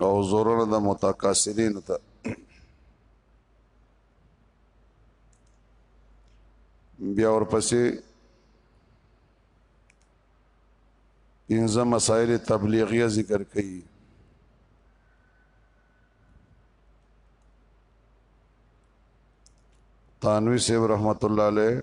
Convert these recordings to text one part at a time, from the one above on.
او زورونه د متکاسلین ته بیا ورپسې پنځه مسائل تبلیغیه ذکر کړي تانوی صاحب رحمت الله علیه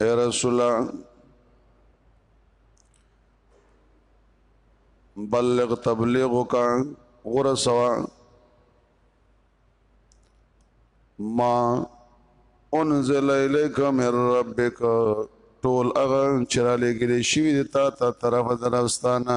اے رسول بلغ تبلیغ کا غور سوا ما انزل الیک من ربک ټول هغه چې را لېږل شوي دي تا ته طرف درفستانه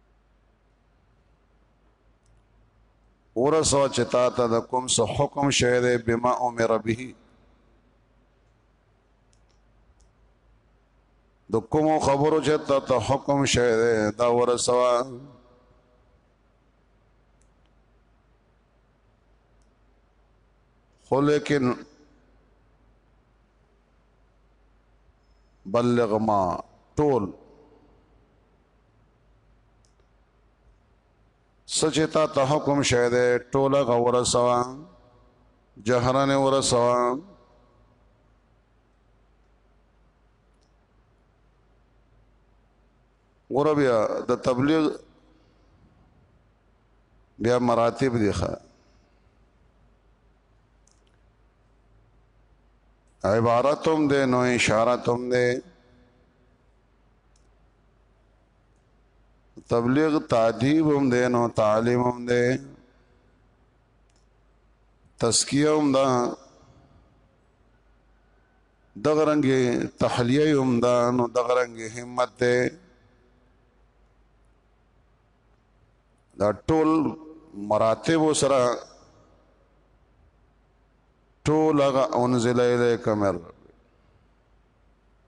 ورسو چې تا ته د کوم څه حکم شوی دی بما امر به د کوم خبرو چې تا ته حکم شوی دی دا ورسو خو لیکن بلغ ما ټول سچتا ته حکم شه ده ټوله غور سوا جهرن ور سوا ګور بیا د تبلیغ بیا مراتب دي ښه عبارتم ده نو اشارتم ده تبلیغ تعذیب هم دی نو تعلیم هم دی تزکیه هم ده دغه رنګ تحلیه هم ده نو دغه رنګ همت ده دا ټول مراتب سره ټول هغه انزل الیک مر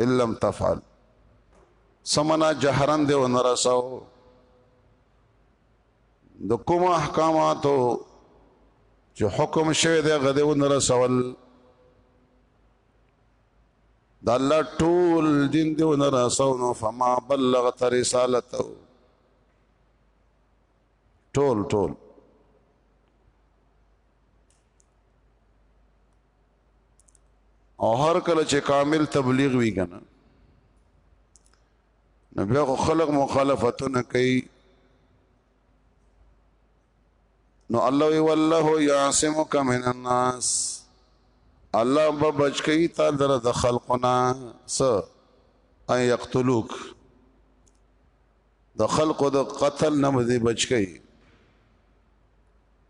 ان لم تفعل سمنا جهرن دی ونرسو د کوم احکاماتو چې حکم شوی دی غده ونرسول د الله ټول دین دی ونرسو نو فما بلغت رسالته ټول ټول او هر کله چې کامل تبلیغ وی کنه نو بیا خو خلق مخالفتونه کوي نو الله وی والله یعصمک من الناس الله به بچ کی تا در د خلقنا س ان یقتلوک د خلقو د قتل نه مزي بچ کی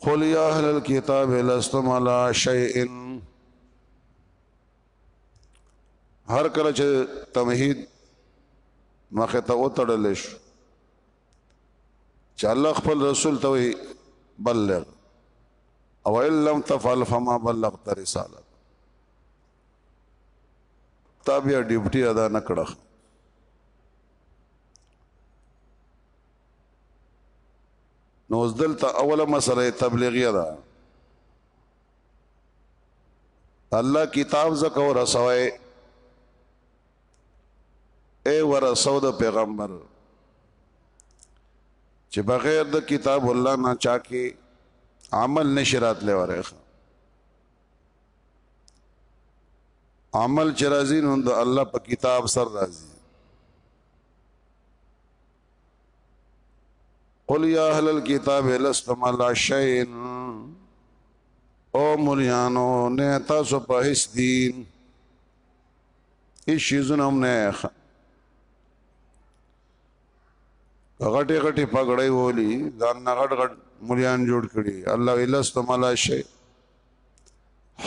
قل يا أهل الكتاب لستم على شيء هر کله چې تمهید مخه ته وتړل شو چې الله خپل رسول ته وي بلغ او ان لم تفعل فما بلغت رساله تابع ډیوټي ادا نکړه نو اوس دلته اوله مسله تبلیغیه ده الله کتاب زکه ورسوي اے ورسو د پیغمبر چې بغیر د کتاب الله نه چا کې عمل نشرات لوري عمل چې راځي نو د الله په کتاب سر راځي قل یا اهل الكتاب لستم على شيء او مليانو نه تاسو په هیڅ دین هیڅ شیزونه هم نه غټي غټي پګړې وولي ځان نه غټ غټ مليان جوړ کړي الله ولستم علی شی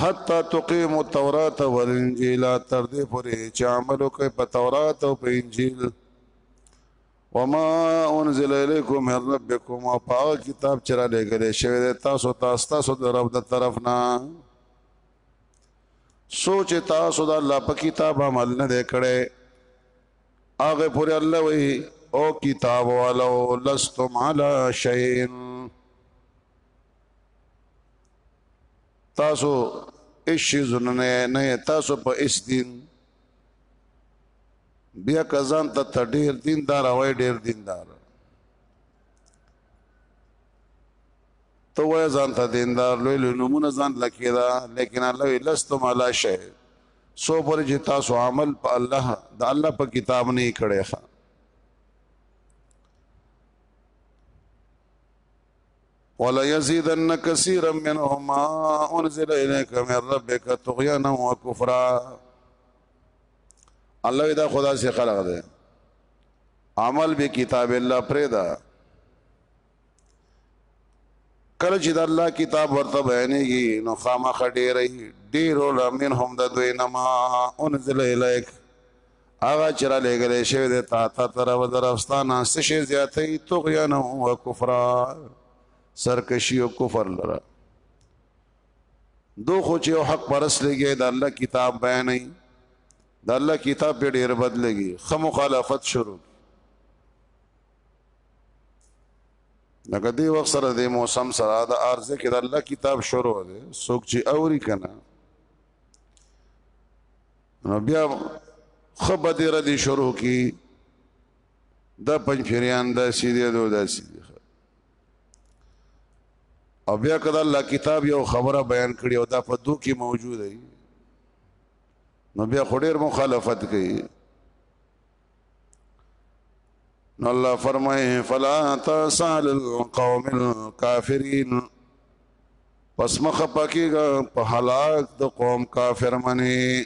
حتا تقیم التوراۃ والانجیل تر دې پورې چې عملو کوي په تورات او په انجیل وما انزل الیکم من ربکم او پاو کتاب چې را لګلې شوی د تاسو تاسو تاسو د رب د طرف نه سوچ تاسو د الله په کتاب عمل نه کړي هغه پورې الله وی او کتاب والو لستم علی شیء تاسو ايش زنه نه تاسو په اس دین بیا کزان ته ته ډیر دیندار وای ډیر دیندار ته وای ځان ته دیندار لوی لوی نمونه ځان لکیدا لیکن الله لستم علی شی سو پر چې تاسو عمل په الله د الله په کتاب نه کړی ښا ولا يزيدن كثيرا منهم ما انزل اليك من ربك طغيانا وكفرا الله دا خدا سے خلق ده عمل به کتاب الله پردا کله چې د الله کتاب ورته بیانېږي نو خامخ ډېرې ډېرو لمن هم د دوی نما انزل الیک هغه چې را لېږلې شوی د تا تا تر و درفستانه څه شي زیاتې طغیان او کفر سرکشي او کفر لره دو خو چې یو حق پرس لګي د الله کتاب بیانې د الله کتاب په ډیر بد لګي خو مخالفت شروع لکه دی وخت سره د موسم سره د ارزه کې د الله کتاب شروع دی څوک چې اوري کنه نو بیا خبر دې ردی شروع کی د پنځفریان د سیدې دو د سیدې او بیا کله الله کتاب یو خبره بیان کړي او دا په دو کې موجود دی نو بیا خډیر مخالفت کوي نو الله فرمایي فلا تسال القوم الكافرين پس مخه پکېګه په هلاک د قوم کافر منی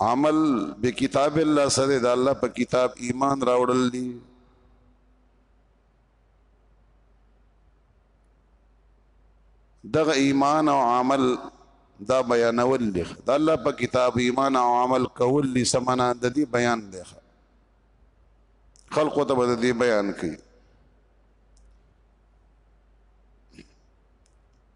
عمل به کتاب الله سره د الله په کتاب ایمان راوړل دي دغه ایمان او عمل دا بیانول دي د الله په کتاب ایمان او عمل کول دي سمنا د دې بیان دي خلق ته به دې بیان کړي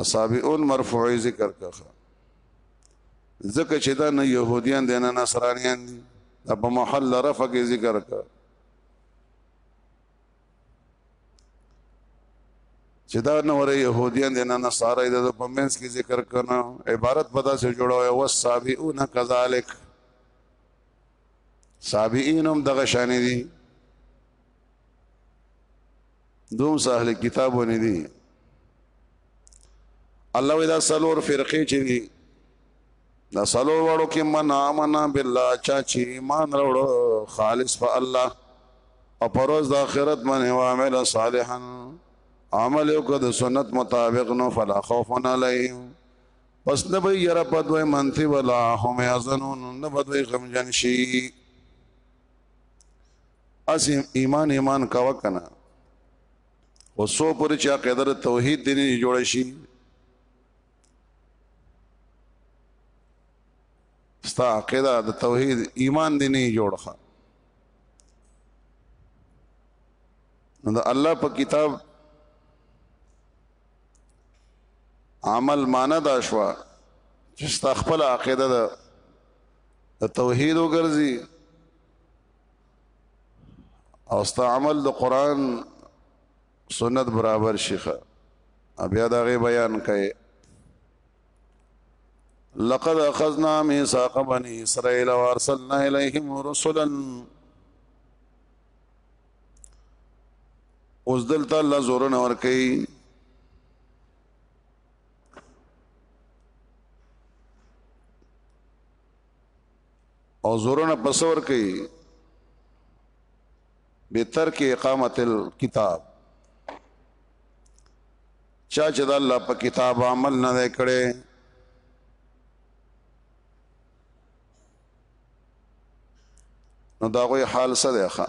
اصابئون مرفوعی ذکر کخه ځکه چې دا نه يهوديان دي نه نصرانيان دي دا په محل رفع کې ذکر کړ چې دا نه وره يهوديان دي نه نصارا دي دا په منځ کې ذکر کنا عبارت پتا سره جوړوي او سابئون كذلك سابئين هم دغه شان دي دوم سهل کتابونه دي الله ودا سلور فرقه چي دي دا سلور وړو کې من امنا بالله چا چې ایمان وروړو خالص په الله او پروز د آخرت باندې عامل صالحا عمل یو کده سنت مطابق نو فلا خوف علیهم پس نه به یره پدوي منتی ولا هم یزنون نه بدوي غم جنشي اس ایمان ایمان کاوه کنه او سو پر چا قدر توحید دې نه جوړ شي ستا عقیده د توحید ایمان دې نه جوړخه نو د الله په کتاب عمل معنی دا شو چې ستا خپل عقیده د توحید وګرځي او ستا عمل د قران سنت برابر شيخه بیا دا غي بیان کړي لقد اخذنا ميثاق بني اسرائيل وارسلنا اليهم رسلا اوس دلته الله زور نه ور کوي او زورونه پسور کوي به ترک اقامت الكتاب چا چې د الله په کتاب عمل نه کړي نو دا غوي حال څه دی ښا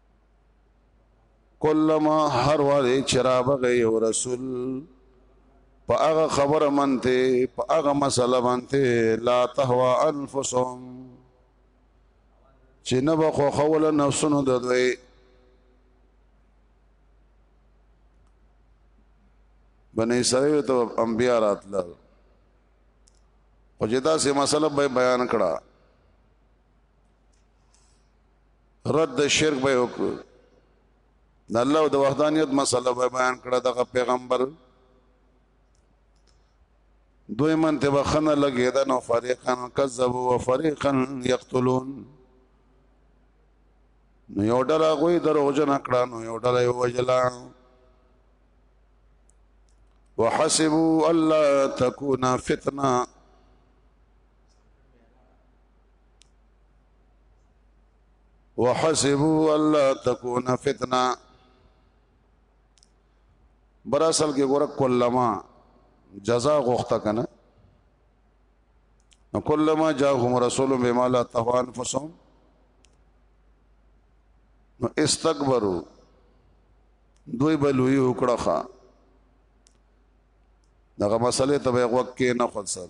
کلما هر واره چرابه غي رسول په هغه خبره منته په هغه مسله منته لا تهوا انفسهم چې نه به خو خول نفسونو د دوی بني اسرائیل ته انبیا راتل او جدا سه مسله به بیان کړه رد د شرک به وکړو د الله او د وحدانیت مسله به بیان کړه د پیغمبر دوی من ته بخنه لګی دا نو فریقا کذب و فریقا یقتلون نو یو ډله غوی دروغجن کړه نو یو ډله یو وجلا وحسبوا الا تكون فتنه وحسبوا الله تكون فتنه بر اصل کې ګور کلمہ جزاء غوښته کنه نو کلمہ جاءهم رسول بما لا تهوا انفسهم نو استكبروا دوی بلوی وکړه ښا دغه مسلې ته به وقت کې نه خلصل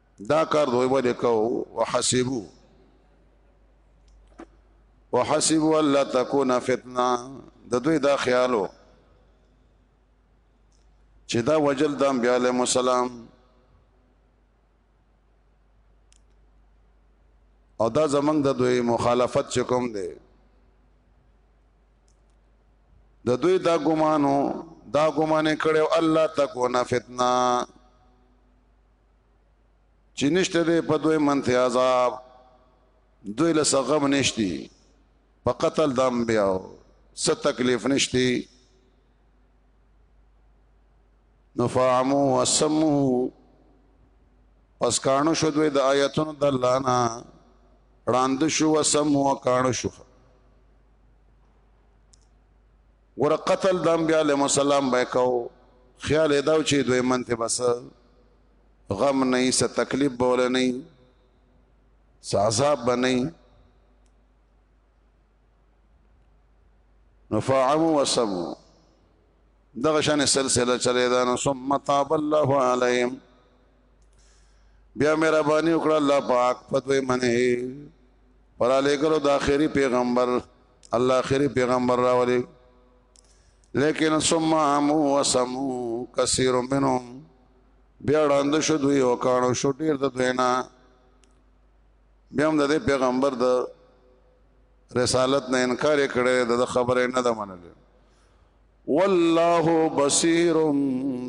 دا کار دوی ولې کو وحسبو وحسبو الله تكون فتنه د دوی دا خیالو چې دا وجل د انبیاء علیهم السلام او دا زمنګ د دوی مخالفت چې کوم دی د دوی دا ګمانو دا ګمانه کړو الله تکونه فتنه چې نشته دی په دوی منته عذاب دوی له سغم نشتی په قتل د انبیاو څه تکلیف نشتی نفعمو وسمو پس کانو شو دوی د آیتونو د الله نه وړاند شو وسمو کانو شو ګور قتل د انبیاء علیهم السلام به کو خیال دا چې دوی منته بس غم نه یې څه تکلیف بول نه یې څه عذاب بنئ نفعمو وسمو دغه شان سلسله چلے دا نو ثم تاب الله علیهم بیا مهرباني وکړه الله پاک فتوی منه پر علیکرو د اخري پیغمبر الله اخري پیغمبر راولي لیکن ثم عمو وسمو کثیر منهم بیا وړاند شو دوی او کانو شو ډیر د دوی نه بیا هم د پیغمبر د رسالت نه انکار کړي د خبره نه ده منلې والله بصير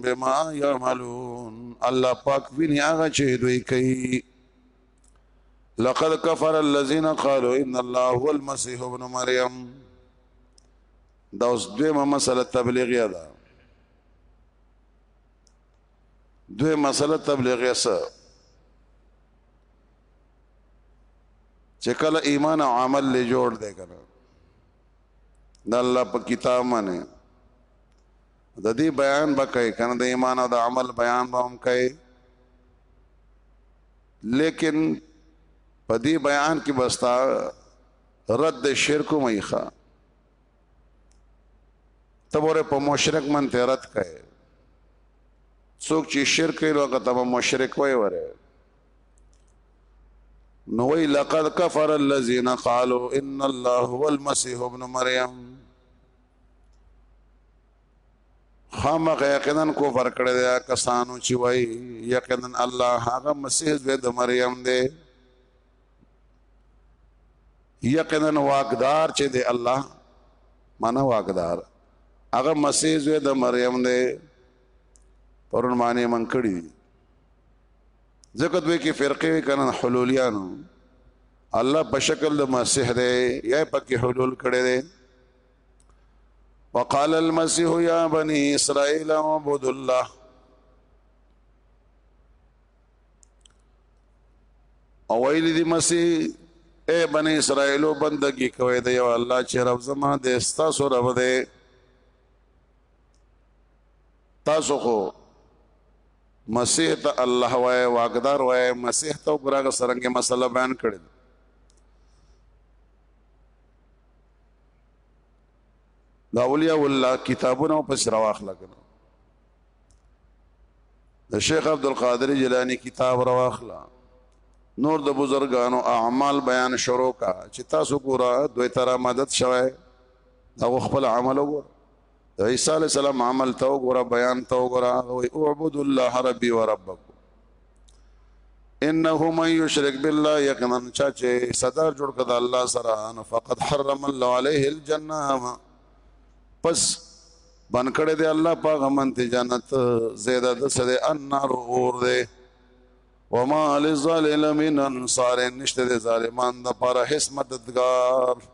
بما يعملون الله پاک ویني هغه چې دوی کوي لقد كفر الذين قالوا ان الله هو المسيح ابن مريم دا اوس دویمه مسله تبلیغیه ده دوی مسله تبلیغیه سره چې کله ایمان او عمل له جوړ دی کنه د الله په کتاب باندې د دې بیان به کوي کنه د ایمان او د عمل بیان به هم کوي لیکن په دې بیان کې بستا رد شرک مېخه تبوره په مشرک من ته رد کوي څوک چې شرک کوي هغه ته مشرک وایي وره نو وی لقد كفر الذين قالوا ان الله هو المسيح ابن مريم خامخ یقینا کفر کړی دا کسانو چې وای یقینا الله هغه مسیح زوی د مریم دی یقینا واقدار چې دی الله معنا واقدار هغه مسیح زوی د مریم دی پرون معنی من کړی ځکه دوی کې فرقه کنه حلولیانو الله په شکل د مسیح دی یا پکې حلول کړي دی وقال المسيح يا بني اسرائيل اعبدوا الله او ویل دي مسیح اے بني اسرائيلو بندگی کوي دی او الله چې رب زما دې ستاسو رب دی تاسو خو مسیح ته الله وای واقدار وای مسیح ته ګراغه سرنګ مسله بیان کړل دا اولیاء الله کتابونه په سر واخل کړه د شیخ عبد القادر جیلانی کتاب را واخل نور د بزرګانو اعمال بیان شروع کا چې تاسو ګوره دوی تر مدد شوه دا خپل عمل وګوره د عیسی علی السلام عمل ته وګوره بیان ته وګوره وی اعبد الله ربي وربکم انه من یشرک بالله یقینا چا چې صدر جوړ کړ د الله سره ان فقط حرم الله علیه الجنه پس بن کړه دی الله پاک من ته جنت زیاده د سره النار اور دی وما للظالمین انصار نشته د ظالمان د پر هیڅ مددگار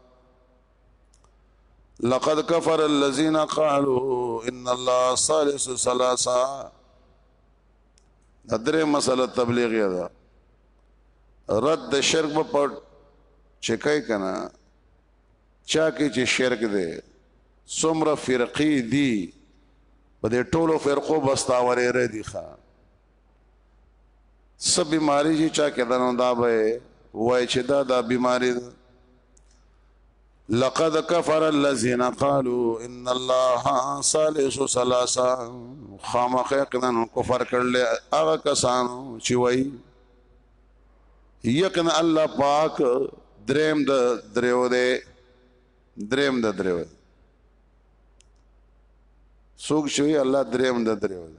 لقد كفر الذين قالوا ان الله ثالث ثلاثه دا درې مسله تبلیغی ده رد د شرک په پټ چې کوي کنه چا کې چې شرک دی څومره فرقې دي په دې ټولو فرقو بستاورې ردي ښا څه بیماری چې چا کې دنو دا به وای چې دا دا بیماری ده لقد كفر الذين قالوا ان الله ثالث ثلاثه خامخ یقینا کفر کړل هغه کسان چې وای یقینا الله پاک دریم د دریو دی دریم د دریو دی سوک شوی الله دریم د دریو دی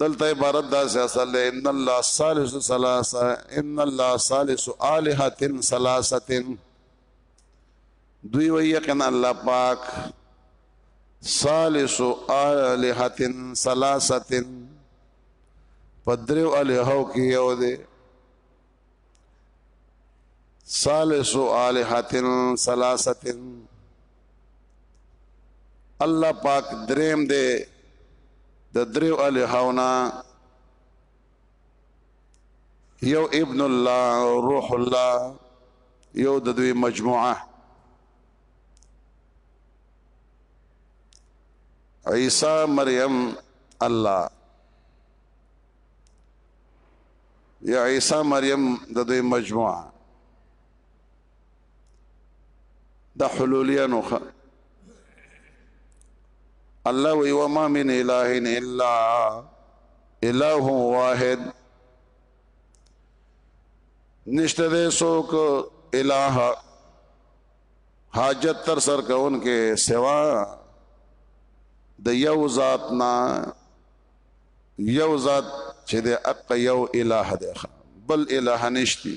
دلته عبارت دا سه اصل ان الله ثالث ثلاثه ان الله ثالث الہات ثلاثه دوی وی یقینا الله پاک ثالث الہات ثلاثه پدریو الہو کې یو دی ثالث الہاتن ثلاثتن الله پاک دریم دے د دریو الہاونا یو ابن الله روح الله یو د دوی مجموعه عیسی مریم الله یا عیسی مریم د دوی مجموعه د حلولیانو خ الله وی وما من اله الا اله واحد نشته ده سوک اله حاجت تر سر کون کې سوا د یو ذات نه یو ذات چې د اق یو الہ دی بل الہ نشتی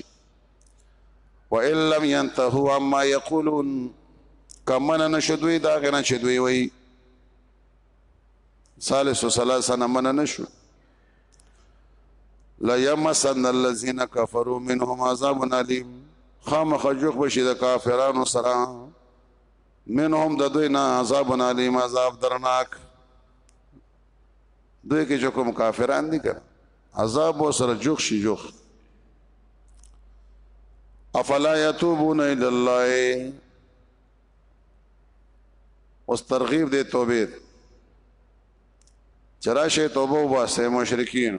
وان لم ينتهوا عما يقولون کمن نشدوی دا غنه چې دوی وای ثالث ثلاثه نه من نشو لا يمسن الذين كفروا منهم عذاب اليم خامخ جوخ بشي د کافرانو سره منهم د دوی نه عذاب الیم عذاب درناک دوی کې چې کوم کافران دي کنه عذاب و سره جوخ شي جوخ افلا یتوبون الی الله اوس ترغیب دی توبه چرشه توبه واسه مشرکین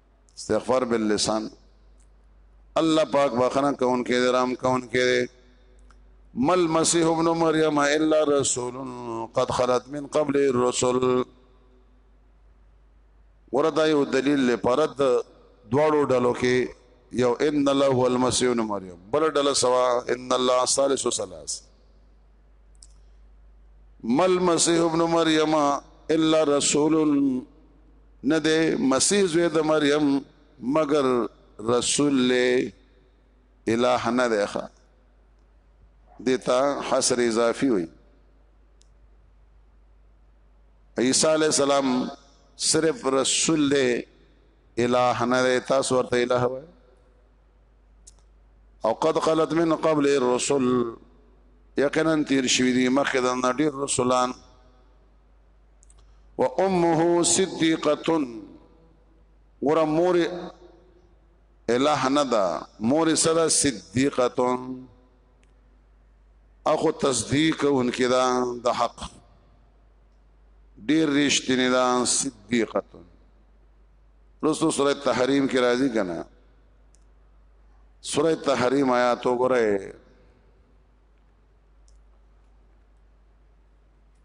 استغفار باللسان الله پاک بخنه کون کې درام کون کې مل مسیح ابن مریم الا رسول قد خلت من قبل الرسل ورته یو دلیل لپاره د دواړو ډلو کې یو ان الله هو المسيح ابن مريم بل ډله سوا ان الله ثالث ثلاث مل مسيح ابن مريم الا رسول نه دی مسیح زوی د مریم مگر رسول له الہ نه دی ښه دیتا حصر اضافي وي عیسی علی السلام صرف رسول دی الہ نه دی تاسو ورته الہ وای او قد قلت من قبل الرسل یقینا تیر شوی دی مخکې د نړۍ رسولان و امه صدیقه ور مور الہ نه دا مور صدا صدیقه اخو تصدیق انکی دا د حق ډیر رښتینی دا صدیقه رسو سوره تحریم کې راځي کنه سوره تحریم آیات وګورئ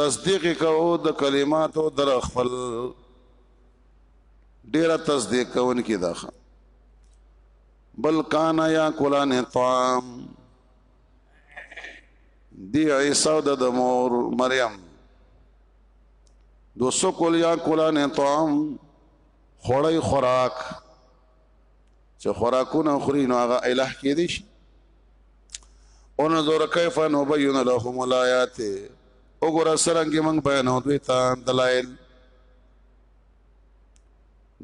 تصدیق یې کوو د کلماتو در خپل ډیره تصدیق کوونکې ده بل کان یا کولان طعام دی عیسی او د مور مریم دو سو کول یا کولان طعام خوړی خوراک چې خوراکونه خوري نو هغه الہ کې دي شي انظر کیف نبین لهم الایات وګوره سرنګ موږ بیانو دوی ته دلایل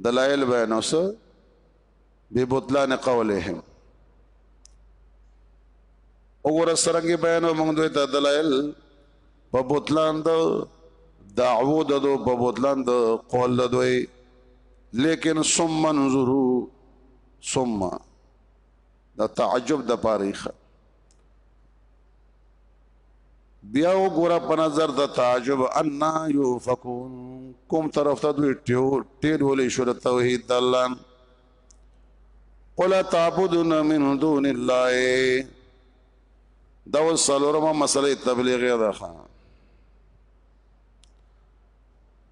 دلایل بیانو سره به بطلان قولهم وګوره سرنګ بیانو موږ دوی ته دلایل په بوتلان د دعوو د دو په بوتلان د قول د دوی لیکن ثم منظرو ثم د تعجب د پاریخ بیا وګوره په نظر د تعجب ان یوفقون کوم طرف ته دوی ټیو ټیډول شو د توحید د الله قل تعبدون من دون الله دا ول سلورمه مسله تبلیغی ده خان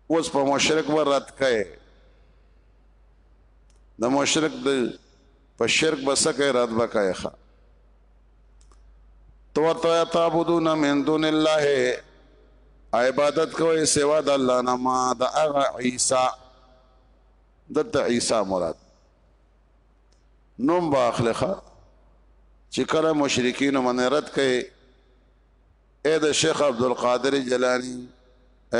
اوس په مشرک ور رد کئ د مشرک د په شرک بسکه رد وکای ښا تو ورته تعبدون من دون الله عبادت کوي سوا د الله نه ما د عیسی دته عیسی مراد نوم باخلخه چې کله مشرکین باندې رد کړي اې د شیخ عبد القادر جیلانی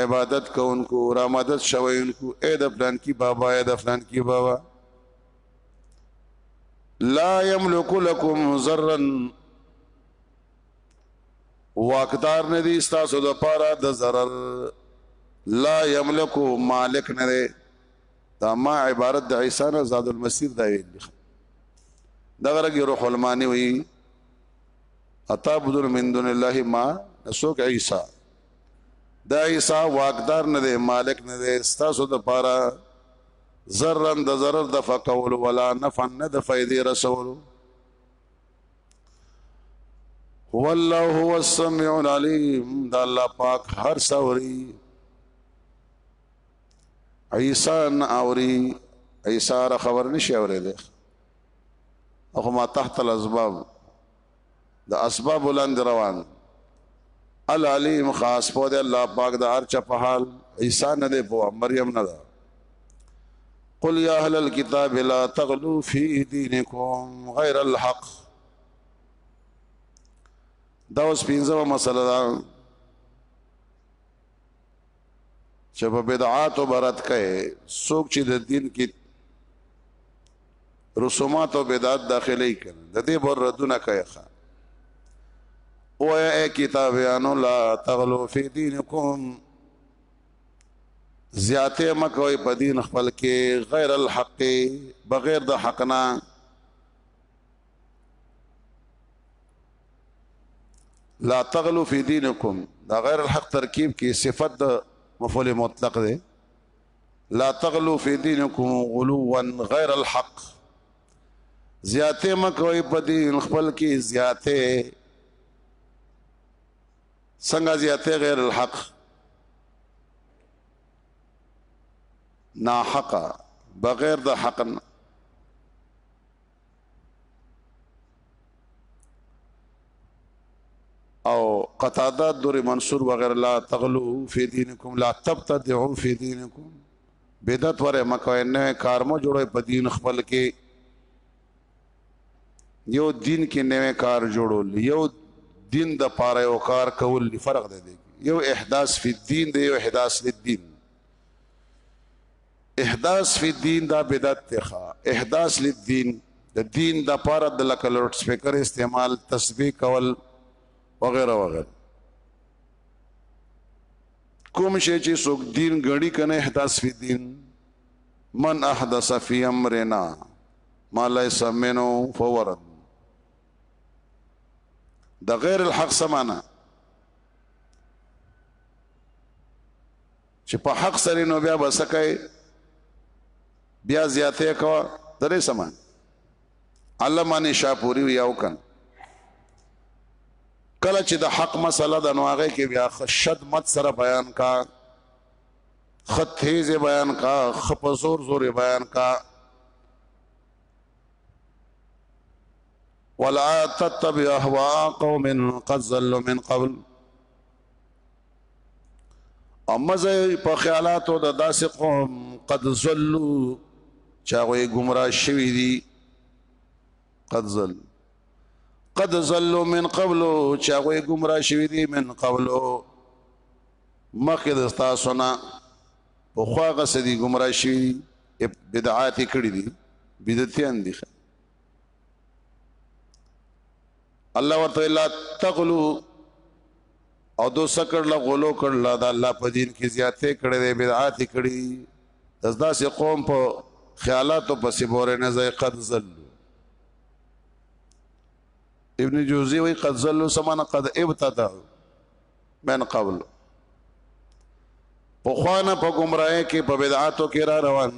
عبادت کوونکو را مدد شوونکو اې د پلان کی بابا اې د پلان کی بابا لا یملک لكم ذرا واقدار نه دي تاسو د پاره د zarar لا یملک مالک نه دي دا ما عبارت د عیسی نه زاد المسیر دا ویل دي دا غرګ روح المانی وی اتا بدر من دون الله ما نسوک عیسی دا عیسی واقدار نه دی مالک نه دی ستاسو د پاره ذرن د ضرر د فقول ولا نفع نه د فائدې رسول هو الله هو السميع العليم دا الله پاک هر څوري عیسی نه اوري عیسی را خبر نشي اورېدل هغه ما تحت الاسباب د اسباب لاندې روان العلیم خاص په دې الله پاک د هر چا په حال عیسی نه دی په مریم نه ده قل یا اهل الكتاب لا تغلو فی دینکم غیر الحق دا اوس پینځمه مسله ده چې په بدعات او برات کوي څوک چې د دین کې رسومات او بدعات داخلي کړي د دې بر ردونه کوي ښا او اے کتابیانو لا تغلو فی دینکم زیاته مکوې په دین خپل کې غیر الحق بغیر د حقنا لا تغلو فی دینکم دا غیر الحق ترکیب کې صفت د مفعول مطلق دی لا تغلو فی دینکم غلوا غیر الحق زیاته مکوې په دین خپل کې زیاته څنګه زیاته غیر الحق نا حق بغیر د حق نه او قتاده در منصور وغیرہ لا تغلو فی دینکم لا تبتدعو فی دینکم بدعت وره مکوې نه کار مو جوړې په دین خپل کې یو دین کې نوې کار جوړول یو دین د پاره یو کار کول فرق دی یو احداث فی الدین دی یو احداث للدین احداث فی الدین دا بدعت ته ښا احداث للدین د دین د پاره د لکه لوډ سپیکر استعمال تسبیح کول وغیرہ وغیرہ کوم شی چې څوک دین غړي کنه احداث فی دین من احدث فی امرنا ما ليس منه فورد د غیر الحق سمانه چې په حق سره نو بیا بسکای بیا زیاته کو درې سمان الله معنی شاپوری یو کن کله چې د حق مسله د نواغه کې بیا خشد مت سره بیان کا خط تیز بیان کا خپ زور زور بیان کا ولا تتبع اهواء قوم قد ظلوا من قبل امزه په خیالاتو د داسې قوم قد زلو چاغوی گمراه شوی دی قد زل قد زلو من قبلو چاغوی گمراه شوی دی من قبلو مخکې د تاسو نه په خواغه سدي گمراه شوی بدعات کړی دی بدعتيان دي الله ورته لا تغلو او دو سکړ له غلو کړ لا د الله په دین کې زیاتې کړې دې بدعات کړې دزدا سي قوم په خیالاتو په سبور نه زې قد زل ابن جوزی وی قد زل سمانه قد ابتدع من قبل په خوانه په گمراهه کې په بدعاتو کې را روان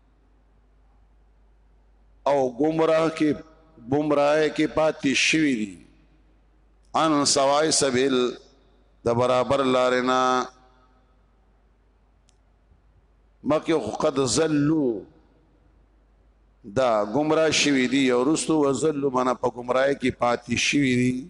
او گمراه کې گمراه کې پاتې شوی دي ان سوای سبیل د برابر لارنا مکه قد زلو دا گمراه شوی دي او رستو وزلو منا په گمراه کې پاتې شوی دي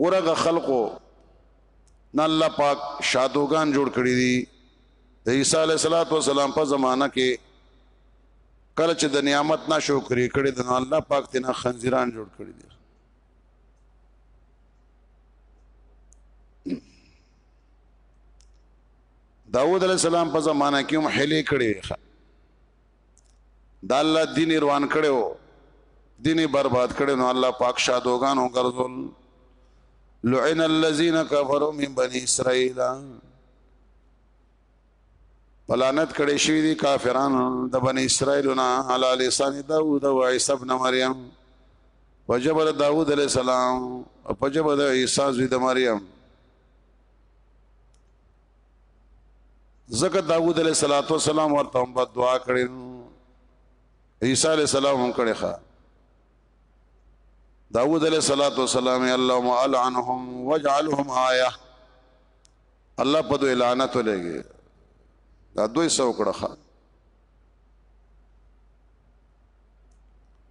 ګورغه خلقو نه الله پاک شادوغان جوړ کړی دي د عیسی علیه الصلاۃ والسلام په زمانہ کې کله چې د نعمت نه شکرې کړې د الله پاک تینا خنزیران جوړ کړی دي داوود علیه السلام په زمانہ کې هم حلې کړې دا الله دین روان کړو دین برباد کړو نو الله پاک شادوغانو ګرځول لعن الذين كفروا من بني اسرائيل پلانت کړي شوی دي کافران د بنی اسرائیلونه علی لسان داوود او عیسی ابن مریم وجبر داوود علیہ السلام او پجبر عیسی زوی د مریم زکه داوود علیه صلوات و سلام ورته هم بد دعا کړې عیسی علیه السلام هم کړې ښا داوود علیه صلوات و سلام اللهم العنهم واجعلهم آیه الله په دوی لعنت ولګي دا دوی سو کړه ښا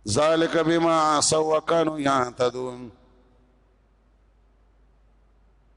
ذالک بما عصوا وكانوا يعتدون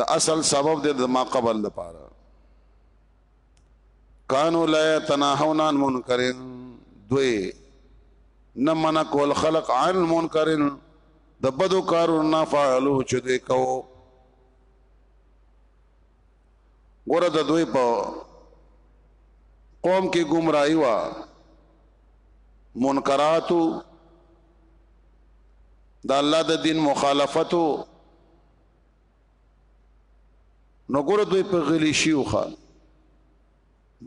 د اصل سبب د ما قبل لپاره کانو لا تناهون عن منکرن دوی نه من کول خلق عن منکرن د بدو کارو نه فعلو چې دوی کو ګوره د دوی په قوم کې گمراهي وا منکراتو د الله د دین مخالفتو نو ګور دوی په غلی شيوخه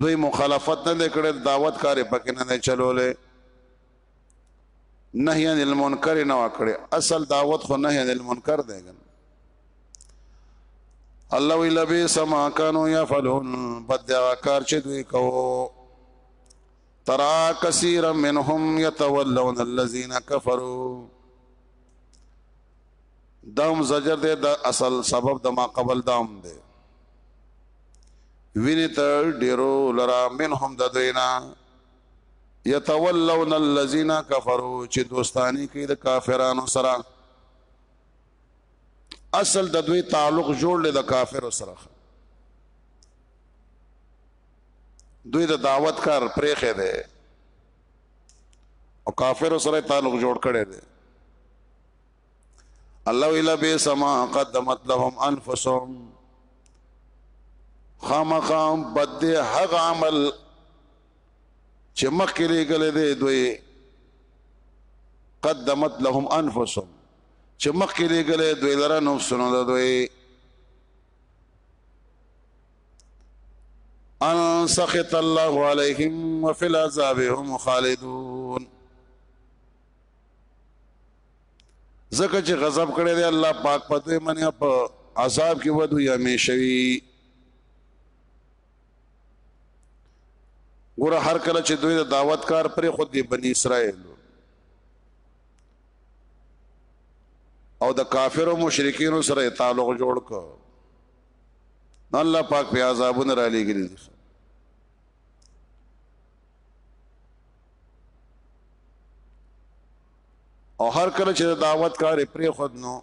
دوی مخالفت نه کړل دعوت کار پکې نه چلولې نهي عن المنکر نه وکړي اصل دعوت خو نهي عن المنکر دی ګن الله وی لبی سما کانو یا فلون بد کار چې دوی کوو ترا کثیر منهم يتولون الذين كفروا دم زجر دے دا اصل سبب دما قبل دام دے ویني تر ډیرو لرا منهم د دوینا یتولون الذین کفروا چې دوستانی کوي د کافرانو سره اصل د دوی تعلق جوړ لید کافر سره دوی د دعوت کار پرېخې دی او کافر سره تعلق جوړ کړي دی الله الا به سما قدمت لهم انفسهم خامخام بد هغه عمل چې مخکې لګل دی دوی قدمت لهم انفسهم چې مخکې لګل دوی لره نفسونه دوی ان سخط الله عليهم وفي العذاب هم خالدون زکه چې غضب کړی دی الله پاک پته منی په عذاب کې ودو یا میشوي ګوره هر کله چې دوی د دعوت کار پر خود دی بنی اسرائیل او د کافر او مشرکین سره تعلق جوړ کړ نو الله پاک په عذابونه را لېږلي دي او هر کله چې دعوت کار پرې خود نو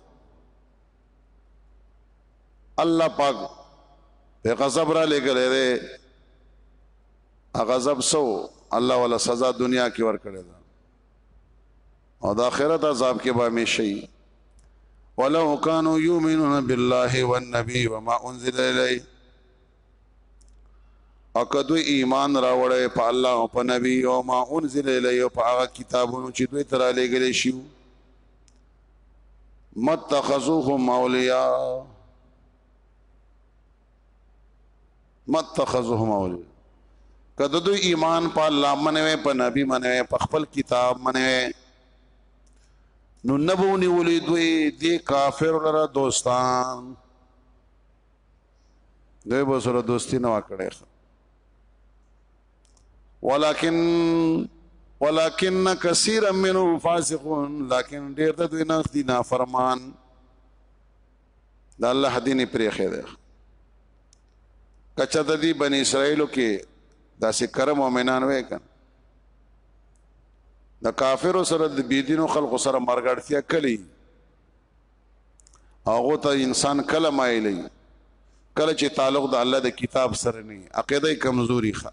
الله پاک په غضب را لګلې ده غضب سو الله ولا سزا دنیا کې ور کړې ده او د آخرت عذاب کې به همیشئ ولو كانوا يؤمنون بالله والنبي وما انزل اليه او کدو ایمان راوړې په الله او په نبی او ما انزل الیه او په هغه کتابونو چې دوی تر علی غلې شي متخذوهم اولیاء متخذهم اولیاء کده دوی ایمان په الله منوي په نبی منوي په خپل کتاب منوي نو نبونی ولی دوی دی کافر لره دوستان دوی به سره دوستی نه وکړي ولكن ولكن كثيرا منهم فاسقون لكن ډیر د دوی نه دي نافرمان دا الله دین پرې خې ده کچا د دې بنی اسرائیلو کې دا سکر مؤمنان وې کن د کافرو سره د بيدینو خلکو سره مرګړتیا کلی هغه ته انسان کله مایلی کله چې تعلق د الله د کتاب سره نه عقیده کمزوري ښه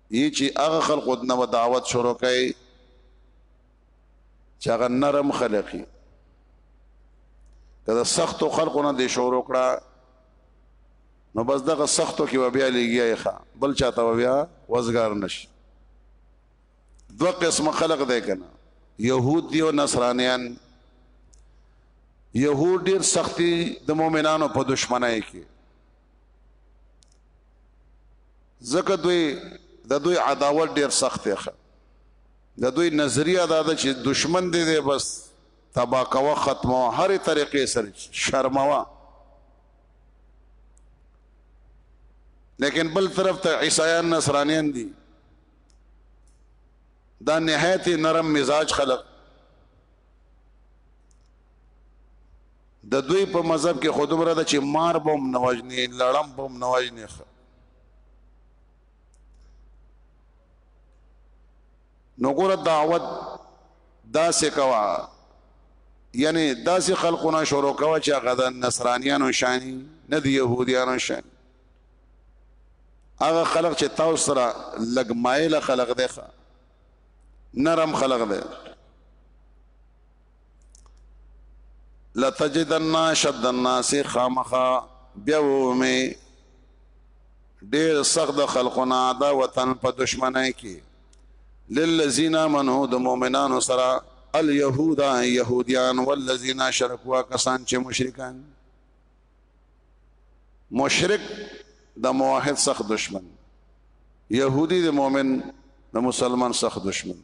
یی چې هغه خلق نه دعوت شروع کړي چې هغه نرم خلقي کله سخت خلق نه دي شروع کړه نو بس دغه سختو کې بیا لګیای ښا بل چاته بیا وزګار نشي دو قسم خلق دی کنه يهود دی او نصرانيان يهود ډیر سختی د مؤمنانو په دشمنای کې ځکه دوی د دوی عداوت ډیر سخت دی د دوی نظریه دا ده چې دشمن دې دی بس تبا کوه ختمه هرې طریقې سره شرموا لیکن بل طرف ته عیسایان نصرانیان دي دا نهایت نرم مزاج خلق د دوی په مذهب کې خودمره ده چې مار بم نواجنې لړم بم نواجنې نو ګور دعوت دا سه کوا یعنی دا سه خلقونه شروع کوا چې هغه د نصرانیانو شانی نه د يهوديانو شانی هغه خلق چې تاسو سره لګمایل خلق دی نرم خلق دی لتجدن شد الناس خامخا بیا ومه ډیر سخت د خلقنا دا وطن په دشمنی کې للذین منو د مؤمنانو سره اليهود يهوديان والذین شرکوا کسان چې مشرکان مشرک د موحد سخت دشمن يهودي د مؤمن د مسلمان سخت دشمن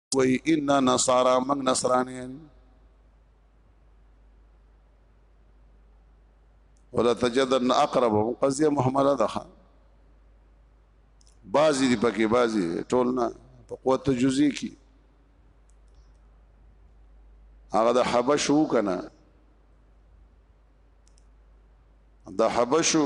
وی ان نصارا من نصرانیان ولا تجدن اقربهم قضيه محمله ده بعضی دی پکې بعضی ټول نه په قوت جزئی کې هغه د حبشو کنه د حبشو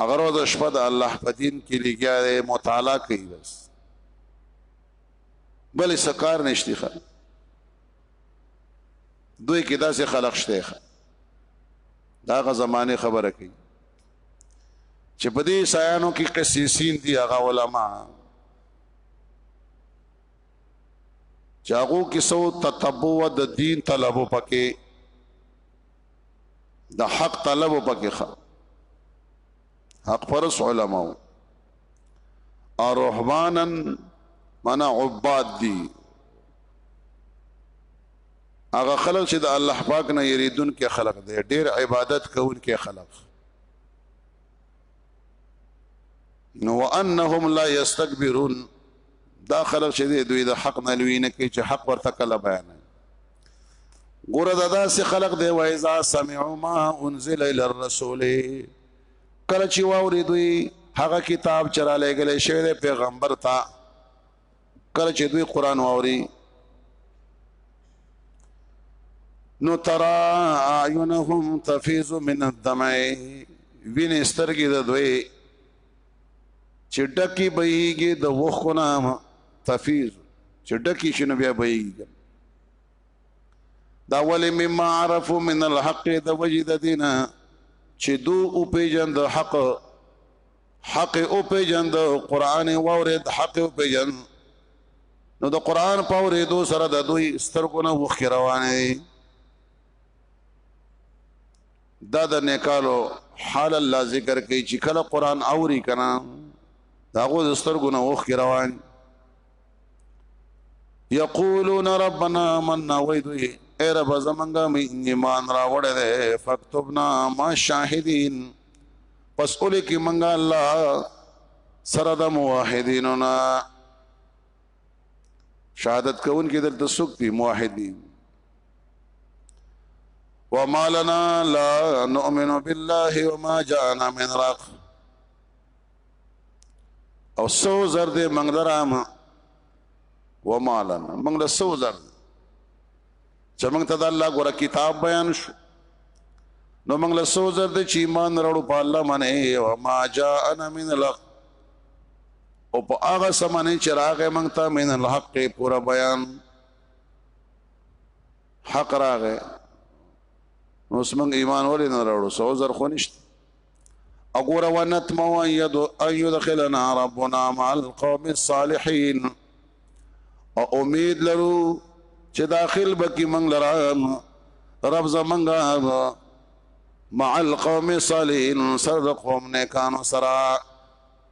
هغه روز شپه د الله په دین کې لګیا دی مطالعه کوي بس بل سکار نشتی خا دوی کې داسې خلق شته خا دا غ زمانه خبره کوي چې په دې سایانو کې قسیسین دي هغه علما چاغو کې سو تتبو د دین طلبو پکې د حق طلب پکې ښه حق پرس علماء او رهبانن منا عباد دي هغه خلک چې د الله پاک نه یریدون کې خلق دی ډیر عبادت کوون کې خلق نو انهم لا یستكبرون دا خلک چې دوی د حق نه لوی نه کوي چې حق ورته کله بیان ګوره دا داسې خلق دی و اذا سمعوا ما انزل الى الرسول کله چې واوري دوی هغه کتاب چر لګل شوی دی پیغمبر ته کله چې دوی قران واوري نو ترا اعینهم تفیض من الدمع وینې سترګې د دوی چې ډکی بهیږي د وښو نه تفیز چې ډکی شنو بیا بهیږي دا ولې مما عرفو من الحق د وجد دینه چې دو او پیجن د حق حق او پیجن د قران وورد حق او پیجن نو د قران په ورېدو سره د دوی سترګونه وخ روانې دي دا د نیکالو حال الله ذکر کوي چې کله قران اوري کنه داغو د سترګو نه وښ روان یقولون ربنا من ویدوی اے رب زمنګا می ایمان را وړه ده فكتبنا ما شاهدین پس اولی کی منګا الله سره د موحدیننا شهادت کون کې دلته سوک دي موحدین وما لنا لا نؤمن بالله وما جاءنا من رق او سو زر دې منګ درام وما لنا منګ له سو زر چې موږ ته د الله ګوره کتاب بیان شو نو موږ له سو زر دې چې ایمان راړو په الله باندې وما جاءنا من رق او په هغه سمانه چې راغې مونږ ته من الحق پورا بیان حق راغې نو سمنګ ایمان ولې نه راوړو سو زر خو نشته اګوره ونتم ان يد ان يدخلنا ربنا مع القوم الصالحين او امید لرو چې داخل بکی منګ لرام رب زمنګ مع القوم الصالحين سر قوم نه کانو سرا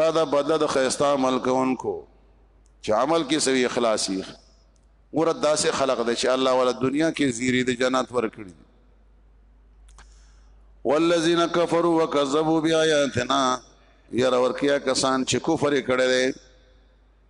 دا د بدله د خیستا عمل کوونکو چې عمل کې سوي اخلاصي ور داسې خلق دی چې الله ولا دنیا کې زیری د جنت ورکړي والذین کفروا وکذبوا بیااتنا ير ورکیا کسان چې کفر کړي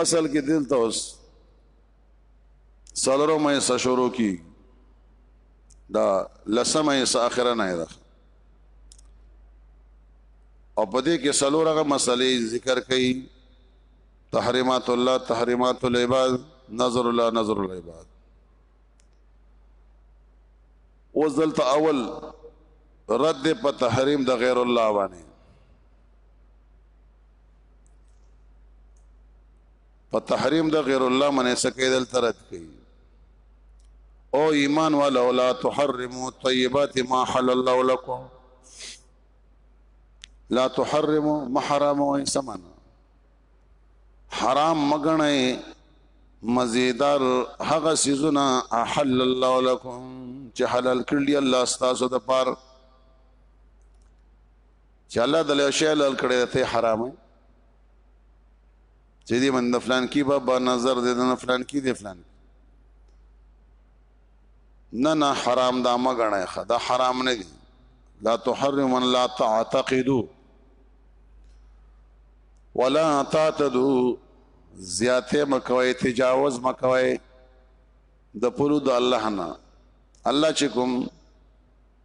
اصل کې دلته اوس سلورو مې سره شروع کی دا لسمه یې سره اخره نه ده او په دې کې سلور هغه مسلې ذکر کړي تحریمات الله تحریمات العباد نظر الله نظر العباد اوس دلته اول رد په تحریم د غیر الله باندې په تحریم د غیر الله منې سکه دل ترت کوي او ایمان والا ولا تحرموا طیبات ما حل الله لكم لا تحرموا محرم او سمن حرام مګنئ مزیدار هغه سيزونه احل الله لكم چې حلال کړی الله ستاسو د پاره چې الله تعالی یو شی حلال کړی دی ته حرام یې چې دې من د فلان کې بابا نظر دې د فلان کې دې فلان نه نه حرام دا ما غنه خدا حرام نه دي لا تحرم من لا تعتقدوا ولا تعتدوا زیاته مکوي تجاوز مکوي د پلو د الله نه الله چې کوم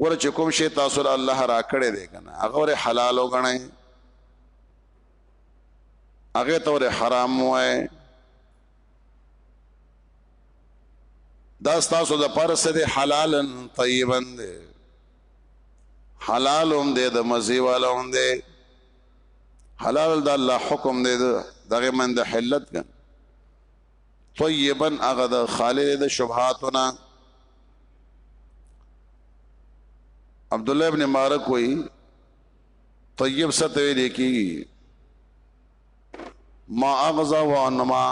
ګوره چې کوم شی تاسو له الله راکړی دی کنه هغه ور حلال وګڼئ هغه ته ور حرام وای دا تاسو د پر سره حلالا طیبا دی حلال هم دی د مزي والا هم دی حلال د الله حکم دی دغه من د حلت کنه طیبا هغه د خالد د شبهاتنا عبد الله ابن مبارک وی طیب ست وی لیکي ما اغزا وانما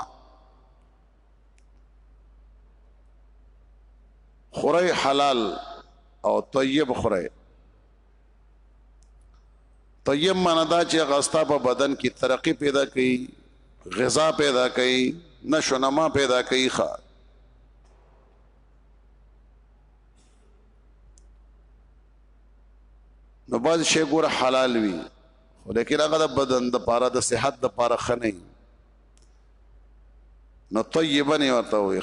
خره حلال او طیب خره طیب معنا دا چې هغه ستا په بدن کې ترقی پیدا کوي غذا پیدا کوي نشو نما پیدا کوي ښه نو باز شی ګور حلال وي خو لیکن هغه د بدن د پاره د صحت د پاره خنه نو طیبا نه ورته وي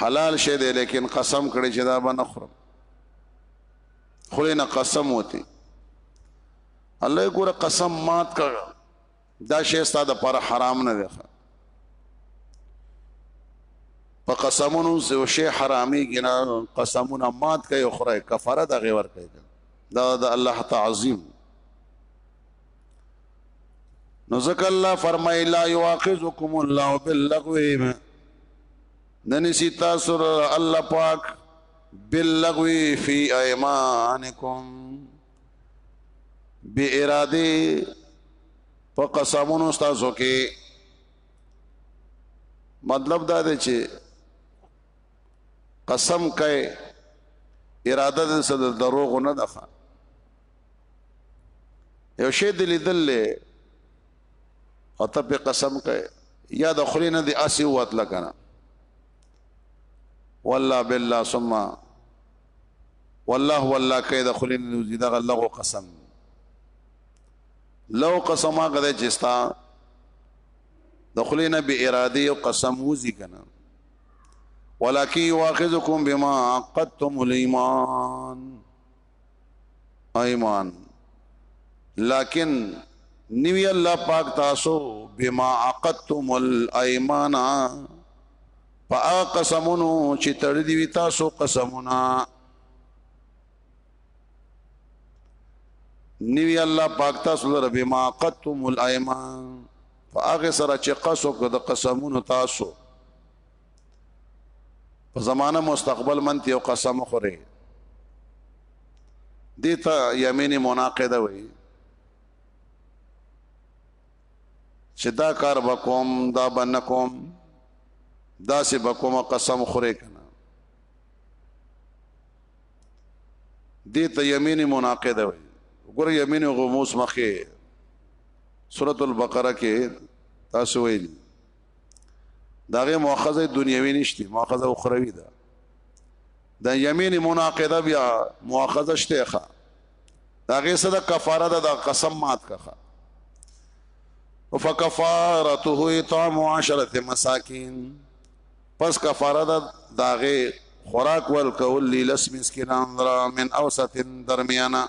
حلال شه دی لیکن قسم کړی چې دا به نه خورم خله نه قسم وتی الله ګوره قسم مات کړ دا شی ستاسو پر حرام نه دی په قسمونو زو شی حرامي ګنا قسمونه مات کوي خره کفاره د غور کوي دا د الله تعظیم نو ذکر الله فرمای لا یواخذکم الله باللغو ننسی تاسو الله پاک باللغو فی ایمانکم بی اراده په قسمونو تاسو کې مطلب دا دی چې قسم کوي اراده د دروغ نه ده یو شی د لیدل له او ته په قسم کوي یا د خلی نه دی اسی وات لکنه والله بالله ثم والله والله کوي د خلی نه دی دغه لغو قسم لو قسمه غده چستا د خلی نه به اراده او قسم وزي کنه ولكن يواخذكم بما عقدتم الايمان ایمان لیکن نیوی الله پاک تاسو بما عقدتم الايمان پا قسمونو چې تړ دی وی تاسو قسمونه نیوی الله پاک تاسو لره بما عقدتم الايمان پا هغه سره چې قسم د قسمونو تاسو په زمانه مستقبل منت یو قسم خوره دیتا یمین مناقضه وي چې دا کار وکوم دا بنکوم دا سه بکوم قسم خوره کنه دیتا یمین مناقضه وي ګور یمین غموس مخه سورۃ البقره کې تاسو ویلي داغه مؤاخذه دنیوي نشته مؤاخذه اخروی ده د یمین مناقضه بیا مؤاخذه شته ښه داغه صدا کفاره ده د قسم مات کخه فکفارته اطعام عشرة مساکین پس کفاره ده داغه خوراک ول کول لس مسکینان درا من اوسط درمیانه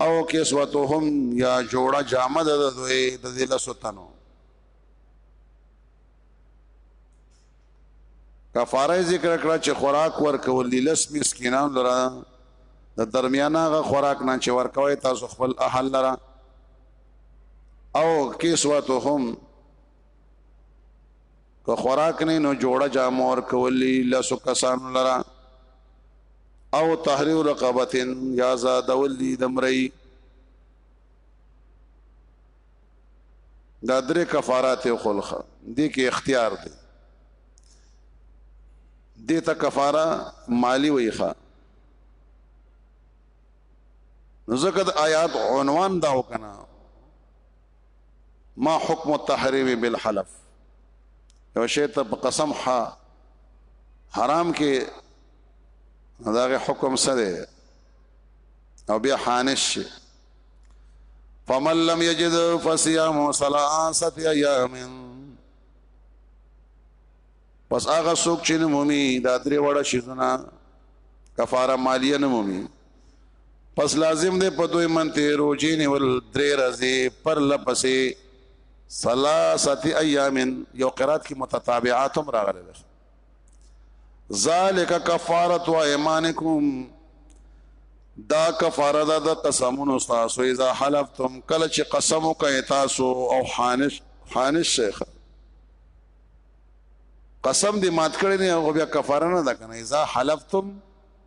او کسوتهم یا جوړه جامه د دوی د ذله سوتنو کفاره ذکر کړه چې خوراک ورکول دي لس مسکینان لره د درمیانه غ خوراک نه چې ورکوي تاسو خپل اهل لره او کسوتهم که خوراک نه نو جوړه جامه ورکولی لاسو کسانو لرا او تحریر رقبتن یا زاد ولی دمرئی دا درې کفارات خلخه دي کې اختیار دي دې ته کفاره مالی ویخه نو زکه د آیات عنوان دا وکنه ما حکم التحریم بالحلف یو شی ته په قسم ح حرام کې داغه حکم سره او بیا حانش شي فمن لم يجد فصيام ثلاثه ايام پس هغه څوک چې نمومي دا درې وړه شي زنا کفاره مالیه نمومي پس لازم دی په دوی منته روجی نیول درې ورځې پر لپسې ثلاثه ایام یو قرات کې متتابعات هم راغلي ده ذالک کفاره ایمانکم دا کفاره ده د قسمونو تاسو اذا حلفتم کله چې قسم وکړئ تاسو او حانش حانش شیخ قسم دې مات کړی نه او بیا کفاره نه ده کنه اذا حلفتم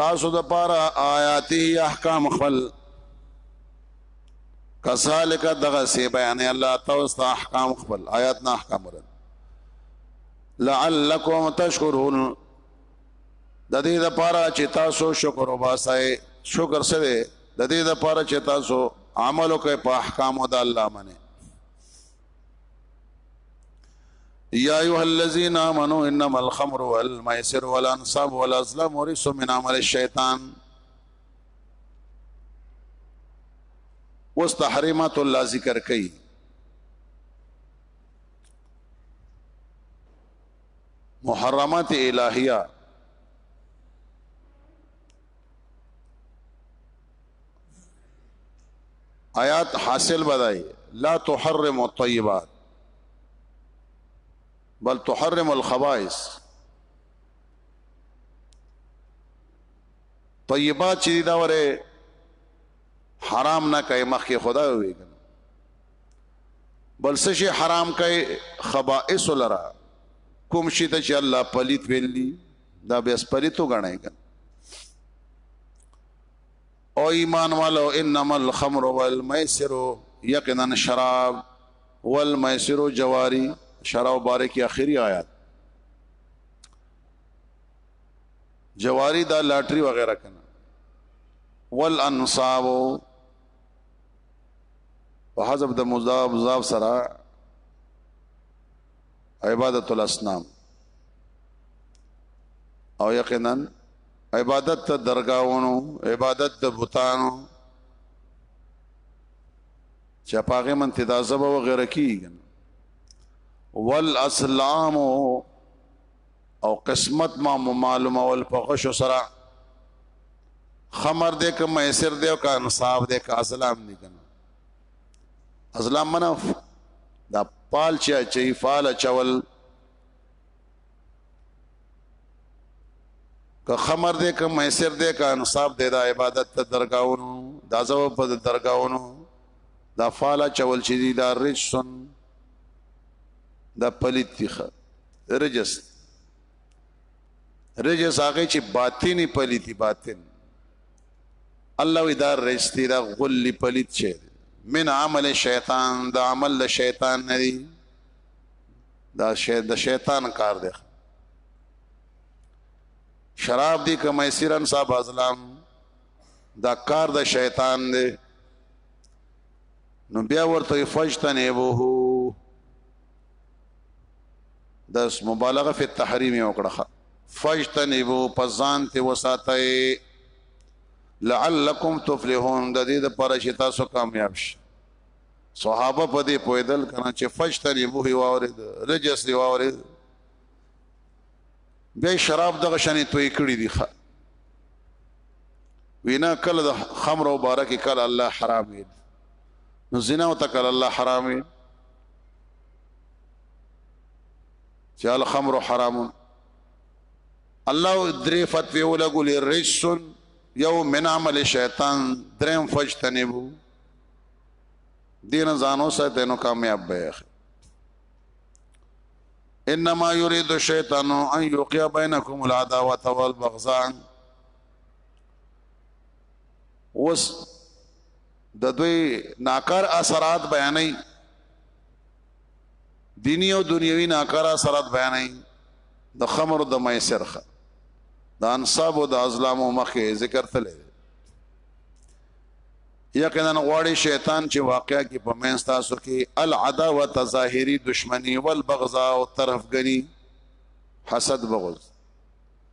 تاسو د پاره آیاته احکام خپل کذالک دغه سی بیان الله تاسو احکام خپل آیات نه احکام ورن لعلکم تشکرون د دې د پاره چې تاسو شکر وباسئ شکر سره د دې د پاره چې تاسو عمل وکړئ په احکام د الله باندې یا ایها الذين امنوا انما الخمر والميسر والانصاب والازلام ورجس من عمل الشیطان واستحریمات الله ذکر کئ محرمات الہیہ آیات حاصل بدای لا تحرم الطيبات بل تحرم الخبائث طیبات چې دا وره حرام نه کوي مخکې خدا وي بل څه شي حرام کوي خبائث لرا کوم شي ته چې الله پلیت ویلی دا به اس پلیتو غنایږي او ایمان والو انما الخمر والمیسر یقینا شراب والمیسر جواری شراب بارک اخری آیات جواری دا لاټری وغیرہ کنه والانصاب په حذف د مضاف ضاف سره عبادت الاسنام او یقینا عبادت ته درگاہونو عبادت د بوتانو چې پاغه من تدازب او غیره کیږي والاسلام او قسمت ما معلومه ول په غش سره خمر دې کوم ایسر دې او کا انصاف دې کا اسلام دې کنه ازلام منف دا پال چې چې فال چول که خمر دې که میسر دې که انصاف دې دا عبادت ته درگاونو دا زو په درگاونو دا فال چول چې دی دا رجسن دا پلیت تیخه رجس رجس هغه چې باطنی پلیتی باطن الله وی دا رشتي دا غلی پلیت شه من عمل شیطان دا عمل د شیطان نه دی دا شی د شیطان کار دی شراب دی کمه سیرن صاحب ازلام دا کار د شیطان دی نو بیا ورته فجتنه وو داس مبالغه فی التحریم یو کړه فاجتنبو پزان ته وساتئ لعلکم تفلحون د دې لپاره چې تاسو کامیاب شئ صحابه په دې پویدل کړه چې فاجتنبو هی واورید رجس دی واورید بیا شراب دغه شنه توې کړی دی ښا وینا کله د خمر او بارکه کله الله حرامې نو زنا او تکل الله حرامې چې الخمر حرام الله درې فتوی ولګول رجسن یو من عمل شیطان درم فجتنبو دین زانو ساته نو کامیاب به انما يريد الشيطان ان يوقع بينكم العداوه والبغضاء وس د دوی ناکار اثرات بیانې دینی او دنیوي ناکار اثرات بیانې د خمر د میسرخه د انصاب او د ازلام مخه ذکر تللی یقینا غواړي شیطان چې واقعیا کې په منځ تاسو کې العداوه ظاهری دشمنی والبغضاء او طرفګنی حسد بغض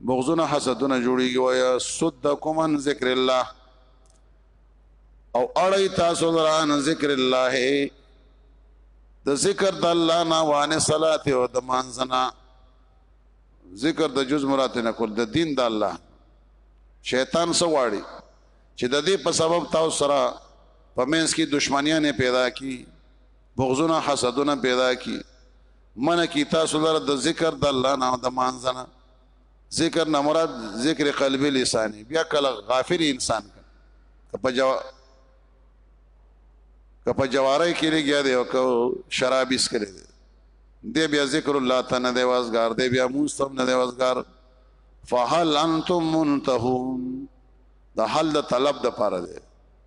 بغزونه حسدونه جوړیږي وای صدکم عن ذکر الله او اړی تاسو دران ذکر الله د ذکر د الله نه وانه صلات او د مانځنا ذکر د جز مرات نه کول د دین د الله شیطان سواړي چې د دې په سبب تاسو سره په منځ کې دښمنیاں نه پیدا کی بغزونه حسدونه پیدا کی من کی تاسو لره د ذکر د الله نه د مانځنه ذکر نه مراد ذکر قلبی لسانی بیا کله غافل انسان که په جو که په جواره کې لګیا دی او که شراب اس کړي دی بیا ذکر الله تعالی دی واسګار دی بیا موستم نه دی واسګار فهل انتم منتهون د حل د طلب د پاره دی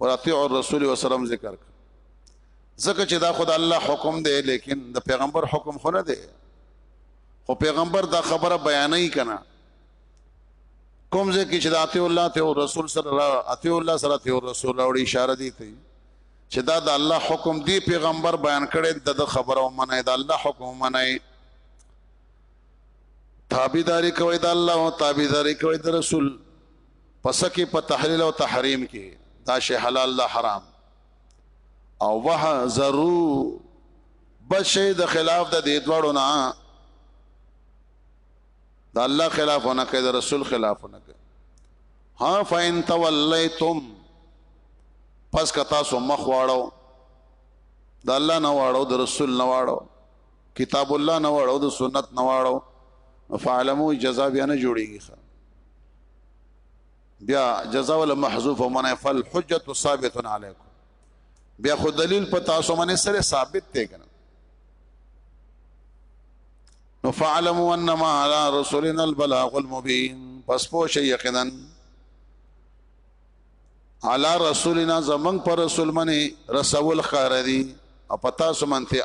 وراتیع الرسول وسلم ذکر ځکه چې دا خدای الله حکم دی لیکن د پیغمبر حکم خو نه دی خو پیغمبر دا خبره بیانې کنا کوم ځکه چې د اتی الله ته او رسول صلی الله اتی الله سره ته او رسول او اشاره دي ته چې دا د الله حکم دی پیغمبر بیان کړي د خبره او منه د الله حکم منه تابعداري کوي د الله او تابعداري کوي د رسول پس کې په تحلیل او تحریم کې دا شی حلال دا حرام او وه ضرو بشي د خلاف د دې دوړو نه د الله خلاف نه کوي د رسول خلاف نه کوي ها فین تولیتم پس کتا سو مخ واړو د الله نه واړو د رسول نه واړو کتاب الله نه واړو د سنت نه واړو فعلمو جزاء بیا نه جوړیږي بیا جزاء ولا محذوف ومنه فالحجه ثابت علیکم بیا خو دلیل په تاسو باندې سره ثابت دی کنه نو فعلموا انما على رسولنا البلاغ المبين پس پوه شي یقینا على رسولنا زمنګ پر رسول منی رسول خار دی او پتا سمنته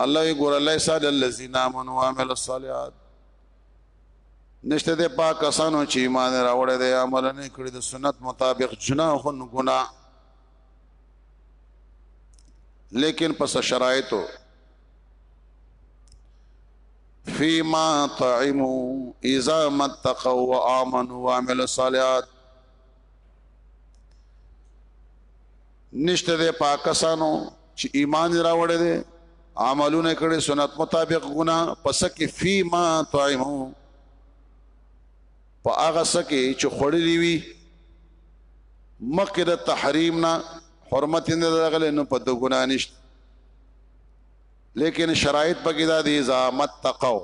الله یې ګور الله صاد الذين امنوا وعملوا الصالحات نشته د پاک کسانو چې ایمان راوړی دی عمل نه کړی د سنت مطابق جناح خن ګنا لیکن پس شرایطو فيما طعموا اذا ما اتقوا وامنوا وعملوا الصالحات نشته ده پاکسانو چې ایمان راوړې ده عملونه کړې سنت مطابق ګنا پس کې فی ما طعمو په هغه سکه چې خړلې وی مکه د تحریم نه حرمت نه دغله نو په د ګنا نشته لیکن شرایط پکې دا دي زامت تقو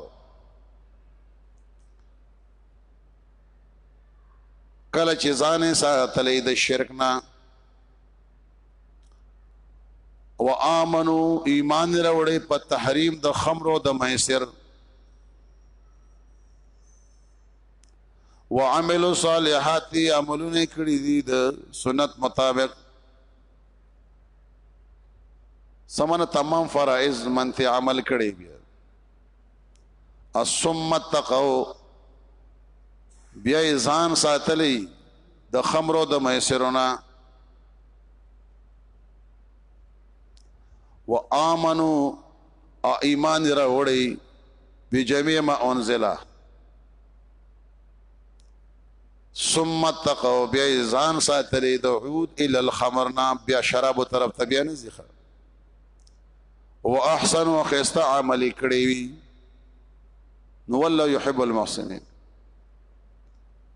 کله چې ځانې ساتلې د شرک نه وآمنو ایمان راوړې په تحریم د خمر او د میسر وعملوا صالحات عملونه کړی دي د سنت مطابق سمنه تمام فرائض منته عمل کړی بیا الصمت تقو بیا ځان ساتلی د خمرو د میسرونه و امنو ایمان را وړي بجميع ما انزلا ثم تقوا بیا ځان ساتلې د عود ال الخمرنا بیا شراب طرف ته بیا نه ځخه او احسن او خسته عمل کړی وي نو والله يحب المحسنين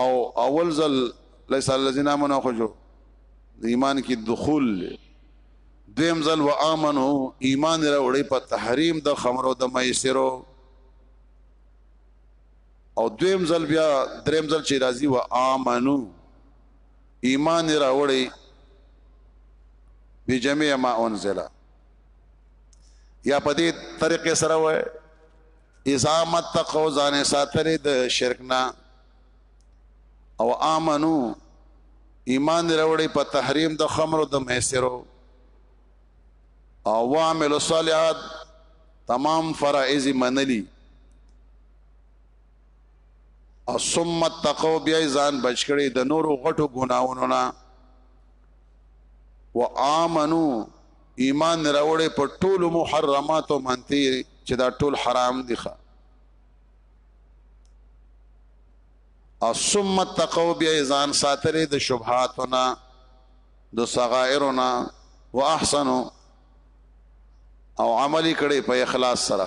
او اول ځل ليس الذين امنوا خجو د ایمان کې دخول دیم ځل و امنو ایمان راوړي په تحریم د خمرو د مېسرو او دویم ځل بیا دریم ځل چې راځي و امنو ایمان راوړي بجميع ما انزل یا په دې طریقې سره وای اذا متقو ځان ساتره د شرک نه او امنو ایمان وروړي په تحریم د خمر د میسرو او عامل الصالحات تمام فرائض منلی او ثم تقو بیا ځان بچ کړي د نورو غټو ګناونو نه وامنو ایمان دی راوړی په ټولو محرماتو مانتی چې دا ټول حرام دي ښه او ثم تقو بیا ځان ساتره د شبهاتنا د صغائرنا واحسنو او عملی کړي په اخلاص سره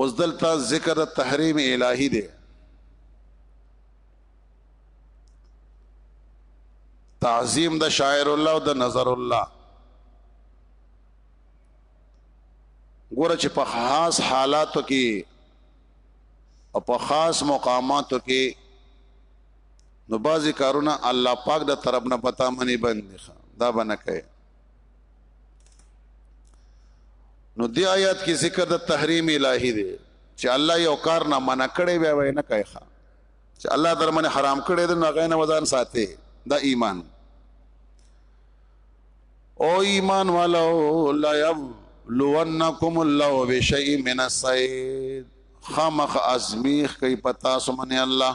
اوس دلته ذکر د تحریم الهی دی تعظیم د شاعر الله او د نظر الله ګوره چې په خاص حالاتو کې او په خاص مقاماتو کې نو بعضی کارونه الله پاک د طرف نه پتا منی بندي دا بنه کوي نو دی آیات کې ذکر د تحریم الهی دی چې الله یو کار نه منع کړي بیا وای نه کوي ښا چې الله در باندې حرام کړي د نه غنه وزن ساتي دا ایمان او ایمان والو لا یبلونکم الله بشیء من الصید خامخ ازمیخ کوي پتا سمنه الله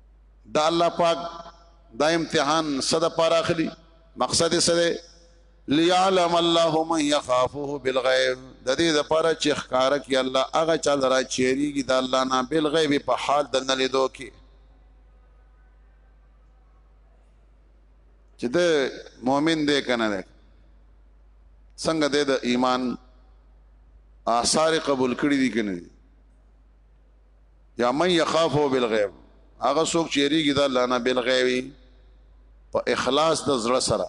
دا الله پاک دا امتحان صد پار اخلي مقصد سره ليعلم الله من يخافه بالغيب د دې لپاره چې ښکارا کې الله هغه چا لرا چیرېږي د الله نه بالغیب په حال د نه لیدو کې چې د مؤمن دې کنه دې څنګه دې د ایمان آثار قبول کړی دي کنه یا من یخافو بالغیب هغه څوک چې یریږي د الله نه بالغیب په اخلاص د زړه سره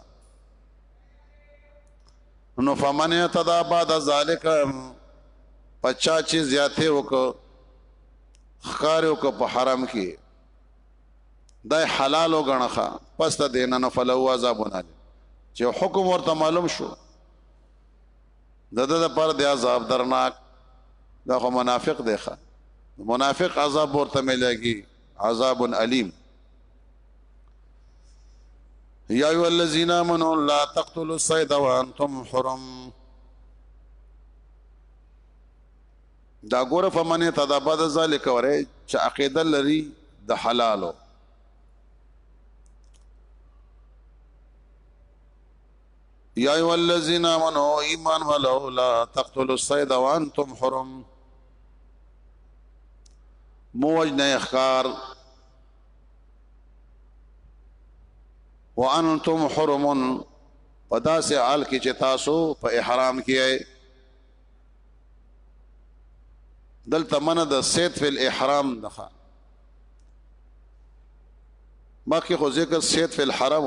نو فمن یتدا بعد ذالک پچا چې زیاته وک خکار وک په حرام کې دای حلال وګڼخه پس ته دینه نو فلو عذابونه چې حکم ورته معلوم شو د د لپاره د عذاب درناک دا خو منافق دی ښه منافق عذاب ورته ملګي عذاب الیم یا ایو الذین آمنوا لا تقتلوا الصید وانتم حرم دا ګوره فمنه تدبد ذالک وره چې عقیده لري د حلالو یا ایو الذین آمنو ایمان ولو لا تقتلوا الصید وانتم حرم موج نه اخکار وانتم حرم پدا سے حال کې چې تاسو په احرام کې اي دلته من د سید فی الاحرام نه مخکې خو ذکر سید فی الحرم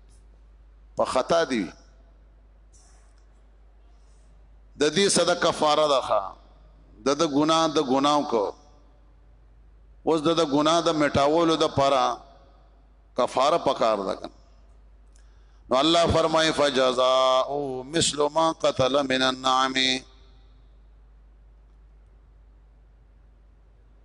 په خطا دی د دې صدا کفاره ده د د ګناه د ګناو کو اوس د د ګناه د میټاولو د پرا کفاره پکار ده نو الله فرمای فجزاء مثل ما قتل من النعمه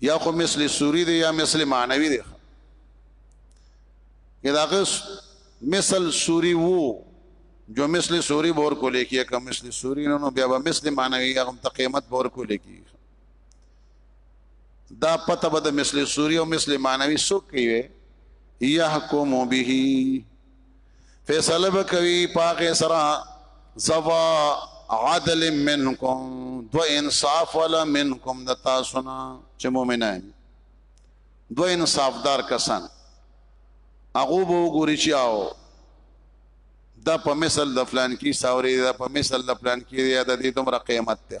یا خو مثل سوری دی یا مثل معنوی دی دا غس مثل سوری وو جو مثل سوری بور کو لیکي که مثل سوری نو بیا به مثل معنوی هغه ته قیمت بور کو لیکي دا پته به د مثل سوری او مثل معنوی سو کوي يحكم به فیصله وکوي پاکه سرا زوا عدل منکم دو انصاف ولا منکم د تاسو نه چې مؤمنان دو انصافدار کسان هغه به وګوري چې آو دا په مثل د فلان کی ساوري دا په مثل د فلان کی دی د دې دومره قیمت ته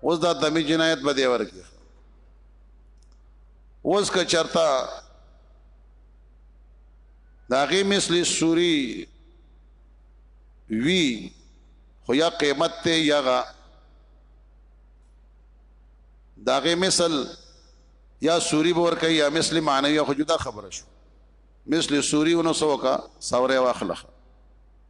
اوس دا دمی جنایت به دی ورکی اوس که چرتا داغه مثلی سوری وی خو یا قیمت ته یغه داغه مثل یا سوری بور کوي یا مثل معنوي خو جدا خبره شو مثل سوری ونو سوکا سوره واخلخه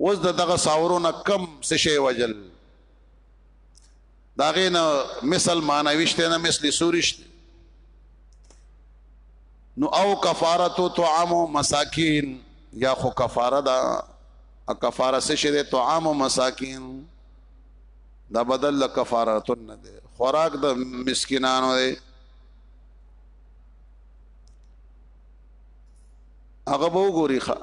اوس د دغه ساورونه کم څه شی وجل دا غینه مثال معنويشته نه مثلی سورشت نو او کفاره طعام مساکین یا خو کفاره دا کفاره څه شی ده طعام مساکین دا بدل کفاره تن نه ده خوراک د مسکینانو ده هغه به وګوري ښه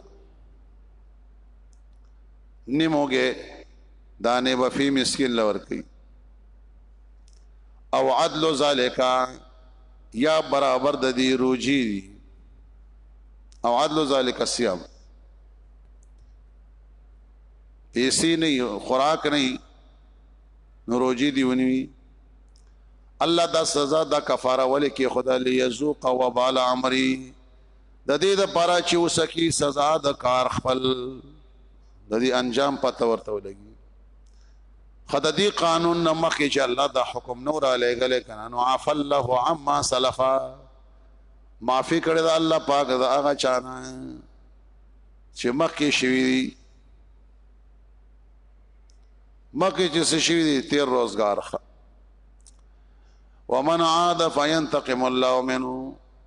نیموګه دانه به فی مسکین لور کوي او عدل ذالکا یا برابر د دی روجی او عدل ذالک صيام پیسې نه خوراک نه نو روجی دی ونی الله دا سزا دا کفاره ولې کې خدای لې یذوق وبال امري د دې د پاره چې وسکی سزا د کار خپل د دې انجام پته ورته ولګي خدای دې قانون نه مخکې چې الله دا حکم نور علی غل کنه نو عف الله عما سلفا معافي کړی دا الله پاک دا هغه چانه چې مخکې شوی دی مخکې چې څه شوی دی تیر روزګار خ ومن عاد فینتقم الله منه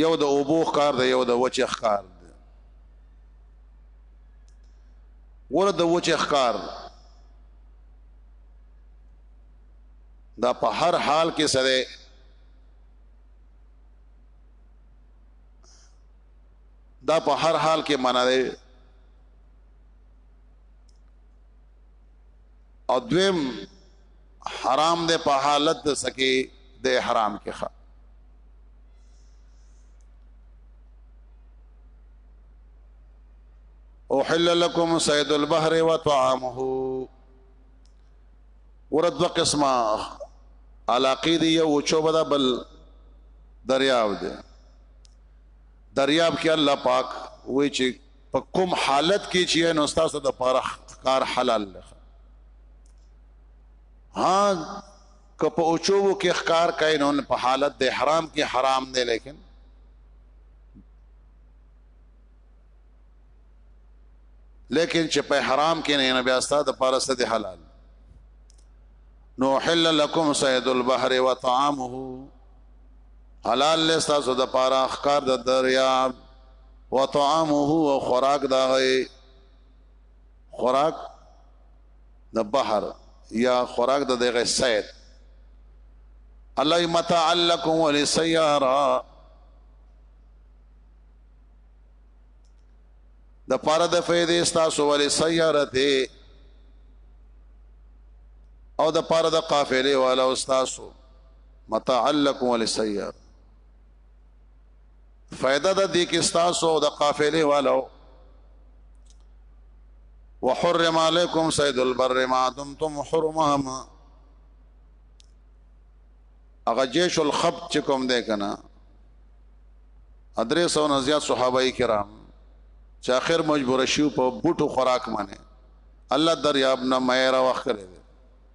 یو د اوبو ښکار دی یو د وچه ښکار دی ور د وچه ښکار دا په هر حال کې سره دا په هر حال کې معنا دی او دویم حرام ده په حالت د سکه د احرام کې ښه احل لكم صيد البحر وطعامه ورد دو قسمه علاقی دی یو چوبه دا بل دریاب دی دریاب کې الله پاک وای چې په کوم حالت کې چې نو تاسو د پاره کار حلال ده ها که په اوچوبو کې ښکار کوي نو په حالت د احرام کې حرام دی لیکن لیکن چې په احرام کې نه بیا ستاسو د پاره ست حلال نو حل لكم صيد البحر وطعامه حلال له تاسو د پاره اخکار د دریاب وطعامه او خوراک دا غي خوراک د بحر یا خوراک د دغه سید الله متاع لكم ولسياره د پاره د فیدې تاسو ولې سیاره ته او د پاره د قافلې والا استادو متاع لكم ولسيار فائدہ د دې کې تاسو او د قافلې والو وحرم عليكم صيد البر ما دمتم حرمهما اغه جيش الخبط چې کوم دی کنه ادرې سو نه زیات صحابه کرام چې اخر مجبور شي په بوټو خوراک مانه الله دریاب نه مې را وخت کړی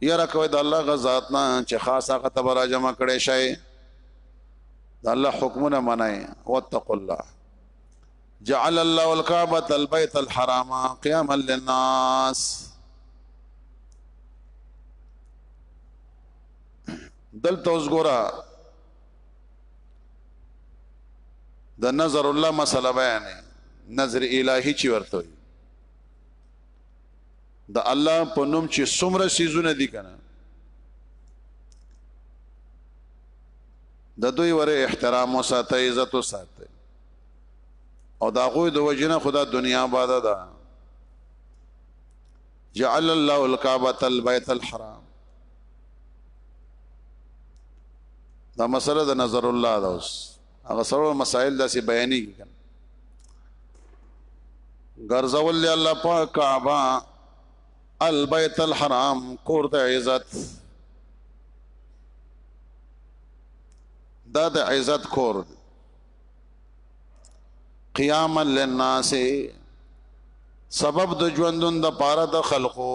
یره کوي د الله غزاد نه چې خاص هغه ته را جمع کړي شي د الله حکمونه منای واتق الله جعل الله الكعبه البيت الحرام قياما للناس دلته اوس ګورا د نظر الله مسله بیان نظر الهی چی ورته د الله په نوم چې څومره سيزونه دي کنه د دوی ور احترام او ساته عزت او ساته او دا غوی د وجنه خدا دنیا آباد ده جعل الله الكعبه البيت الحرام دا مسله د نظر الله ده اوس هغه سره مسائل داسې بیانېږي کنه ګرځول دی الله پاک کعبه البیت الحرام کور د عزت دا د عزت کور دی قیاما للناس سبب د ژوندون د پاره د خلقو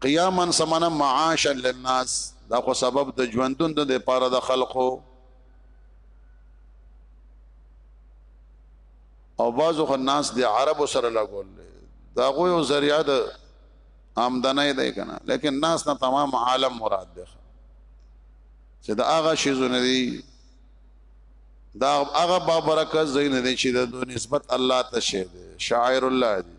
قیاما سمنا معاشا للناس دا خو سبب د ژوندون د لپاره د خلقو او بعضو خناس د عربو سره لګول دا غو یو ذریعہ د آمدنۍ دی کنه لیکن ناس نه تمام عالم مراد دی چې دا هغه شیزونه دي دا هغه بابرکه زین دي چې د نسبت الله ته شه شاعر الله دی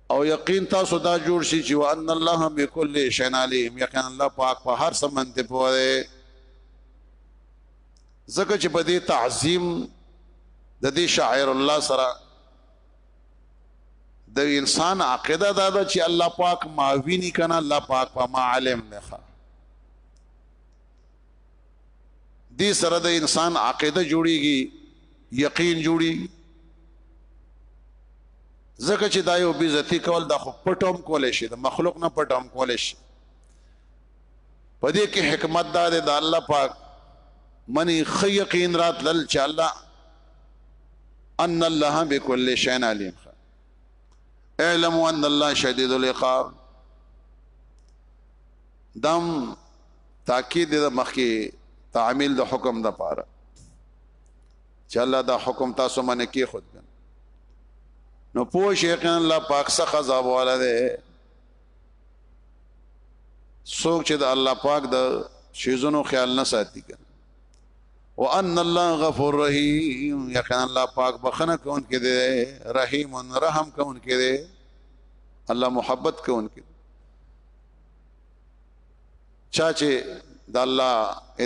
او یقین تاسو دا جوړ شي چې وان الله بكل شيء عليم یقین الله پاک په هر څه منته پوه دی زکه چې په دې تعظیم د دې شاعر الله سره د انسان عقیده دا ده چې الله پاک ما ویني کنه الله پاک په ما عالم نه دې سره د انسان عقیده جوړیږي یقین جوړي زکه چې دا یو بیزتی کول د خو پټوم کولې شي د مخلوق نه پټوم کولې شي پدې کې حکمت دا ده د الله پاک منی خی یقین رات لل چې الله ان الله بكل شيء عليم اعلموا ان الله شديد العقاب دم تاکید د مخکې تعمیل د حکم د پاره چې الله دا حکم تاسو باندې کې خود کن نو پوه شیخان الله پاک څخه عذاب والا دی څوک چې د الله پاک د شیزونو خیال نه ساتي کن وان الله غفور رحیم یقینا الله پاک بخنه کون کې دی رحیم رحم کون کې دی الله محبت کون کې چا چې د الله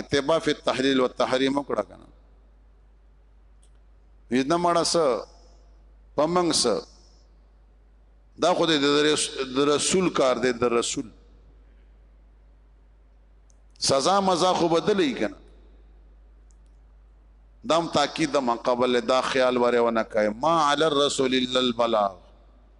اتباع فی التحلیل والتحریم وکړه کنه ویدنه مړه سره پمنګ سره دا خو د رسول کار دی د رسول سزا مزا خو بدلې کنه دم تاکید ما قبل دا خیال وره ونه کای ما علی الرسول الا البلاغ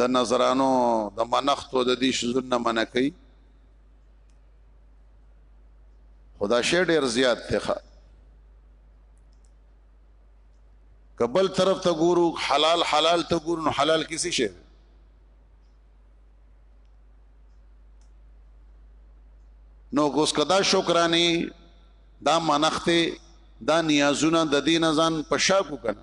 د نظرانو د منختو د دې شزون نه منع کوي خدا شی ډیر زیات دی ښه کبل طرف ته ګورو حلال حلال ته ګورو نو حلال کسی شی نو ګوس کدا شکرانی دا منخته دا نیازونه د دین ځان پشاکو کنه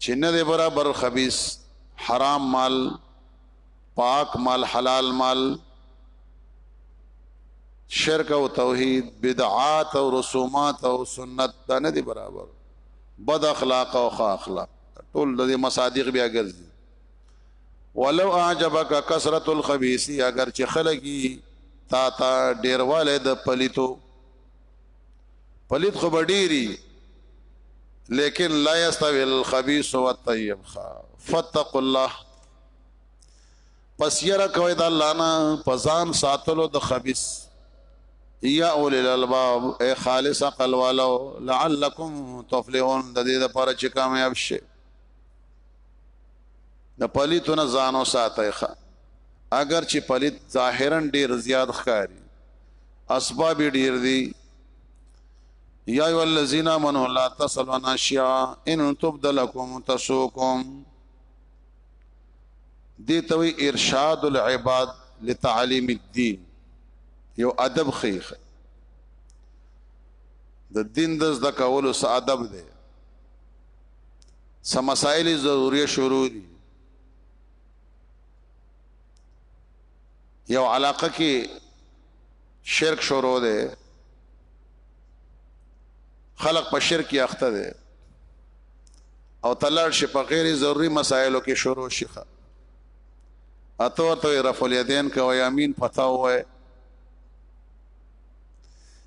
چې نه دی برابر خبيث حرام مال پاک مال حلال مال شرک او توحید بدعات او رسومات او سنت دا نه دی برابر بد اخلاق او ښه اخلاق ټول د مصادیق بیا ګرځي ولو اعجبک کثرت الخبيث اگر چې خلګي تا تا ډیرواله د پلیتو پلید خو بډیری لیکن لا یستوی الخبیث والطیب فتقوا الله پس یره کوي د الله نه پزان ساتلو د خبيث یا اول الالباب اے خالص عقل والو لعلکم تفلحون د دې لپاره چې کامیاب شي د پلیتونه ځانو ساتي ښه اگر چې پلیت ظاهرا ډیر زیات ښکاری اسباب ډیر دي یا ایو الذین آمنوا لا تسلوا ناشیا ان تبدلکم تسوکم دي توي ارشاد العباد لتعلیم الدین یو ادب خیخ د دین د زده کولو څه ادب دی څه مسائل ضروري شروع دي یو علاقه کې شرک شروع دی خلق په شرک یې اخته دی او تلړ شي په غیر ضروری مسایلو کې شروع شي اته ورته رفع الیدین کوي امین پتا وای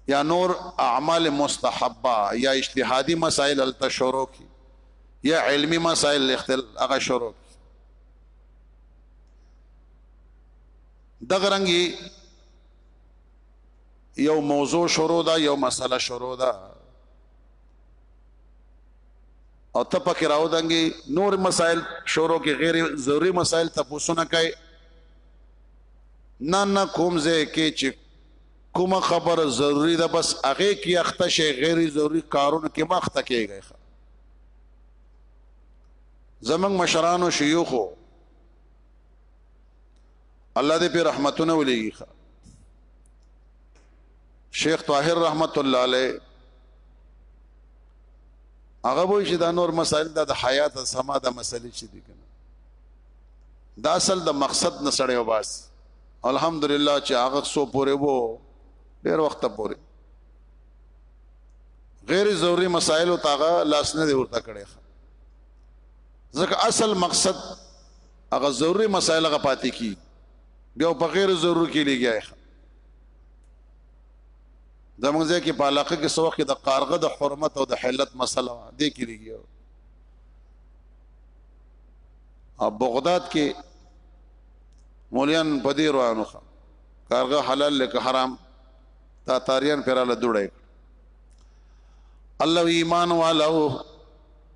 یا نور اعمال مستحبه یا اجتهادي مسائل الته شروع کی یا علمی مسائل اختلاف هغه شروع کی دغه رنګي یو موضوع شروع ده یو مسله شروع ده او ته پکې راو دنګي نور مسائل شروع کې غیر ضروری مسائل تاسو نه کوي نه نه کوم ځای کې چې کومه خبره ضروری ده بس هغه کې اخته شي غیر ضروری کارونه کې مخته کېږي زمنګ مشرانو شيوخو الله دې په رحمتونه ولېږي شیخ طاهر رحمت الله علیه هغه وایي چې دا نور مسائل د حیات سما د مسلې چې دي کنه دا اصل د مقصد نه سړی وباس الحمدلله چې هغه سو پورې وو ډېر وخت پورې غیر ضروری مسائل او تاغه لاس نه دی ورته کړی ځکه اصل مقصد هغه ضروري مسائل غ پاتې کی بیا په غیر ضرور کې لګیای د موږ ځکه په علاقه کې سوخ د قارغه د حرمت او د حلت مسله دې کې لګیو او بغداد کې مولیان په دې روانو کارغه حلال لکه حرام تا تاریان پراله دوړې الله ایمان والو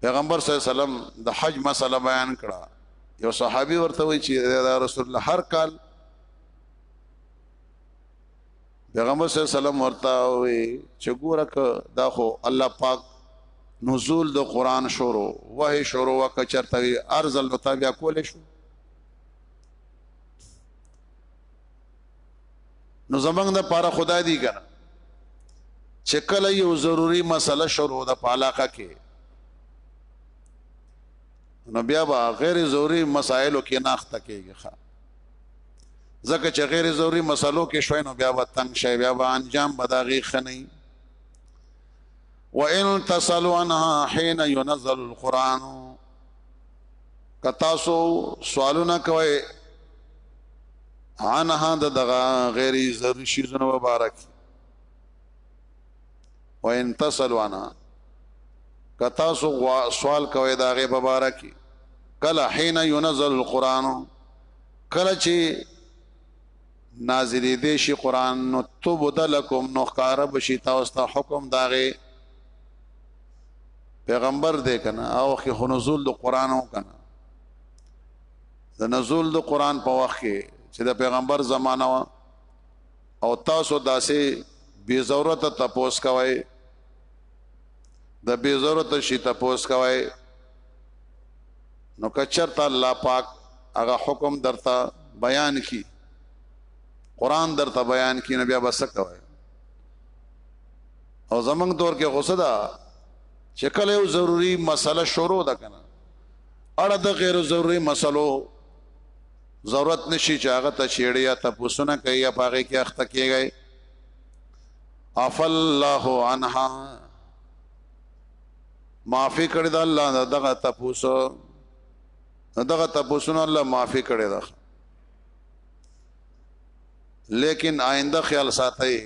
پیغمبر صلی الله علیه وسلم د حج مسله بیان کړه یو صحابي ورته وی چې دا رسول الله هر کال پیغمبر صلی الله علیه وسلم ورته وی چې ګوره ک دا خو الله پاک نزول د قران شروع وه شروع وک چرته ارزل مطابق کول شو نو زمنګ د پاره خدای دی کنه چې کله یو ضروری مسله شروع ده په علاقه کې نو بیا به غیر ضروری مسایلو کې ناخته کېږي ځکه چې غیر ضروری مسلو کې شوي نو بیا به تنگ شي بیا به انجام بداغي خني وان تصلوا عنها حين ينزل القران کتا سو سوالونه کوي عن ها دغه غیر ضروري شیزونه مبارک وان تسلوانا کتا سو سوال کوي دا غي مبارک کله حين ينزل القران کله چې نازلیدی شي قران نو تبد لكم نو خکار بشي تاسو ته حکم داغه پیغمبر دی کنه او خې خنزول د قران او کنه د نزول د قران په وخت کې چې د پیغمبر زمانہ وا او تاسو داسې بی ضرورت تپوس کوي د بی ضرورت شي تپوس کوي نو کچرته الله پاک هغه حکم درته بیان کی قران درته بیان کی نو بیا بس کوي او زمنګ دور کې غوسه ده چې کله یو ضروری مسله شروع ده کنه اړه د غیر ضروری مسلو ضرورت نشي چې هغه ته چیړیا تپوسونه کوي یا پاګه کې اخته کیږي عفا الله عنها معافی کړی دا الله دغه تپوسو دغه تپوسونه الله معافی کړی دا لیکن آئنده خیال ساتي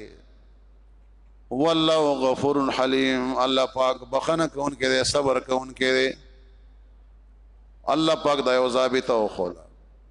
والله غفور حلیم الله پاک بخنه کون کې صبر کون کې الله پاک دا یو ضابطه او خوله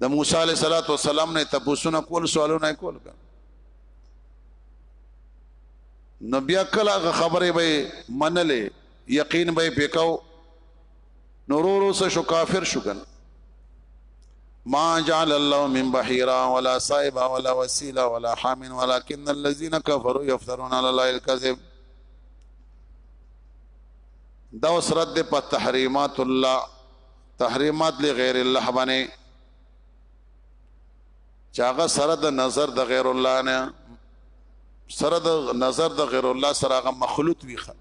د موسی علیه صلوات و سلام نه تاسو کول سوالونه کول نو بیا کله خبره به منلې یقین به پکاو نورورو سه شو کافر شو کنه ما جعل الله من بحيرا ولا صائبا ولا وسيلا ولا حام ولكن الذين كفروا يفترون على الله الكذب دا وسرت په تحریمات الله تحریمات لغیر الله باندې چاغه سره د نظر د غیر الله نه سره د نظر د غیر الله سره هغه مخلوط ویخه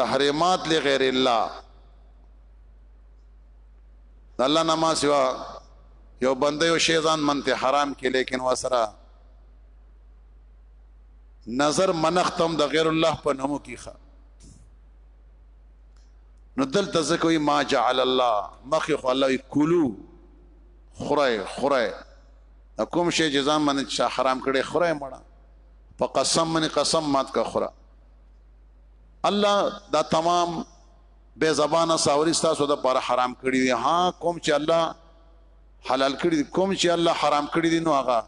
تحریمات لغیر الله الله نما سوا یو بنده یو شی ځان منته حرام کې لیکن وسره نظر منختم د غیر الله په نوم کیخه نو دلته ځکه وي ما جعل الله مخې خو الله وي کلو خورای خورای کوم شی چې ځان باندې چا حرام کړي خورای مړه په قسم باندې قسم مات کا خورا الله دا تمام بے زبانه ساوري تاسو د پر حرام کړی دي ها کوم چې الله حلال کړی دي کوم چې الله حرام کړی دي نو هغه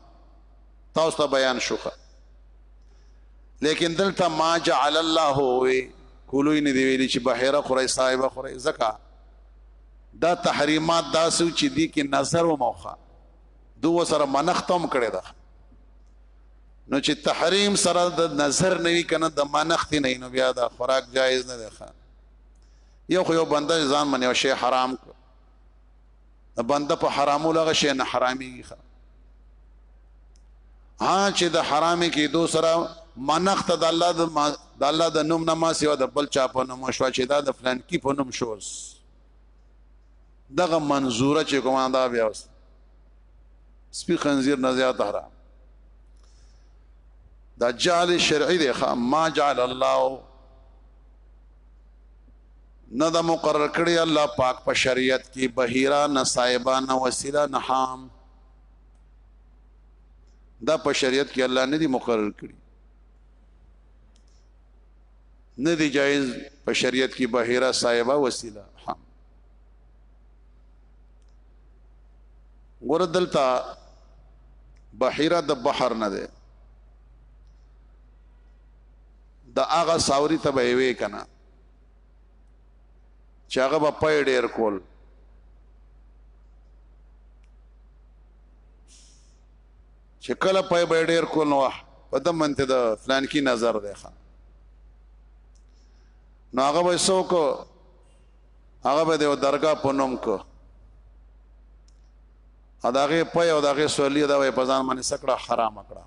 تاسو ته بیان شوخه لیکن دلته ما جعل الله وي کولوی نه دی ویلی چې بحیره خورای صاحب خورای زکا دا تحریمات داسو چې دی کې نظر و موخه دوه سره منختم کړي ده نو چې تحریم سره د نظر نه وی کنه د منخت نه نو بیا دا خوراک جایز نه ده یو خو یو بنده ځان منیو شی حرام کو د بنده په حرامو لغه شي نه حرامي ښه ها چې د حرامي کې دو سره منخت د الله د د الله د نوم نه ما سیوا د بل چا په نوم شو چې دا د فلان کی په نوم شو دغه منظوره چې کومه دا بیا وس سپی خنزیر نه زیات حرام دا جعل شرعي دی ما جعل الله نه د مقرر کړی الله پاک په شریعت کې بهیرا نه صاحبہ نه وسیله نه حام دا په شریعت کې الله نه دی مقرر کړی نه دی جایز په شریعت کې بهیرا صاحبہ وسیله حام ګور دلته بحیره د بحر نه ده د هغه ساوري ته به وې کنه چې هغه به پي ډیر کول چې کله پي به ډیر کول نو په د منته د فلان کی نظر دی ښا نو هغه به څوک هغه به د درگاه په نوم کو اداغه پي او داغه سولې دا په ځان باندې سکړه حرام کړه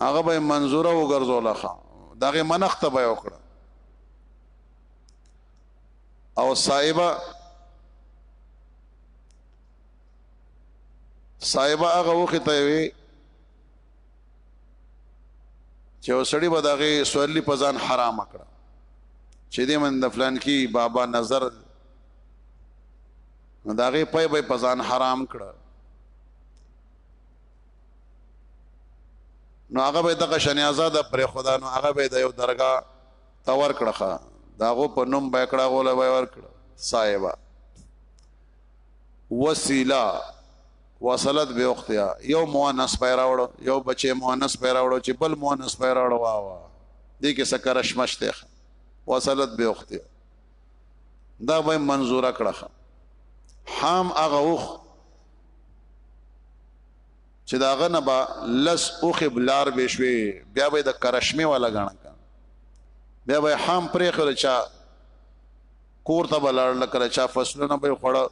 هغه به منظوره وګرځول خا دغه منخت به وکړه او صاحبہ صاحبہ هغه وخت ته وی چې وسړي به دغه سورلی په ځان حرام کړه چې دې من د فلان کی بابا نظر نو داغه پي به پزان حرام کړه نو هغه به دغه شنه آزاد پر خدا نو هغه به د یو درگاه تا ور کړخه داغو په نوم به کړه غوله به ور کړه صاحبہ وسیلا وصلت به اختیا یو مؤنث پیرا وړو یو بچي مؤنث پیرا وړو چې بل مؤنث پیرا وړو وا وا دې کې سکرش مشته وصلت به اختیا دا به منزور کړه حام هغه وخت چې دا غنه با لس او خبلار بشوي بیا به د کرشمه والا غنه بیا به حام پرې خرچا کور ته بلار لکه چا فصلونه به خړه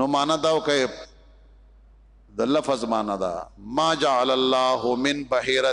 نو معنا دا کوي د لفظ معنا دا ما جعل الله من بحيره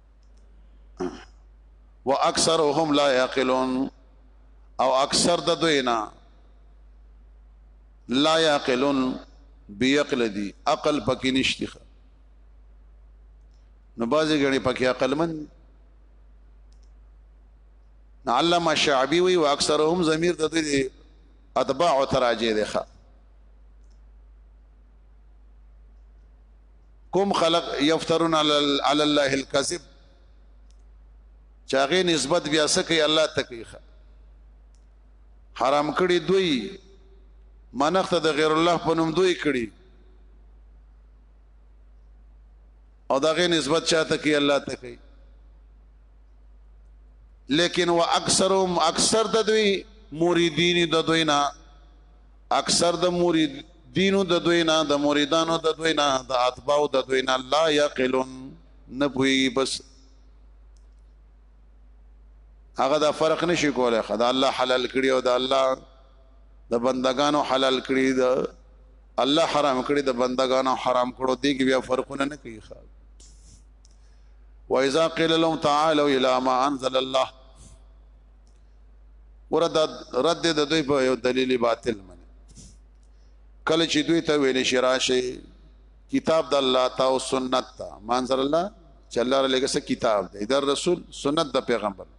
واکثرهم لا يعقلون او اکثر د دوی نه لا يعقلون بيقل دي عقل پکې نشته نو بازي غني پکې عقل من علامه شعبي وي واکثرهم ضمير د دوی اتباع تراجه دي ښه کوم خلق یفترون علی الله الكذب چاغه نسبت بیا سکی الله تکیخه حرام کړي دوی منخت د غیر الله په نوم دوی کړي او دغه نسبت چاته کوي الله ته کوي لیکن وا اکثرهم اکثر د دوی مریدین د دوی نه اکثر د مرید دینو د دوی نه د مریدانو د دوی نه د اتباو د دوی نه لا یقلون نه پوي بس هغه دا فرق نشي کولای خدای الله حلال کړی او د الله د بندگانو حلال کړی د الله حرام کړی د بندگانو حرام کړو دی کې بیا فرقونه نه کوي خا واذا قيل لهم تعالوا الى ما انزل الله ورته رد د دوی په یو دلیل باطل منه کله چې دوی ته ویل شي راشي کتاب د الله تا او سنت تا منظر الله چې الله را لګسه کتاب دی د رسول سنت د پیغمبر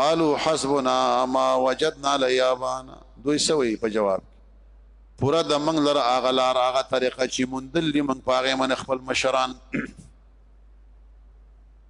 قالوا حسبنا ما وجدنا ليابانا دوی سوي په جواب پورا د منګ لره اغلار اغه طریقه چې مندل لمن پاغه من خپل مشران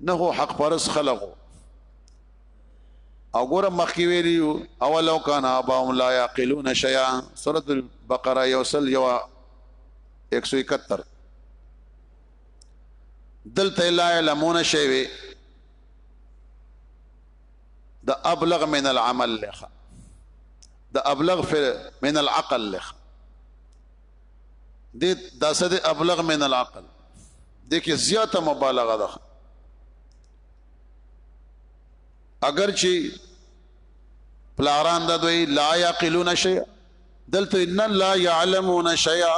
نه هو حق پرس خلقو او ګوره مخکې ویلی او لو کان اباهم لا یعقلون شیئا سوره البقره یوسل یو 171 دلته لا علمون شی وی د ابلغ من العمل لخ د ابلغ من العقل لخ دې داسه د ابلغ من العقل د کې زیاته مبالغه ده اگر چې پلاران د دوی لا یعقلون شیء دلته ان لا یعلمون شیء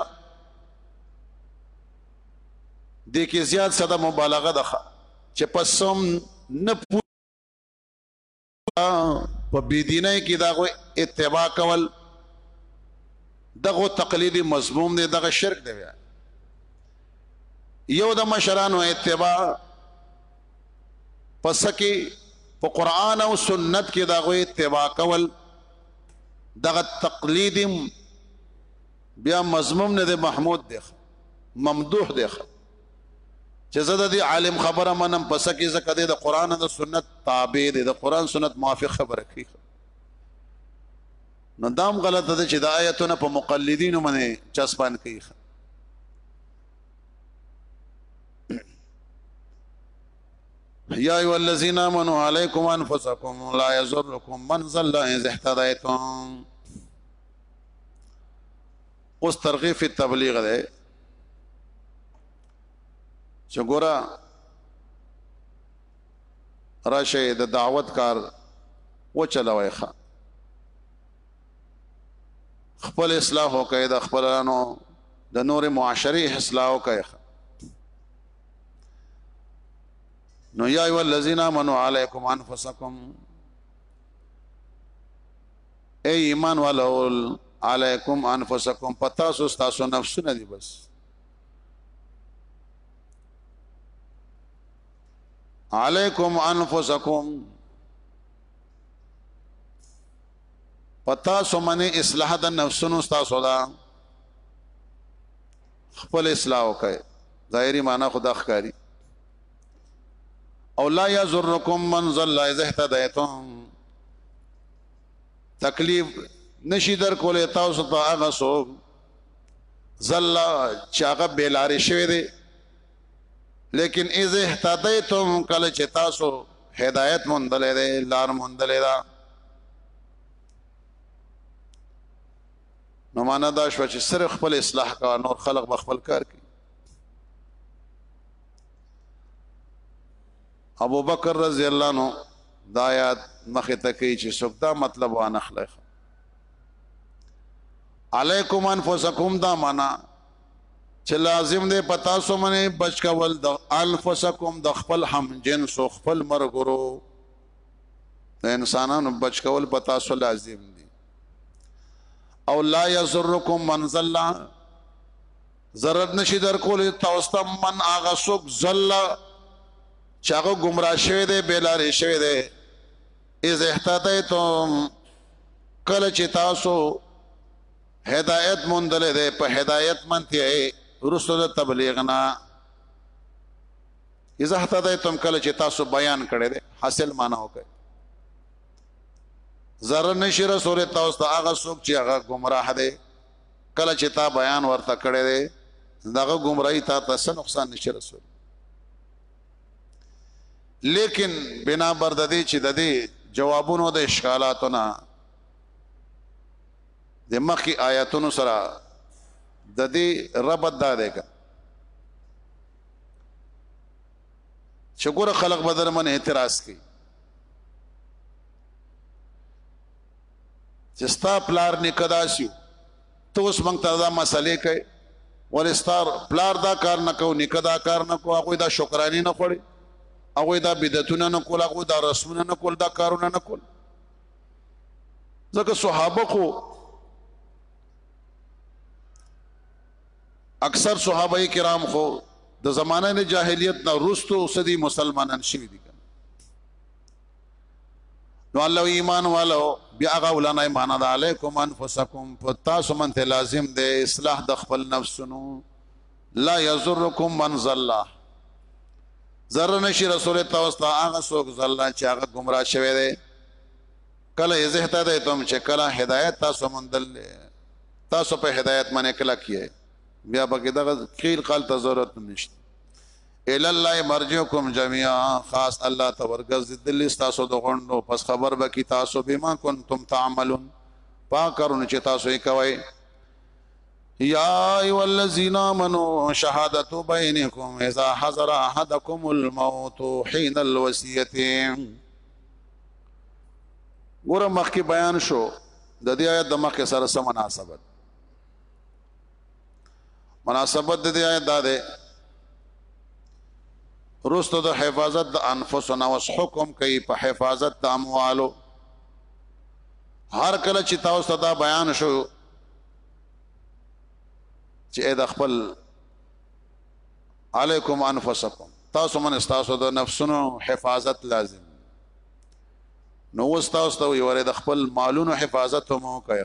د کې زیات صدا مبالغه ده چې پسوم نه په بيدینۍ کې دا غو اتباع کول دغه تقلید مضموم دی دغه شرک دی بیا یو د مشرانو اتباع پس کې په قران او سنت کې دا غو اتباع کول دغه تقلید بیا مضموم نه دی محمود دی ممدوح دی چې زه د دې عالم خبره منم پس کې زکه د قران او سنت تابع دي د قران سنت موافق خبره کوي نو دام غلط ده چې د آیتونو په مقلدینو باندې چسپان کوي یا ایو الذین آمنوا علیکم انفسکم لا یضرکم من ضل اذا اهتدیتم اوس ترغیب فی تبلیغ ده چې ګوره راشه د دعوت کار و چلوي ښه خپل اصلاح وکړي د خپلانو د نور معاشري اصلاح وکړي نو یا ایو الذین آمنوا علیکم انفسکم اے ایمان والول علیکم انفسکم پتا سو تاسو نفسونه دی بس علیکم انفسکم پتا سو منی اصلاح د نفسونو تاسو دا خپل اصلاح وکړي ظاهری معنی خدا ښکاری او لا یذرکم من ظل اذا اهتدیتم تکلیف نشي در کولې تاسو ته هغه سو ظل چې هغه بیلارې شوی دی لیکن اذا اهتدیتم کله چې تاسو هدایت مونږ دلې ده لار مونږ دلې ده نو معنا دا شو چې صرف خپل اصلاح کا نور خلق به خپل کار کوي ابو بکر رضی الله عنه دا آیات مخه تکي چې څوک دا مطلب وانه خلک علیکم انفسکم دا معنا چې لازم دی پتا سو منه بچ کول د انفسکم د خپل هم جنس او خپل مرګرو د انسانانو بچ کول پتا سو لازم دی او لا یسرکم منزل ضرر نشي درکول تاسو من هغه سوک زل چاغه گمراه شوی دی بیلارې شوی دی از احتدیتم کله چې تاسو هدایت موندلې ده په هدایت منته رسول تبلیغنا اذا هدایتم کله چې تاسو بیان کړي ده حاصل معنا وکړي زر نشي رسول تاسو هغه څوک چې هغه گمراه ده کله چې تا بیان ورته کړی دی دغه گمراهی تا ته څه نقصان نشي رسول لیکن بنا بر د دې چې د دې جوابونو د اشکالاتو نه د مخکې آیاتونو سره د دې ربط دا دی چې ګوره خلق بدر من اعتراض کوي چې ستا پلار نیکه داسیو ته اوس موږ ته دا مسلې کوي ولې ستا پلار دا کار نه کو نیکه دا کار نه کو هغه دا شکرانه نه خوري هغه دا بدعتونه نه کول هغه دا رسمونه نه کول دا کارونه نه کول ځکه صحابه خو اکثر صحابه کرام خو د زمانه جاهلیت نه رستو سدي مسلمانان شوي دي نو الله ایمان والو بیا هغه ولنه ایمان ده علیکم انفسکم فتاسو من ته لازم ده اصلاح د خپل نفسونو لا یزرکم من زلا زر نشی رسول تاسو ته هغه څوک زلا چې هغه گمراه شوی دی کله زهته ده تم چې کله هدایت تاسو مندل تاسو په هدایت باندې کله کیه بیا بګی دغه خیر قال ته ضرورت نشته الی الله مرجعکم جميعا خاص الله ته ورګرځیدل تاسو د غونډو پس خبر به کی تاسو بما کنتم تعملون پاکرون چې تاسو یې کوي یا ایو الذین آمنوا شهادت بینکم اذا حضر احدکم الموت حين الوصیه ګوره مخکې بیان شو د دې آیت د مخکې سره سم مناسبت مناسبت د دې آیت دا ده روستو د حفاظت د انفسنا وس حکم کوي په حفاظت د اموالو هر کله چې تاسو ته دا بیان شو چې د خپل علیکم انفسکم تاسو من تاسو د نفسونو حفاظت لازم نو تاسو ته وي ور د خپل مالونو حفاظت مو کوي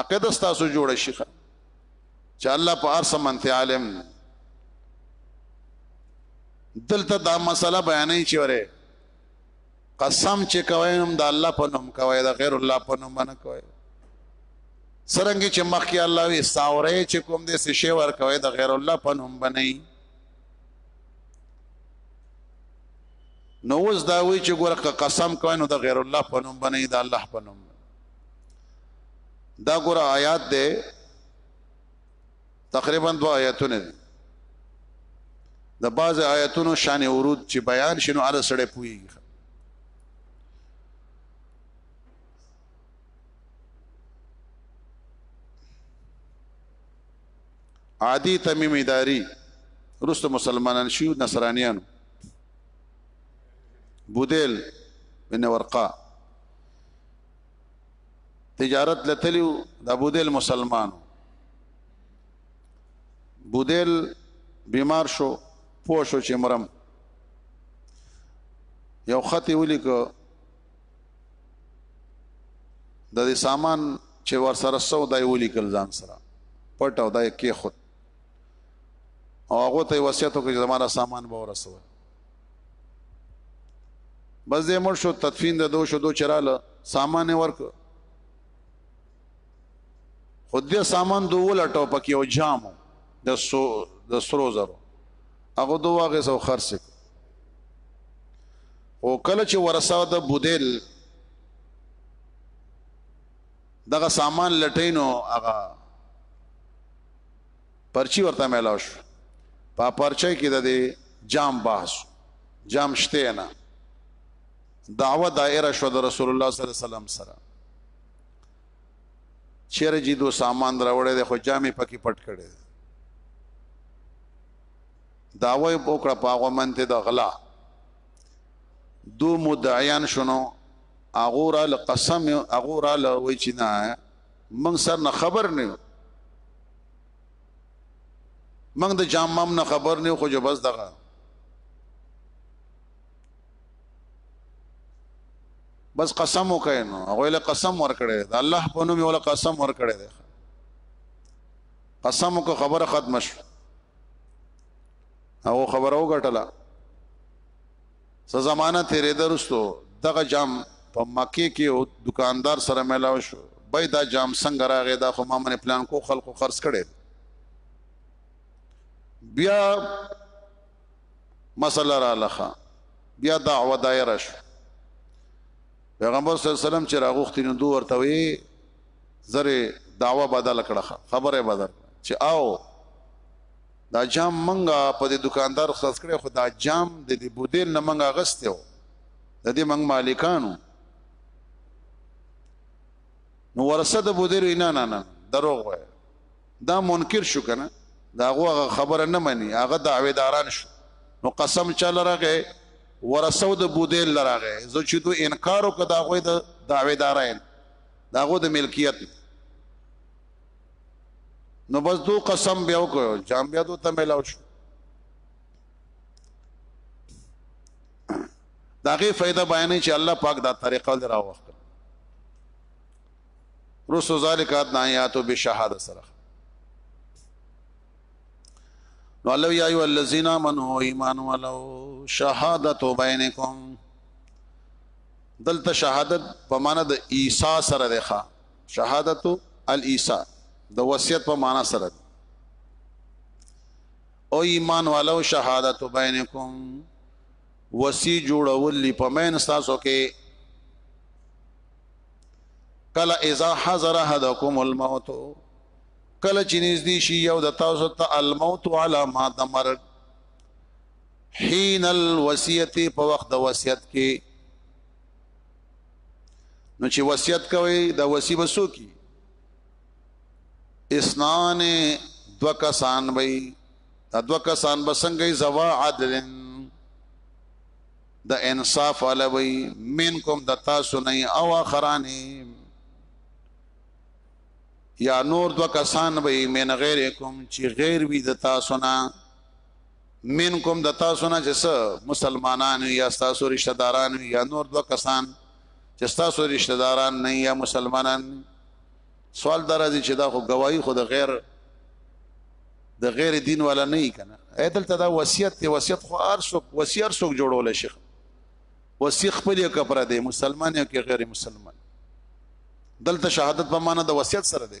عقیده تاسو جوړ شي چې الله په هر څه منته عالم دی دلته دا مسله بیانې چې وره قسم چې کوي نوم د الله په نوم کوي د غیر الله په نوم نه کوي سرنګي چې مخکې الله وي ساورې چې کوم دې څه شی ور کوي د غیر الله په نوم بنئ نو اوس دا وی چې ګوره قسم کوي نو د غیر الله په نوم بنئ د الله په نوم دا ګور آیات ده تقریبا دو آیاتونه دي د بعض آیاتونو شان ورود چې بیان شنو ار سره پوي عادی تمیم اداری رست مسلمانان شیو نصرانیان بودیل بن ورقا تجارت لتلیو د بودل مسلمان بودل بیمار شو پوه شو چې مرم یو خط ولیک د دې سامان چې ور سره سو دای ولیکل ځان سره پټ او دای کې خود او هغه ته وصیت وکړي زماره سامان به ورسول بس دې مړ شو تدفین د دو شو دو چراله سامان ورک خود دې سامان دوه لټو پکې او جامو د سو د سرو زرو هغه دوه هغه سو خرڅ او کله چې ورساو د بودل دغه سامان لټینو هغه پرچی ورته ملاو شو په پرچی کې د جام بحث جام شته نه دعوه دایره شو د رسول الله صلی الله علیه وسلم سره چیر جی دو سامان راوړی د خو جامې پکې پټ کړي داوی پوکړه پاغه منته د غلا دو مدعیان شنو اغورا لقسم اغورا لوي چې نه من سر نه خبر نه موږ د جام مام نه خبر نه خو جو بس دغه بس قسم وکړي نو هغه له قسم ورکړي دا الله په نوم یو له قسم ورکړي دی قسم کو خبره ختم شو هغه خبره وګټله څه زمانہ تیرې درستو دغه جام په مکه کې او دکاندار سره ملاو شو بای دا جام څنګه راغی دا خو ما من پلان کو خلکو خرڅ کړي بیا مسله را لخه بیا دعوه دایره شو پیغمبر صلی الله علیه وسلم چې راغوښتي نو دوه ورته وی زره دعوه بدل کړه خبره بدل چې آو دا جام منګه په دې دکاندار خرڅ کړي خو دا جام د دې بودیل نه منګه غسته و د دې منګ مالکانو نو ورسه د بودیل نه نه نه دروغ وای دا منکر شو کنه دا هغه خبره نه مني هغه دعویداران شو نو قسم چل راغې ورسو د بودیل لراغه زه چې دوی انکار وکړ دا غوې د دعویدارین دا غو د ملکیت نو بس دو قسم بیا وکړو جام بیا دو ته ملاو شو داغه فائدہ بیانې چې الله پاک دا طریقه لري راوخت رسو ذالک اتنایاتو بشهاده سره نو الله یا ایو الذین آمنو ایمان ولو شهادت بینکم دلته شهادت په معنا د عیسی سره ده شهادت العیسی د وصیت په معنا سره او ایمان والو شهادت بینکم وسی جوړول په مین تاسو کې کله اذا حضر احدکم الموت کله چې نږدې شي یو د تاسو ته الموت علی ما دمر حين الوصیت په وخت د وصیت کې نو چې وصیت کوي دا وصی بسو کی اسنان دو کسان وي دا دو کسان بسنګي زوا عدل د انصاف علوي منکم د تاسو نه او اخرانه یا نور دو کسان وي من غیرکم چې غیر وي د تاسو نه منکم د تاسو نه چې څه مسلمانان یا تاسو رشتہ داران یا نور دو کسان چې تاسو رشتہ داران نه یا مسلمانان سوال درځي چې دا خو گواہی خو د غیر د غیر دین والا نه یې کنه ایدل ته دا وصیت ته وصیت خو ارسو وصیت ارسو جوړول شي وصیت خپل یو کپره دی مسلمان یو کې غیر مسلمان دلته شهادت په معنا د وصیت سره دی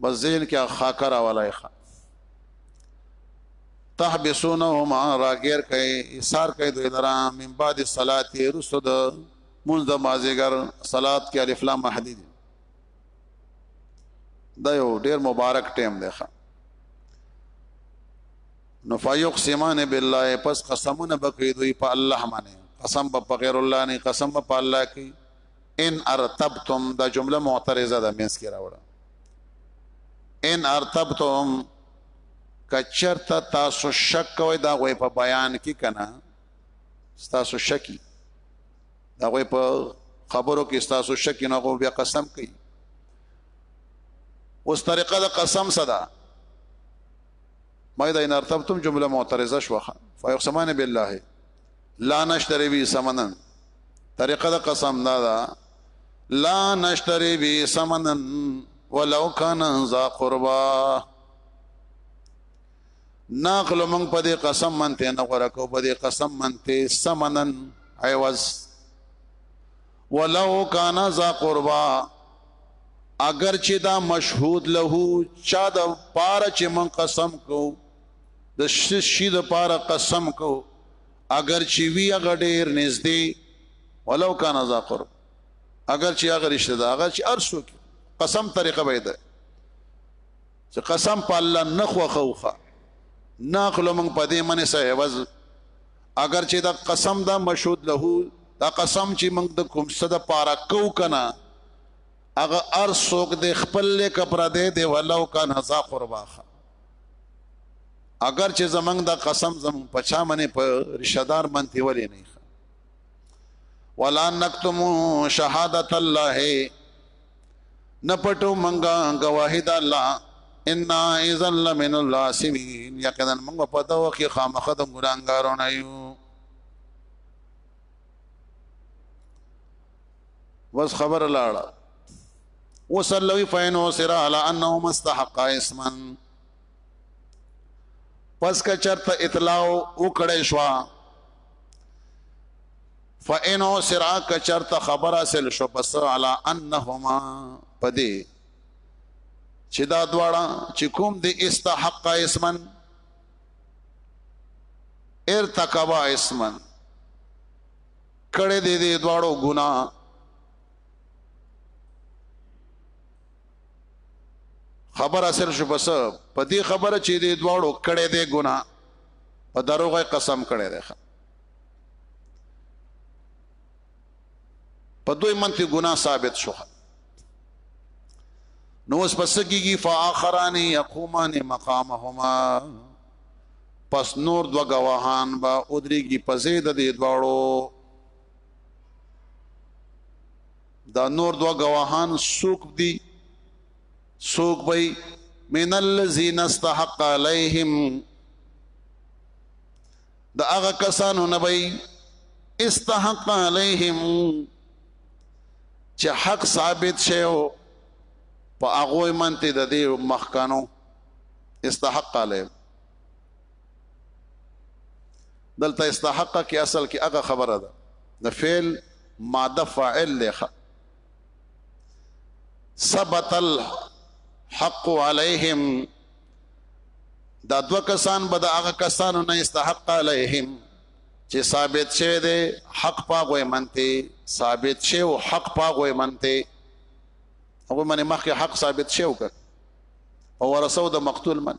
بس ذهن کې خاکه راولای خا تحبسونهم راګیر کوي ایثار کوي دوی لرا من بعد الصلاه رسد منذ مازیګر صلات کې الف لام محدود دا یو ډیر مبارک ټیم دی ښا نو فیقسمان بالله پس قسمونه بکې دوی په الله باندې قسم په غیر الله نه قسم په الله کې ان ارتبتم دا جمله معترضه ده مینس کې راوړه ان ارتبتم کچرت تاسو شک کوي دا غوي په بیان کې کنه تاسو شکی دا غوي په خبرو کې تاسو شکی نه غو بیا قسم کوي اوس طریقه د قسم صدا ما دا ان ارتبتم جمله معترضه شوخه فیقسمان بالله لا نشتری بی سمنن طریقه د قسم دا دا لا نشتری بی سمنن ولو کان ذا قربا ناخلو من په دې قسم منته نه غره کو په دې قسم منته سمنن عوض ولو کان ذا قربا اگر چې دا مشهود له چا د پاره چې من قسم کو د شي د پاره قسم کو اگر چې وی هغه ډیر نږدې ولو کان ذا قرب اگر چې هغه رشتہ دا هغه چې ارسو کې قسم طریقه به ده چې قسم په الله نه خو خوخه نه خپل موږ په دې منې سه عوض اگر چې دا قسم دا مشهود له دا قسم چې موږ د کوم صد پاره کو کنه هغه ارسو کې خپل کپره دې دی ولو کان ذا قرباخه اگر چې زمنګ دا قسم زم پچا منه په رشتہ دار منتی ولې نه ولا نکتم شهادت الله نه پټو منګه گواهی د الله ان اذا لمن الاسمين یقینا موږ په دا وخت کې خامخد ګرانګارو نه یو بس خبر لاړه وسلوی فین او سر علی انه مستحق اسما پس کا چرته اطلاع وکړې شو فین او سر کا چرته خبره سل شو پس علی انهما پدی چې دا دواړه چې کوم دی استحق اسمن ارتکبا اسمن کړه دې دې دواړو ګناه خبر اصل شو بس په دې خبره چې دې دواړو کړه دې ګنا په دروغه قسم کړه دې په دوی منته ګنا ثابت شو نو اوس پس کیږي فاخران يقومان مقامهما پس نور دو گواهان با ادریږي په زید دې دواړو دا نور دوا گواهان سوک دی سوک بی من الذین استحق علیہم دا اغا کسانو نبی استحق علیہم چې حق ثابت شي او په هغه منته د دې مخکانو استحق علیه دلته استحق کې اصل کې هغه خبره ده د فعل ماده فاعل لخه ثبت الحق عليهم دا دو کسان به د هغه کسانو نه استحق عليهم چې ثابت شوی دی حق پاغوي منته ثابت شوی او حق پاغوي منته هغه منه مخکې حق ثابت شوی او ورسو د مقتول من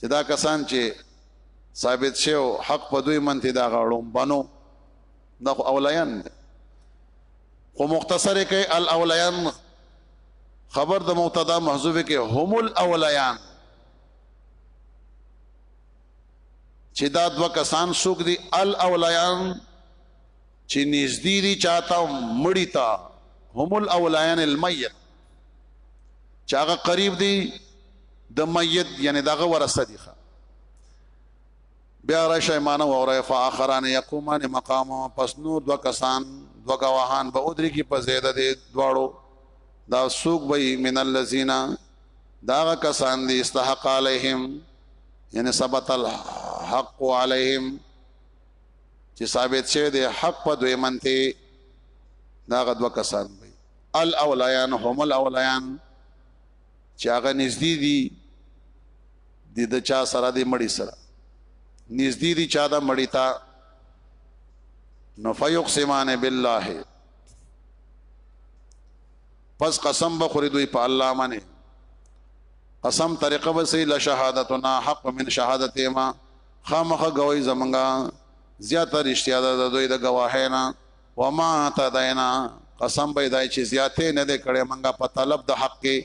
چې دا کسان چې ثابت شو حق په دوی منته دا غړوم بنو دا خو اولیان دی خو مختصر کې الاولیان خبر د مبتدا محذوف کې هم الاولیان چې دا دوه کسان څوک دي الاولیان چې نږدې دي چاته مړی تا هم الاولیان المیت چې هغه قریب دی د میت یعنی دغه ورسه دی بیا را شیمانه وره فاخران یقومان مقام پس نو دو کسان دو گواهان به ادری کی په زیاده دی دواړو دا سوق به من الذین دا کسان دی استحق علیهم یعنی ثبت الحق علیهم چې ثابت شه دی حق په دوی منته دا غدو کسان به الاولیان هم الاولیان چې هغه نږدې دي د د چا سره د مړی سره نږدې دي چا د مړی ته نو فیقسمان بالله پس قسم بخوری دوی په الله باندې قسم طریقه وسې لا شهادتنا حق من شهادت ما خامخ گوي زمنګا زیاته رښتیا ده د دوی د گواهینا وما تدینا قسم به دای چې زیاتې نه دې کړې منګه په طلب د حق کې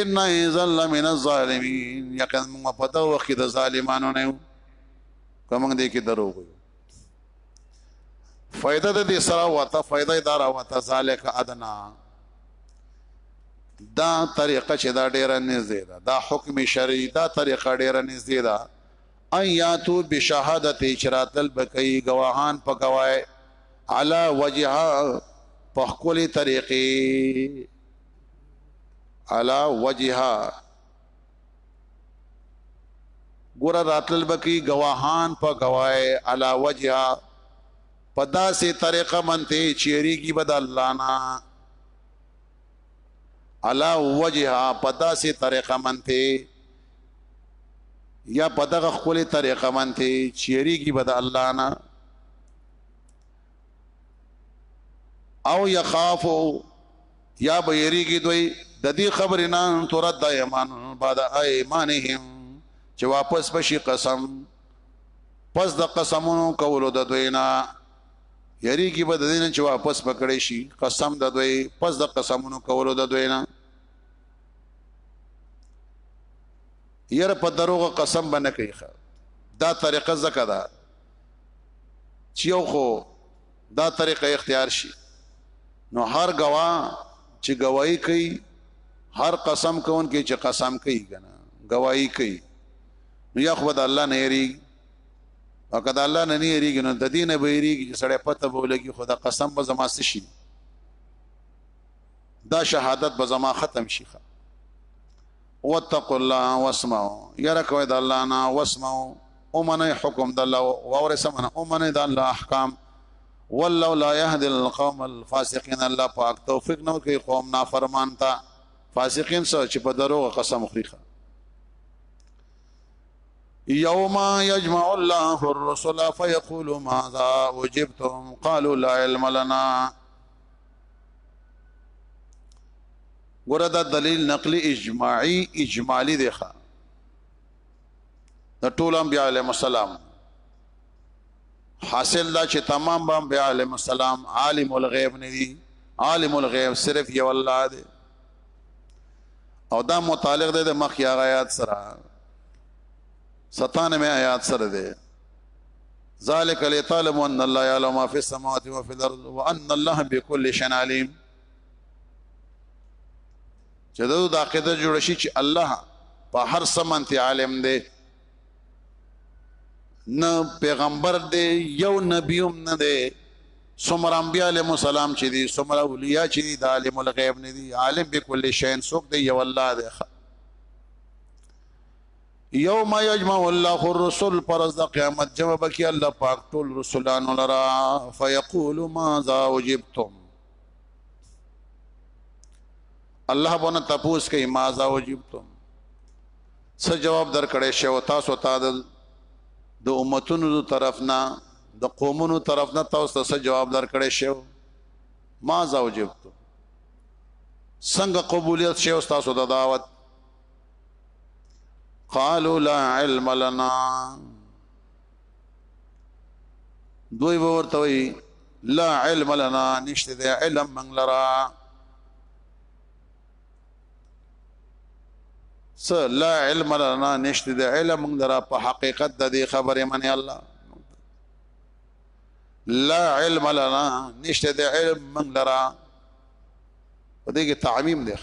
ان اذا لمن الظالمین یقین موږ په دغه وخت د ظالمانو نه یو کوم دې کې درو وي فائدہ د دې سره واته فائدہ دار واته ذالک ادنا دا طریقه چې دا ډیره نږدې ده دا حکم شرعي دا طریقه ډیره نږدې ده ان یاتو بشهادت چې راتلل به کوي ګواهان په ګواه علا وجها په خپل طریقې علا وجها ګور راتلل به کوي ګواهان په ګواه علا وجها په داسې طریقه منته چیرېږي بد الله نه علا وجها پدا سي طریقه منته یا پدغه خپل طریقه منته چیرې کی بد الله نه او یخافو یا بیری کی دوی د دې خبرې نه ترد د ایمان بعد ایمانهم چې واپس بشي قسم پس د قسمونو کولو د دوی نه یریږي به د دین چې واپس پکړې شي قسم د دوی پس د قسمونو کولو د دوی نه یره په دروغه قسم باندې کوي دا طریقه زکه ده چې یو خو دا طریقه اختیار شي نو هر گوا چې گواہی کوي هر قسم کون کې چې قسم کوي کنه گواہی کوي نو یا خو د الله نه یریږي او کدا الله نه نه یریږي نو د دینه به یریږي چې سړی پته به ولګي خدا قسم به زما شي دا شهادت به زما ختم شي واتقوا الله واسمعوا یرا کوي د الله نه واسمعوا اومنه حکم د الله او ور سمنه اومنه د الله احکام والله لا يهدي القوم الفاسقين الله پاک توفیق نو کوي قوم نافرمان تا فاسقین سره چې په دروغ قسم خوري يوم يجمع الله الرسل فيقول ماذا وجبتم قالوا لا علم لنا ګوره دا دلیل نقلی اجماعی اجمالی دی ښا د ټول انبیاء علیهم السلام حاصل دا چې تمام انبیاء علیهم السلام عالم الغیب نه دي عالم الغیب صرف یو الله دی او دا متعلق ده د مخی هغه آیات سره 97 آیات سره ده ذالک لیتعلم ان الله یعلم ما فی السماوات و فی الارض وان الله بكل شیء علیم چې دا د عقیده جوړ شي چې الله په هر سمنتي عالم دی نه پیغمبر دی یو نبی هم نه دی څومره انبیاء علیهم السلام چې دي څومره اولیاء چې دي د عالم الغیب نه دي عالم به کل شی څوک دی یو الله دی یوم یجمع الله الرسل پر از قیامت جمع بکی الله پاک ټول رسولان لرا فیقول ماذا وجبتم الله بنا تپوس کوي ماذا وجبتم څه جواب درکړې شی او تاسو ته د د امتونو د طرف نه د قومونو طرف نه تاسو ته څه جواب درکړې شی ما زوجبت څنګه قبولیت شی او تاسو د دعوت قالوا لا علم لنا دوی ورته وی لا علم لنا نشته د علم من لرا س لا علم لنا نشته د علم لرا په حقیقت د دې خبره منه الله لا علم لنا نشته د علم من لرا په دې کې تعمیم دی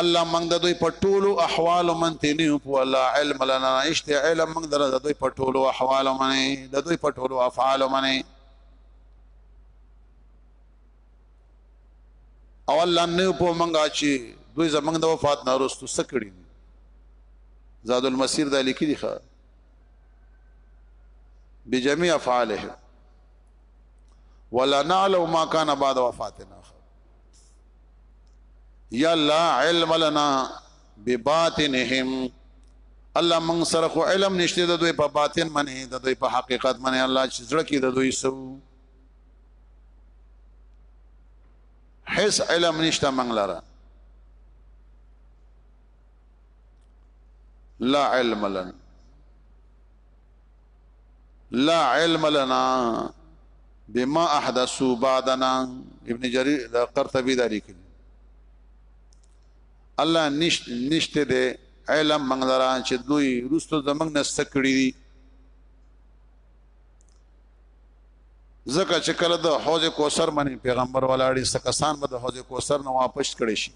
الله موږ د دوی په ټولو احوال من ته نه په الله علم لنا اشت علم موږ د دوی په ټولو احوال من د دوی په ټولو افعال من او الله نه په منګه چې دوی زمنګ د وفات نه وروسته سکړي زاد المسیر د لیکي دي ښه بجميع افعاله ولا نعلم ما كان بعد وفاتنا یا لا علم لنا بباطنهم الله من سره خو علم نشته د دوی په باطن منه د دوی په حقیقت منه الله چې زړه کې د دوی سو هیڅ علم نشته موږ لره لا علم لنا لا علم لنا بما احدثوا بعدنا ابن جرير دا قرطبي دا لیکل الله نشت نشته ده علم موږ لره چې دوی رسل زمنګ نست کړی دي زکه چې کله د حوض کوثر باندې پیغمبر ولاړی سکسان به د حوض کوثر نه واپس کړي شي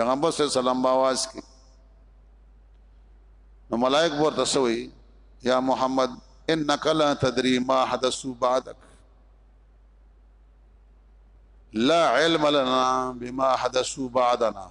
پیغمبر صلی الله علیه وسلم باواز کی نو ملائک ورته سوی یا محمد انک لا تدری ما حدث بعدک لا علم لنا بما حدث بعدنا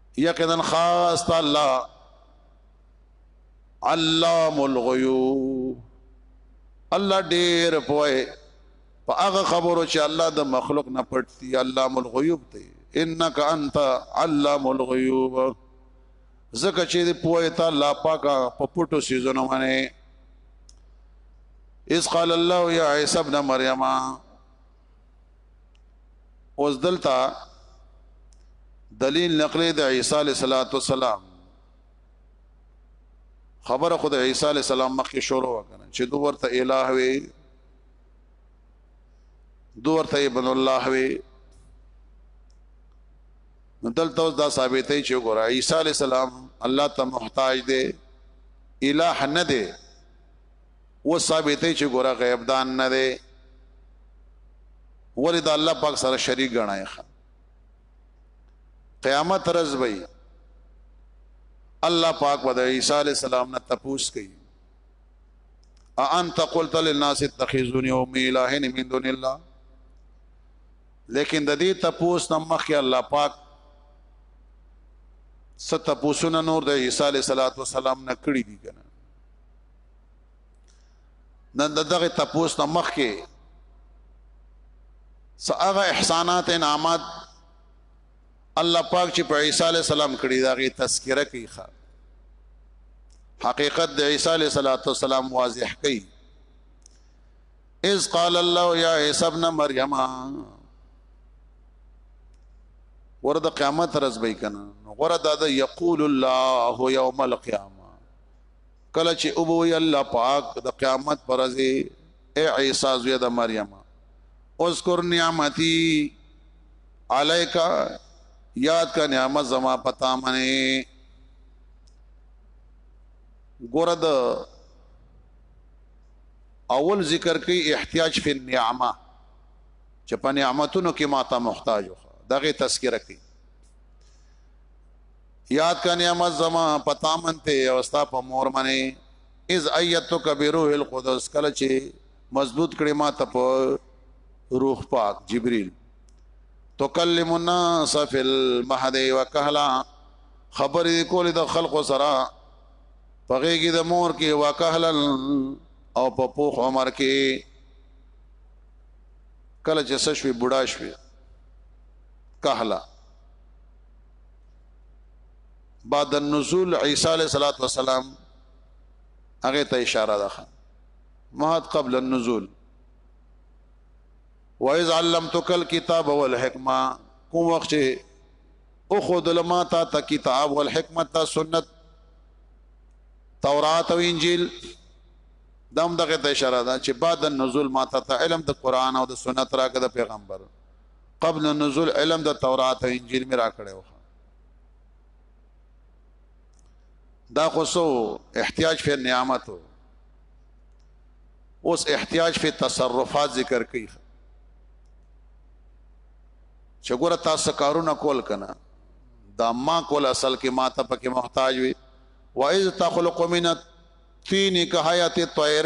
یقینا خاص الله علام الغیوب الله ډیر پوهه په هغه خبرو چې الله د مخلوق نه پټ دی علام الغیوب دی انک انت علام الغیوب زکه چې دی پوهه ته الله پاک په پټو سيزونو باندې اس قال الله یا عیسی ابن مریم اوس دلته دلیل نقلی د عیسی علیه السلام خبره خود عیسی علیه السلام مخکې شروع وکړه چې دوه ورته الٰه وي دوه ورته ابن الله وي نو دلته دا ثابتې چې ګور عیسی علی السلام الله ته محتاج دی الہ نه دی و ثابتې چې ګوره غیب دان نه دی ولې د الله پاک سره شریک غنای ښه قیامت رز وي الله پاک به د عیسی علی السلام نه تپوس کوي انت قلت للناس اتخذوني امي الهين من دون الله لیکن د دې تپوس نه مخکې الله پاک ست تپوسونه نور د عیسی علی السلام نه کړی دي کنه نن دغه تپوس نه مخ کې ساغه احسانات انعامات الله پاک چې په عیسی علی السلام کړی دا غي تذکرہ کوي حقیقت د عیسی علیہ الصلوۃ والسلام واضح کړي اذ قال الله یا عیسی ابن مریم ورد قیامت رز به کنا ورد د یقول الله یوم القیامه کله چې او بوي الله پاک د قیامت پر ورځ اے عیسی زوی د مریم اذکر نعمتي علیک یاد کا نعمت زما پتا منه ګورد اول ذکر کوي احتیاج فی النعمه چې په نعمتونو کې ماته محتاج دغه تذکرہ کوي یاد کړه نعمت زما په تا منته او ستا په مور منه اذ ایتک بروح القدس کله چې مضبوط کړي ما ته په روح پاک جبريل تکلم الناس فی المهد وکهلا خبر کول د خلق سره پغېږي د مور کې وکهلن او په پوخ عمر کې کله چې سشوي بوډا شوي کهلا بعد النزول عیسی علیہ الصلوۃ والسلام هغه ته اشاره ده مهد قبل النزول وایز علمتک الكتاب والحکمه کوم وخت چې او خود لما تا ته کتاب والحکمت تا سنت تورات او انجیل دم دغه ته اشاره ده چې بعد النزول ما ته علم د قران او د سنت راکې د پیغمبر قبل النزول علم د تورات او انجیل می راکړی و دا خو سو احتیاج فی نعمت اوس احتیاج فی تصرفات ذکر کوي چې ګوره تاسو کارونه کول کنه دا ما کول اصل کې ما ته پکې محتاج وي وایز تخلق من الطين كهيئه الطير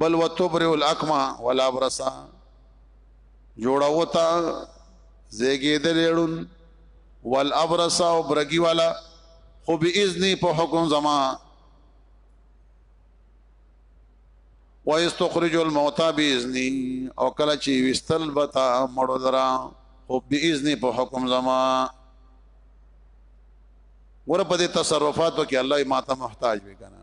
بل وتبرئ الاکما ولا برسا جوړه وتا زیګې د لړون ول ابرسا او برګي والا خو به اذن په حکم زما و استخرج الموتى باذن او کله چې وستل بتا مړو درا خو به اذن په حکم زما ور په دې تصرفاتو کې الله ما ته محتاج وي کنه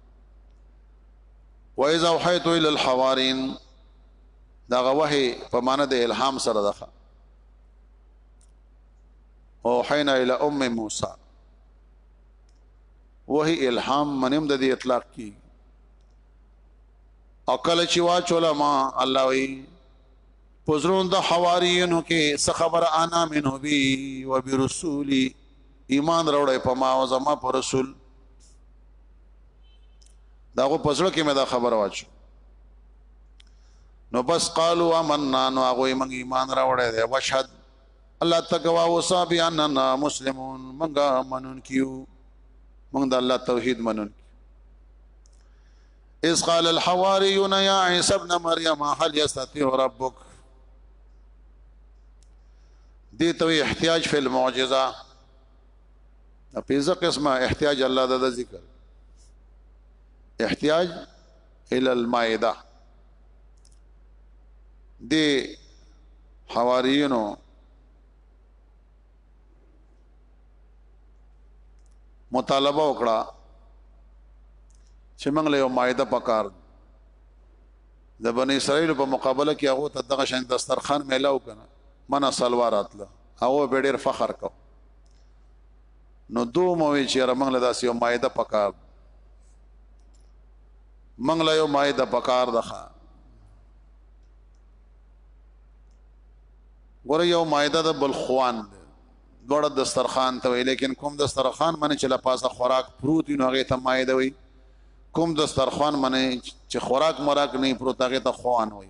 و اذا وحیت الى الحوارین دا غوه په معنی د الهام سره ده او حینا الى ام موسی وهي الهام منم د دې اطلاق کی او کله چې واچول ما الله وی پزرون د حواریینو کې څه خبر انا منه بي وبرسولي ایمان راوړې په ما او زما پر رسول دا خو پسړه کې مې دا خبره واچو نو بس قالو آمنا نو هغه موږ ایمان راوړې ده وشهد الله تکوا وصا بیاننا مسلمون موږ منون کیو موږ د الله توحید منون اس قال الحواریون یا عیسی ابن مریم هل یستطيع ربک دې ته احتیاج فی المعجزه دا پنځه قسمه احتیاج الله د ذکر احتیاج ال المائده د حواریونو مطالبه وکړه چې موږ له یو مائده پکار د بنی اسرائیل په مقابله کې هغه ته دغه شان دسترخوان میلاو کنه منا سلوارات له هغه به ډیر فخر کو نو دو مو وی چې رمنګ له داسې یو مایده پکار منګ له یو مایده پکار دخه ګوره یو مایده د بلخوان دوړه دسترخوان ته وی لیکن کوم دسترخوان منه چې لپاسه خوراک پروت نو هغه ته مایده وی کوم دسترخوان منه چې خوراک مراک نه پروت هغه ته خوان وی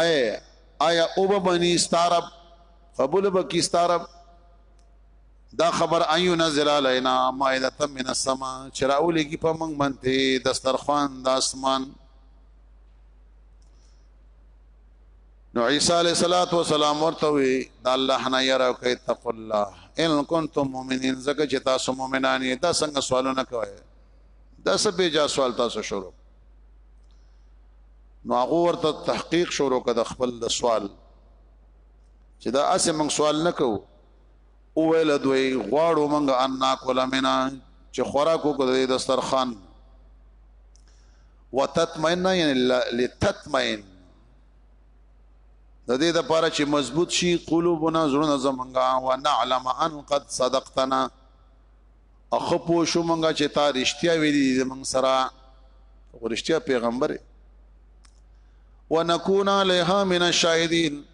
اي آیا او به منی ستارب قبول به کی ستارب دا خبر ایو نزل علینا مائده من السما چراولی کی په منګ منته دسترخوان د اسمان نو عیسی علیہ الصلات والسلام ورته وی دا الله نه یرا کوي تق الله ان کنتم مؤمنین زکه چې تاسو مؤمنان یې دا څنګه سوالونه کوي دا سبه جا سوال تاسو شروع نو هغه ورته تحقیق شروع کړ د خپل د سوال چې دا اسه موږ سوال نکو او ویل دوی غواړو موږ ان ناکل منا چې خوراکو کو د دسترخوان وتطمئن یعنی لتطمئن د دې لپاره چې مضبوط شي قلوبنا زړونه زمونږه ونعلم ان قد صدقتنا او خو پوه شو مونږه چې تا رښتیا ویلي دي زمونږ سره خو رښتیا پیغمبر ونکون علیها من الشاهدین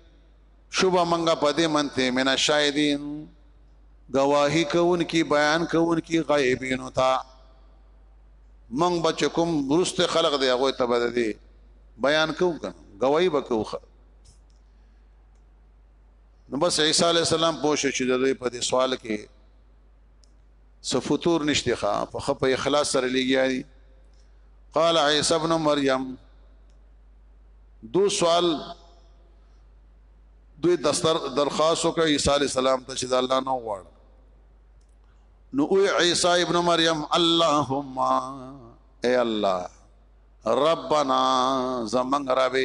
شوبه مونږه په دې منته من الشاهدین گواہی کون کی بیان کون کی غیبین تا مونږ بچ کوم برست خلق دی هغه ته بد دی بیان کو کنه گواہی وکوخه نو بس عیسی علی السلام پوښتنه چې د دوی په دې سوال کې سفوتور نشته ښا په خپ اخلاص سره لګیاري قال عيسى ابن مريم دو سوال دوی دستر درخواست وکړ عيسى عليه السلام ته چې د الله نو غواړ نو او عيسى ابن مريم اللهم اي الله ربنا زمنګ ربي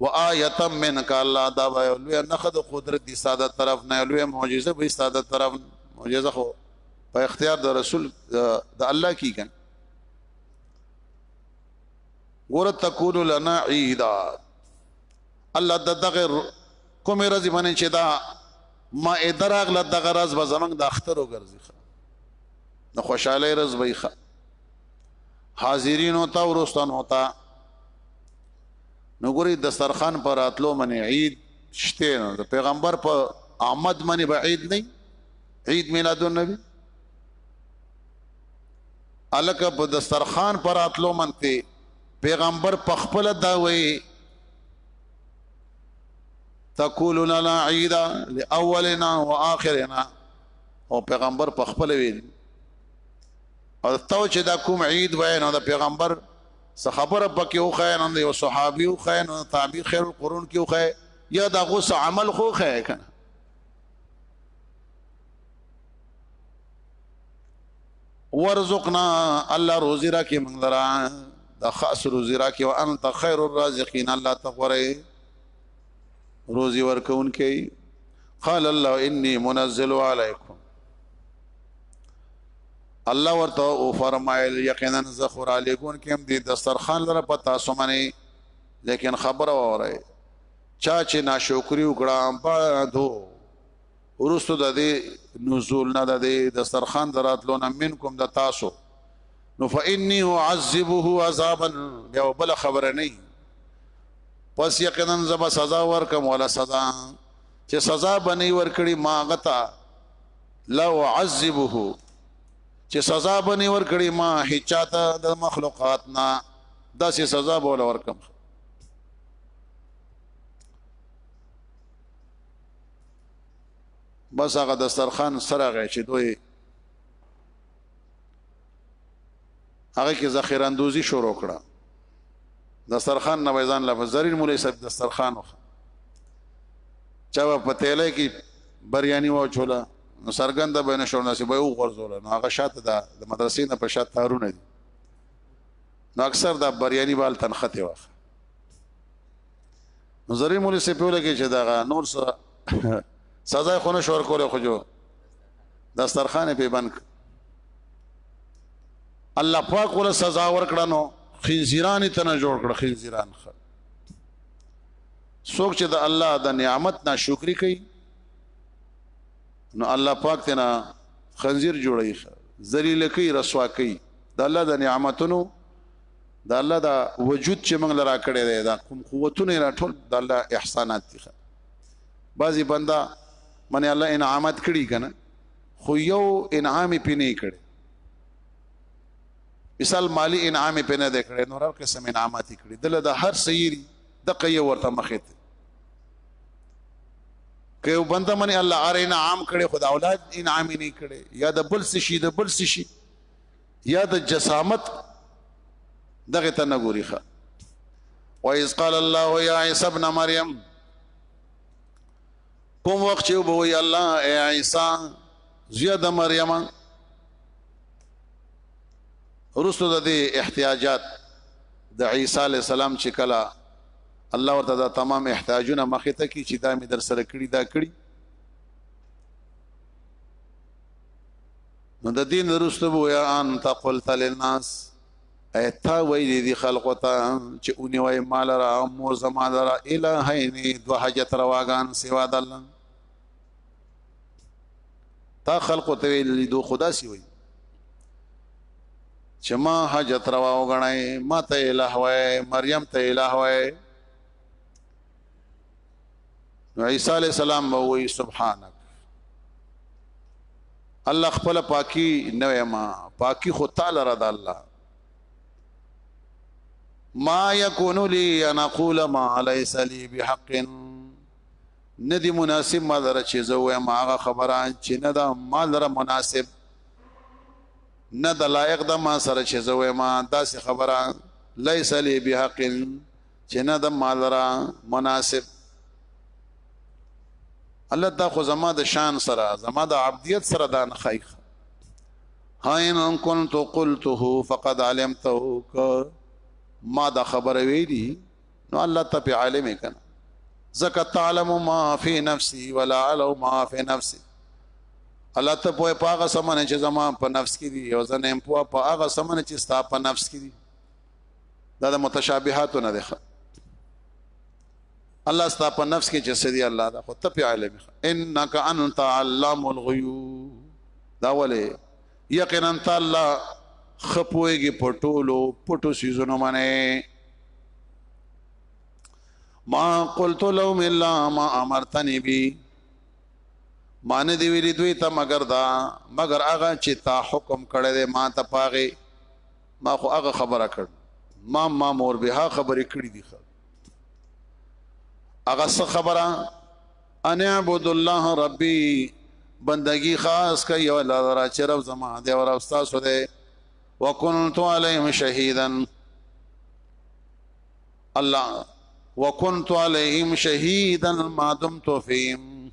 و آیه منک الله دا به لوی نخ د قدرت دی ساده طرف نه لوی معجزه به ساده طرف معجزه خو په اختیار د رسول د الله کی کن ګور تکون لنا عیدا الله د دغه کوم رضی باندې چې دا ما ادراغ له دغه راز به زمنګ د اختر وګرځي نو خوشاله رز وي حاضرین او تا ورستان ہوتا نو ګوري دسترخوان پر اتلو منی عید شته نو د پیغمبر په آمد منی به عید نه عید میلاد النبی الک په دسترخوان پر اتلو منته پیغمبر په خپل دا وی تقول لنا عید لاولنا واخرنا او پیغمبر په خپل وی او تو چې دا کوم عید وای نو د پیغمبر څه خبره پکې وخه نو د یو صحابي وخه نو تابع خیر القرون کې وخه یا دا غوس عمل خو خه کنه ورزقنا الله روزی را کې موږ لرا د خاص روزی را کې او انت خیر الرازقین الله تغوره روزی ورکون کې قال الله انی منزل علیکم الله ورته او فرمایل یقینا زه خو را لګون کیم دی دسترخوان لره په تاسو منی لیکن خبر اوره چا چې ناشکری وکړه بعدو ورستو د دې نزول نه د دې دسترخوان دراتلو نه منکم د تاسو نو فإني أعذبه عذابا یو بل خبر نه پس یقینا زب سزا ورکم ولا سزا چې سزا بنی ورکړي ماغتا لا اعذبه چې سزا بني ور کړی ما هچاته د مخلوقات نه داسې سزا بوله ور کوم بس هغه دسترخوان سره غی چې دوی هغه کې ذخیره اندوزی شروع کړه دسترخوان نه وایزان لا زرین مولای صاحب دسترخوان چا په تیلې کې بریانی و چولا نو سرګند به نشو نصیب یو غرزول نو هغه شاته د مدرسې نه په شاته تارونه دي نو اکثر دا بریانی وال تنخته واخ نو زری مولي سي په لګي چې دا نور سره سزا خو نه شور کوله خو جو دسترخوان په بند الله پاک ول سزا ورکړه نو خنزیران ته نه جوړ کړ خنزیران خل څوک چې د الله د نعمت ناشکری کوي نو الله پاک ته نه خنزیر جوړي ذلیل کوي رسوا کوي د الله د نعمتونو د الله دا وجود چې موږ لرا کړی دی دا کوم قوتونه را ټول د الله احسانات دي بعضی بندا من الله انعامات کړی کنه خو یو انعام پې نه کړی مثال مالی انعام پې نه دی کړی نور هر قسم انعامات کړی دله د هر سیری د قیه ورته مخې ته که یو بنده من الله ار انعام کړي خدا اولاد انعام نه کړي یا د بل څه شي د بل څه شي یا د جسامت دغه ته نه ګوري ښه وایز قال الله یا عیسی ابن مریم کوم وخت چې وبو یا الله ای عیسی زیا د مریم رسو د دې احتیاجات د عیسی علی السلام چې کلا الله ورته دا تمام احتیاجونه مخه ته کی چې دا می در سره کړی دا کړی نو د دین وروسته ویا ان تقلت للناس ایتا ویلی دی خلق تا چې اونې وای مال را مور زما درا الہین دو حاجت رواگان سوا د الله تا خلق ته ویلی دو خدا سی وای چې ما حاجت روا وګڼای ما ته الہ وای مریم ته الہ وای نو عیسی علی السلام به وی سبحانك الله خپل پاکي نه ما پاکي خو تعالی را ده الله ما يكون لي ان اقول ما ليس لي بحق ندی مناسب ما در چې زه وایم هغه خبره چې نه ده ما لره مناسب نه د لایق د ما سره چې زه وایم دا سه خبره ليس لي بحق چې نه د مال را مناسب الله دا خو زما د شان سره زما د عبدیت سره دا نه خایخ هاین ان كنت قلته فقد علمته ک ما دا خبر ویلی نو الله ته په عالم کنا زکه تعلم ما فی نفسی ولا علم ما فی نفسی الله ته په پاغه سمنه چې زما په نفس کې دی او زنه په پاغه سمنه چې ستا په نفس کې دی دا د متشابهات نه ده الله ستا په نفس کې چې سدي الله دا خو ته په عالم انك انت علام الغيوب دا ولې یقینا تعالی خپويږي پټولو پټو سيزونو باندې ما قلت لهم الا ما امرتني بي مان دی ویلی دوی ته مگر دا مگر هغه چې تا حکم کړی دی ما ته پاغه ما خو هغه خبره کړ ما ما مور به خبرې کړې دي هغه څه خبره ان اعبد الله ربي بندگی خاص کوي او الله را چې رب زما دی او رب تاسو دی وکنت عليهم شهيدا الله وکنت عليهم شهيدا ما دمت فيهم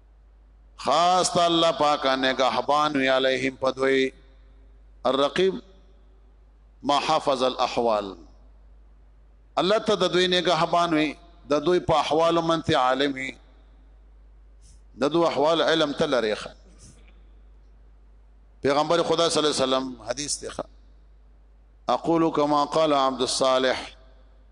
خاص ته الله پاک نگهبان وی علیهم پدوی الرقیب ما حفظ الاحوال الله ته د دوی نگهبان وی د دوی په احوال منته عالم وی د دوی احوال علم ته لريخه پیغمبر خدا صلی الله علیه وسلم حدیث ته اقول کما قال عبد الصالح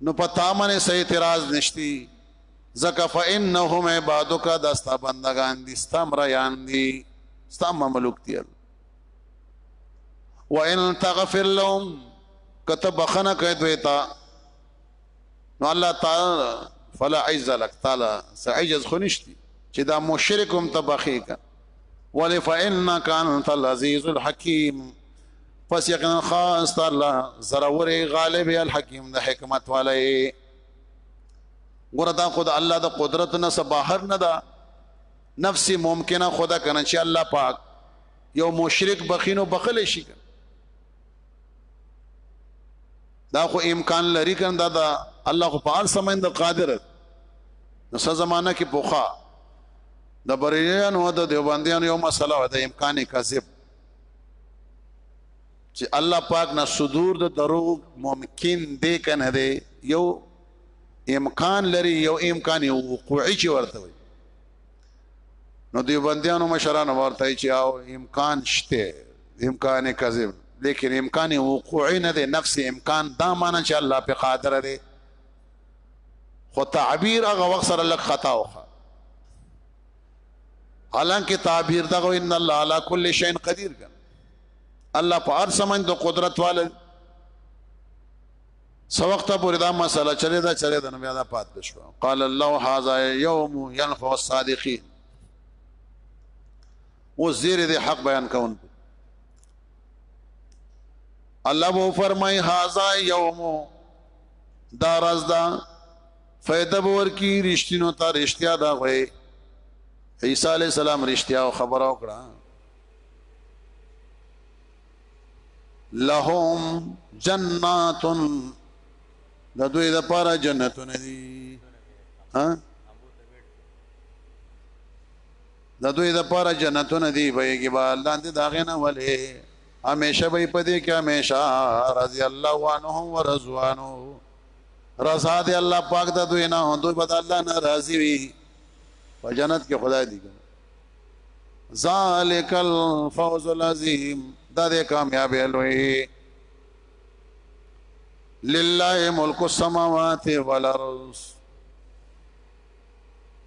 نو پتا منه سه اعتراض نشتی زکه فانهم عبادک دستا بندگان دي ستا مریان دي ستا مملوک دي وان تغفر لهم کته بخنه کوي دوی ته نو الله تعالی فلا عز لك تعالی سعجز خنشتي چې دا مشرکم تبخیکا ولی فانک انت العزیز الحکیم پس یقینا خاص تعالی زرور غالب الحکیم د حکمت والے ګوردا خود الله د قدرت نه سباهر نه دا نفسي ممکنه خدا کنه چې الله پاک یو مشرک بخینو بخل شي دا خو امکان لري کنه دا, دا الله خو پار سمند قادر نو څه زمانہ کې پوخا د بریان هو د دیوبندیان یو مسله ده امکان کذب چې الله پاک نه صدور د دروغ ممکن دی کنه دی یو امکان لري یو امکان وقوعي چې ورته وي نو دیوبندیانو مشران ورته چې او امکان شته امکان کذب لیکن امکان وقوعی نه دی نفس امکان دا معنی چې الله په قادر دی خو تعبیر هغه وخت سره لک خطا وخه حالانکه تعبیر دغه ان الله علی کل شیء قدیر کن الله په هر سمند قدرت والد څو وخت پورې دا مسله چلے دا چلے دا نو بیا دا پات بشو قال الله هذا يوم ينفع الصادقين او زیر دې حق بیان کون الله وو فرمای هاذا یوم دا راز دا فائدہ باور کی رښتینو ته رښتیا دا وای عیسی علی السلام رښتیا او خبرو کړه لهم جنات د دوی د پاره جنتونه دي ها د دوی د پاره جنتونه دی به کې با لاندې دا غنه ولې همیشه به په دې کې همیشه رضی الله عنه و رضوانو رضا دې الله پاک د دوی نه دوی به الله ناراضي وي په جنت کې خدای دی ذالک الفوز العظیم دا د کامیابی لوی لله ملک السماوات والارض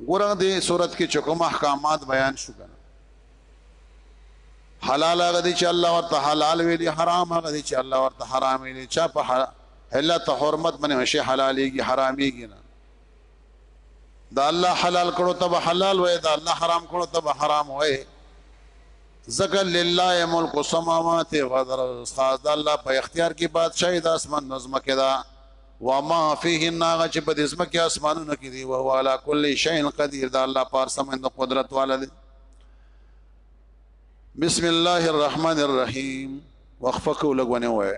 ګورغه دې صورت کې چکم احکامات بیان شو کنه حلال هغه دي چې الله ورته حلال ویلي حرام هغه دي چې الله ورته حرام ویلي چا په حلت حرمت باندې شي حلاليږي حراميږي نه دا الله حلال کړو ته حلال وای دا الله حرام کړو ته حرام وای زکه لله ملک السماوات والارض خاص د الله په اختیار کې بادشاہي د اسمان نظم کې دا وما فيه الناغه چې په دې اسمه کې اسمانونه کې دي او هو على كل شيء قدير دا الله پار سمند قدرت والا دی بسم الله الرحمن الرحیم وقفه کو لګونه وای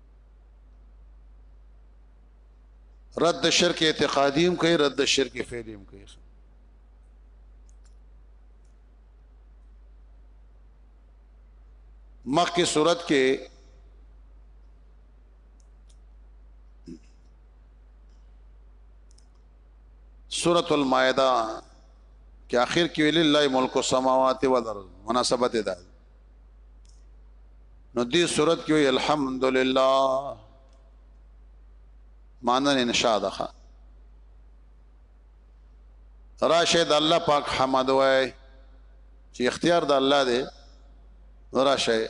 رد شرک اعتقادی هم کوي رد شرک فعلی هم کوي مخکې صورت کې سورۃ المائده کې اخر کې ویل الله ملک السماوات والارض مناسبت ده نو دې صورت کې الحمدلله مانن انشاء ده راشد الله پاک حمد وای چې اختیار د الله دی نو راشه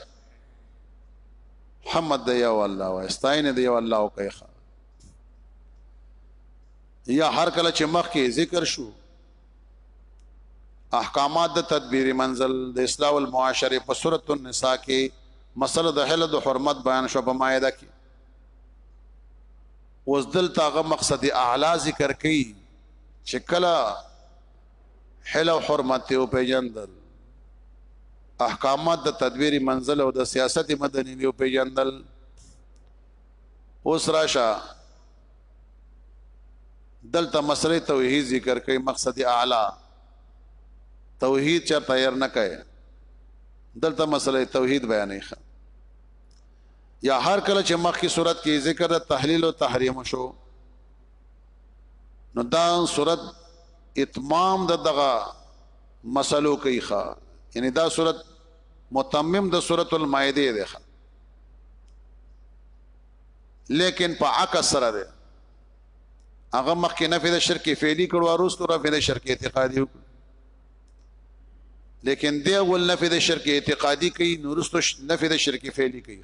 حمد دی یو الله وای ستاینه دی یو الله او کوي یا هر کله چې مخ کې ذکر شو احکامات د تدبیر منزل د اصلاح المعاشره په سوره النساء کې مسله د حل د حرمت بیان شو په مایده کې اوس دلته غو مقصد اعلی ذکر کړي چې کله حل او حرمت او پیجندل احکامات د تدبیر منزل او د سیاست مدني او پیجندل اوس راشه دلته مسله توحید ذکر کوي مقصد اعلی توحید چا تیار نه کوي دلته مسله توحید بیانې ښه یا هر کله چې مخکې صورت کې ذکر د تحلیل او تحریم شو نو دا صورت اتمام د دغه مسلو کوي ښا یعنی دا صورت متمم د سورۃ المائده ده لیکن په عکس سره ده هغه مخکې نفي د شرک فعلی کړو وروسته رفع د شرک اعتقادي وکړو لیکن دی اول نفي د شرک اعتقادي کوي نورستو نفي د شرک فعلی کوي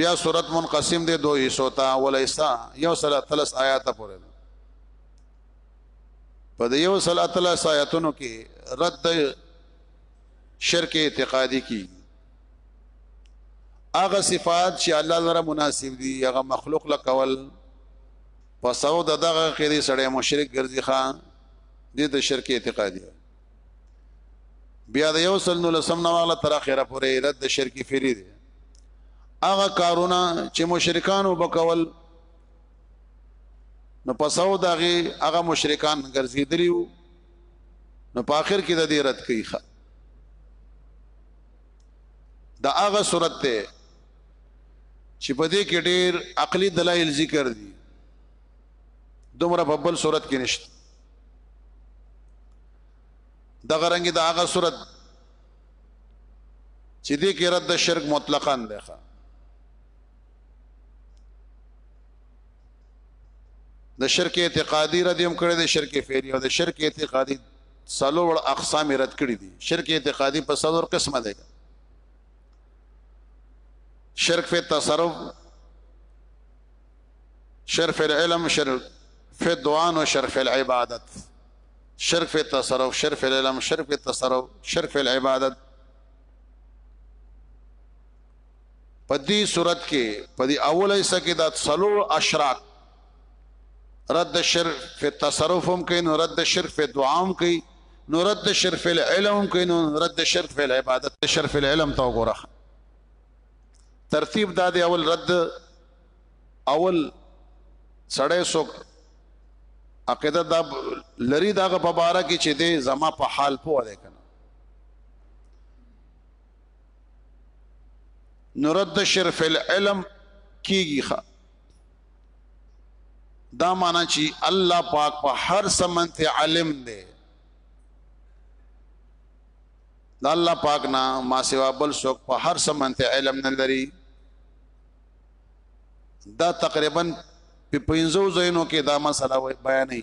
بیا صورت منقسم دی دوه حصو ته ولایسا یو سره ثلاث آیات پورې په دې یو سره ثلاث آیاتونو کې رد شرک اعتقادي کی هغه صفات چې الله لره مناسب دي هغه مخلوق له کول پسو د دغه خېری سړی مشرک ګرځي خان دې د شرک اعتقادي بیا د یو سل نو لسم نو والا تر اخره پورې رد شرک فری دي هغه کارونه چې مشرکان وبکول نو پسو دغه هغه مشرکان ګرځیدلی نو په اخر کې د دې رد کوي دا هغه صورت ته چې په دې کې ډېر عقلي دلایل ذکر دي دومره په بل صورت کې نشته دا غرنګ دا هغه صورت چې دې کې رد شرک مطلقاً دی ښه د شرک اعتقادي ردیم کړی د شرک فعلی او د شرک اعتقادي څلور اقسام رد کړی دي شرک اعتقادي په څلور قسمه دی شرک فی تصرف شرک فی العلم شرک فی دوان و شرک فی العبادت شرک فی تصرف شرک فی العلم شرک فی تصرف شرک فی العبادت په دې صورت کې په دې اوله حصہ کې دا څلور اشراق رد شرف په تصرف هم کوي نو رد شرف په دعا هم کوي نو رد شرف العلم هم کوي نو رد شرف العبادت شرف العلم ته وګوره ترتیب دا دی اول رد اول سړی سوک عقیده دا لری داغه په بارا کې چې دې زما په حال پوه دی کنه نرد شرف العلم کیږي ښا دا معنی چې الله پاک په هر سمنت علم دی دا الله پاک نه ما سوا بل څوک په هر سمنت علم نه لري دا تقریبا په پنځو ځایونو کې دا مسله بیانې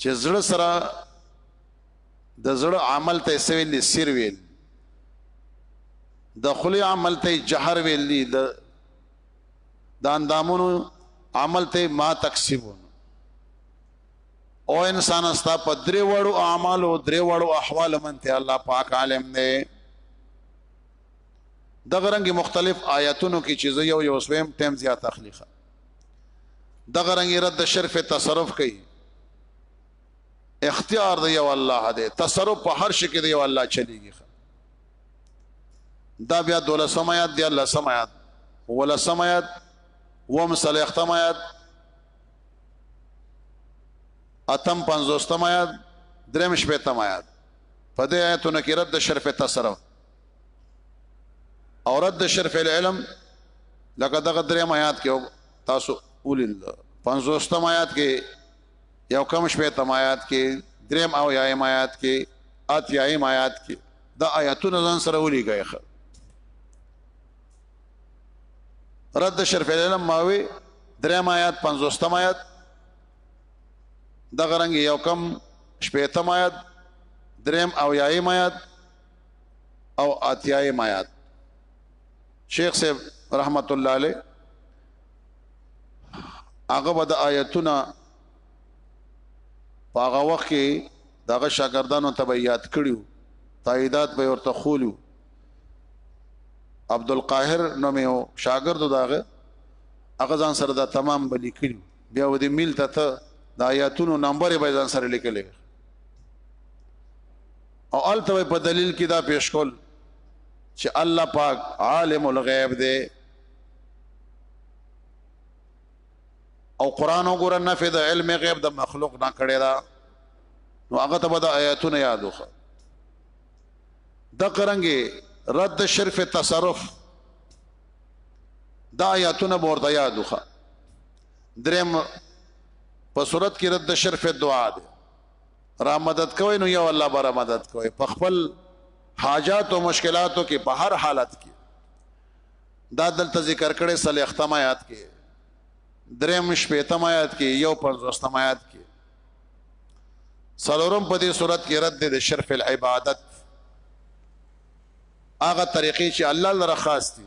چې زړه سره د زړه عمل ته سوي نه سر ویل د خلی عمل ته جهر ویل دي د د اندامونو عمل ته ما تکسبون او انسان استا په درې وړو اعمال او درې وړو احوال منته الله پاک عالم دی د غرنګ مختلف آیاتونو کې چې یو یو سویم ټیم زیات اخلیخه دغه رنګ رد شرف تصرف کوي اختیار دی یو الله دی تصرف په هر شي کې دی یو الله چلیږي دا بیا دوله سمات دی الله سمات ولا سمات وم صلیختم آیات اتم پنځوستم آیات دریم شپږم آیات په دې آیتونو کې رد شرف تصرف او رد شرف العلم لکه دغه درې آیات کې تاسو اولل 50 تم آیات کې یو کم شپه تم آیات کې دریم او یایم آیات کې ات یایم آیات کې دا آیاتونه ځان سره ولي گئے رد شرف العلم ماوي دریم آیات 50 تم آیات دغه رنګ یو کم شپه تم آیات دریم او یایم آیات او اتیایم آیات شیخ صاحب رحمت الله علیه هغه به د آیتونه په هغه وخت کې دغه شاګردانو ته یاد کړیو تاییدات به ورته خولیو عبد القاهر نو مې شاګرد داغه هغه ځان سره دا تمام بلی کړی بیا و دې مل ته د آیاتونو نمبر به ځان سره لیکلې او الته په دلیل کې دا پیش کول چې الله پاک عالم الغیب دی او قران وګوره نفي د علم غیب د مخلوق نه کړی دا نو هغه ته د آیاتونه یاد وخه د قرانګي رد شرف تصرف دا آیاتونه ورته یاد وخه درم په صورت کې رد شرف دعا ده را مدد کوي نو یو الله بر مدد کوي په خپل حاجات او مشکلاتو کې په هر حالت کې دا دلته ذکر کړي صلی ختم آیات کې دریم شپیتم آیات کې یو پنځوستم آیات کې سلورم په دې صورت کې رد دي د شرف العبادت هغه طریقې چې الله لره خاص دي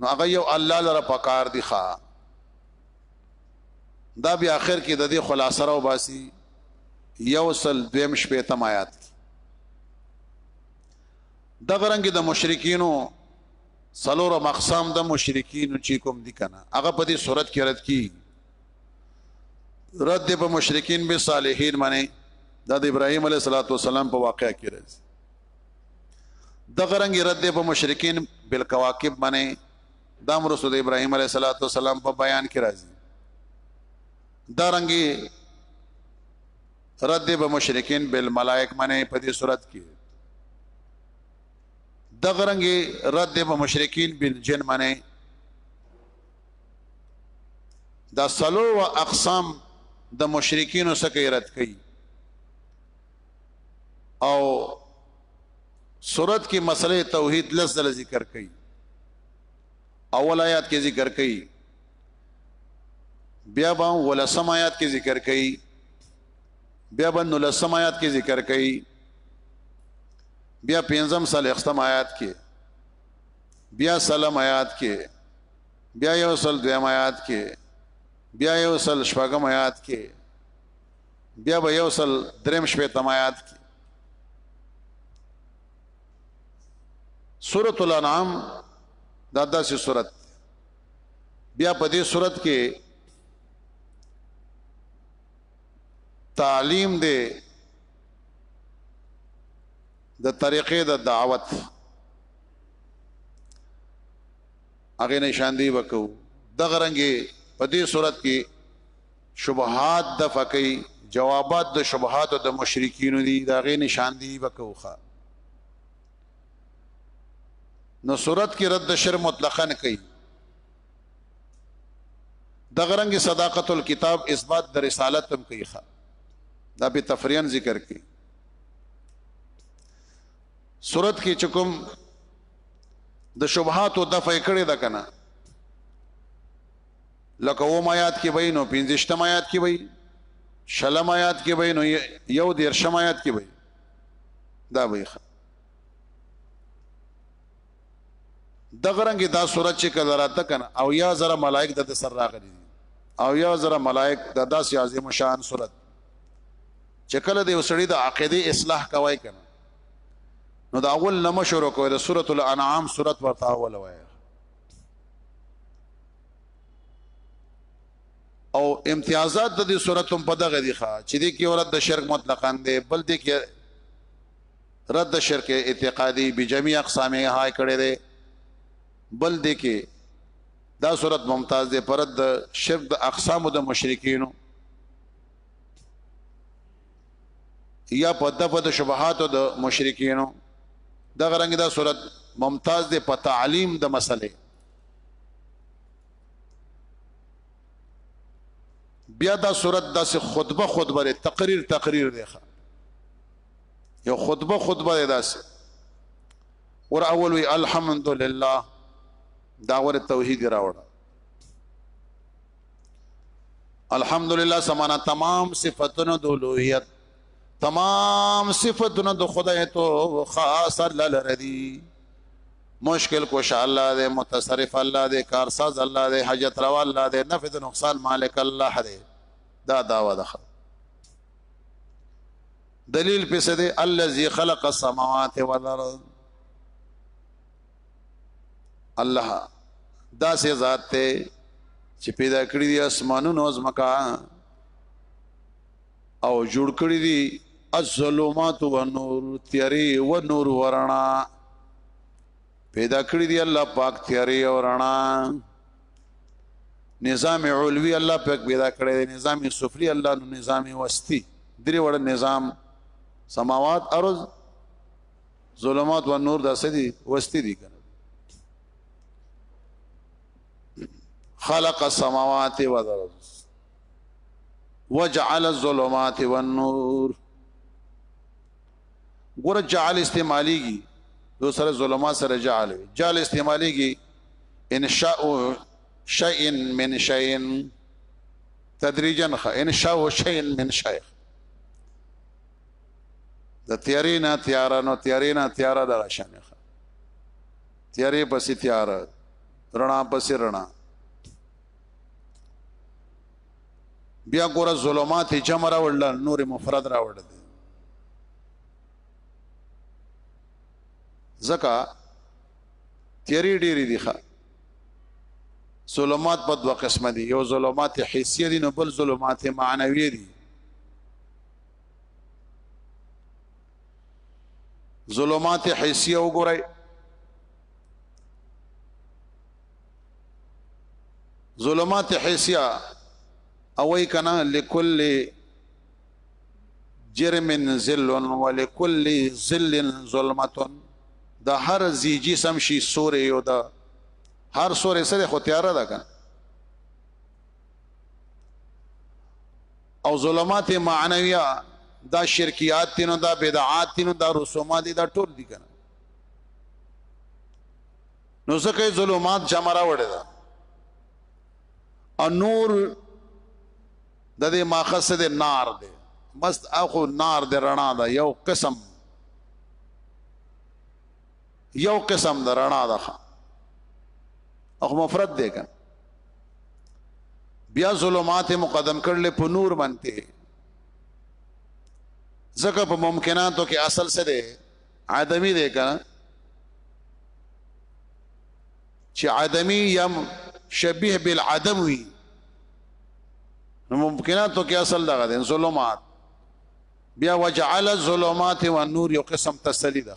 نو هغه یو الله لره پکار دي ښا دا بیا اخر کې د دې خلاصه راو باسي یو سل دویم شپې تم آیات د غرنګ د مشرکینو سلور مقسم د مشرکین چې کوم دي کنه هغه په دې صورت کې رد کی رد په مشرکین به صالحین باندې د ابراهیم علیه الصلاۃ والسلام په واقعیا کې راځي د غرنګ رد په مشرکین بالکواکب باندې دا مرسو د ابراهيم عليه صلوات و سلام په بیان کې راځي دا رنګي رد به مشرکین بل ملائک منه په دې صورت کې د غرنګي رد به مشرکین بل جن منه دا سلو و اقسام د مشرکین سره رد کړي او صورت کې مسله توحید لس دل ذکر کړي اول آیات کې ذکر کړي بیا به ولسم آیات کې ذکر کړي بیا به نلسم آیات کې ذکر کړي بیا پنځم سال اختم آیات کې بیا سلام آیات کې بیا یو سل دویم آیات کې بیا یو سل شپږم آیات کې بیا به یو سل دریم شپې تمایات کی سورۃ الانعام دا داسې سورۃ بیا په دې سورۃ کې تعلیم دی د طریقې د دعوت هغه نشاندهي وکړو د غرنګي په دې صورت کې شبهات دفع کوي جوابات د شبهات د مشرکین دي دا غي نشان دي وکوخه نو صورت کې رد شر مطلقاً کوي د غرنګ صداقت الكتاب اثبات د رسالت هم کوي ښا دا به تفریان ذکر کوي صورت کې چکم د شبهات او دفع کړي دا کنه لکه اوم آیات کې وای نو پنځشتم آیات کې وای شلم آیات کې وای نو یو دیرشم آیات کې وای دا وای دغرنګ دا سورۃ چې کله راته کنه او یا زره ملائک د سر راغلي او یا زره ملائک د داسې عظیم شان سورۃ چې کله د وسړي د عقیده اصلاح کوي کنه نو دا اول نمو شروع کوي د سورۃ الانعام سورۃ ورته اول وایي او امتیازات د دې صورت هم په دغه دي ښه چې دې کې اورد د شرک مطلقاً دی بل دې کې رد شرک اعتقادي بجميع اقسامه هاي کړي دي بل دې کې دا صورت ممتاز دی پرد شرک د اقسام د مشرکینو یا په دفع د شبهات د مشرکینو دغه رنګ دا صورت ممتاز دی په تعلیم د مسلې بیا دا صورت داسې خطبه خطبه دی تقریر تقریر دی یو خطبه خطبه دی داسې ور اول وی الحمدلله دا ور توحید راوړ الحمدلله سمانا تمام صفاتونو د اولوہیت تمام صفاتونو د خدای ته خاص الله لردي مشکل کوش الله دې متصرف الله دې کارساز الله دې حاجت روا الله دې نفع د نقصان مالک الله دې دا داوا ده دلیل پس دې الذي خلق السماوات والارض الله دا سه ذات ته چې پیدا کړی دی اسمانونو از مکا او جوړ کړی دی الظلمات والنور تیری و نور ورنا پیدا کړی دی الله پاک تیری او رڼا نظام علوی الله پاک پیدا کړی دی نظام سفلی الله نو نظام وستی درې وړ نظام سماوات ارض ظلمات و نور داسې دي وسطی دي کنه خلق السماوات والارض وجعل الظلمات والنور ور جعل استعماليږي دو سره ظلما سره جعل جعل استعماليږي انشاء شيء من شيء تدریجا خ انشاء شيء من شيء د تیارې نه تیارا نو تیارې نه تیارا د شانه تیارې پسې تیار رڼا پسې رڼا بیا ګوره ظلمات جمع راوړل نور مفرد راوړل زکا تیری ډیری دی ښه ظلمات په دوه قسم دي یو ظلمات حسیه دي نو بل ظلمات معنوي دي ظلمات حسیه وګورئ ظلمات حسیه او ای کنا لکل جرم ذل ولکل ذل ظلمت د هر زی جسم شي سورې یو دا هر سورې سره خو تیار ده کنه او ظلمات معنویه دا شرکیات تینو دا بدعات تینو دا رسومات دا ټول دي کنه نو ځکه ظلمات جمع راوړی دا نور د دې ماخص د نار دی بس اخو نار د رڼا دا یو قسم یو قسم د رڼا ده او مفرد دی کنه بیا ظلمات مقدم کړل په نور منته ځکه په ممکناتو کې اصل څه دی عدمی دی کنه چې عدمی یم شبیه بالعدم وی نو ممکناتو کې اصل دغه دی ظلمات بیا وجعل الظلمات والنور یو قسم تسلی ده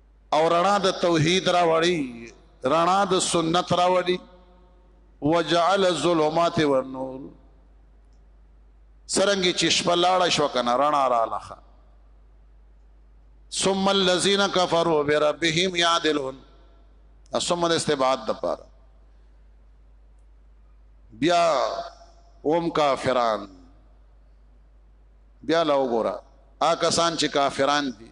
او رڼا د توحید راوړي رڼا د سنت راوړي وجعل الظلمات والنور سرنګ چې شپه لاړه شو کنه رڼا را لخه ثم الذين كفروا بربهم يعدلون ثم الاستبعاد د پاره بیا اوم کافران بیا لا وګوره آ کسان چې کافران دي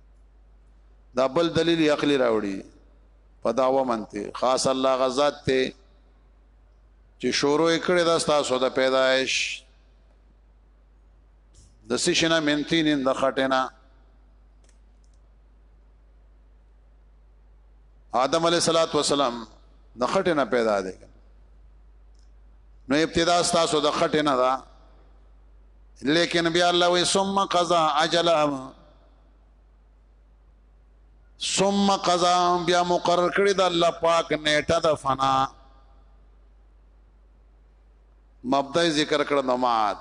دا بل دلیل عقلی راوړي په داوا منته خاص الله غزاد ته چې شورو کړه دا تاسو د پیدایش د سشنه منتین د خټنه آدم علیہ الصلوۃ والسلام د خټنه پیدا دی نو ابتدا تاسو د خټنه دا لیکن بیا الله وی ثم قضا اجلهم ثم قضا بیا مقرر کړی د الله پاک نیټه د فنا مبدا ذکر کړ نو مات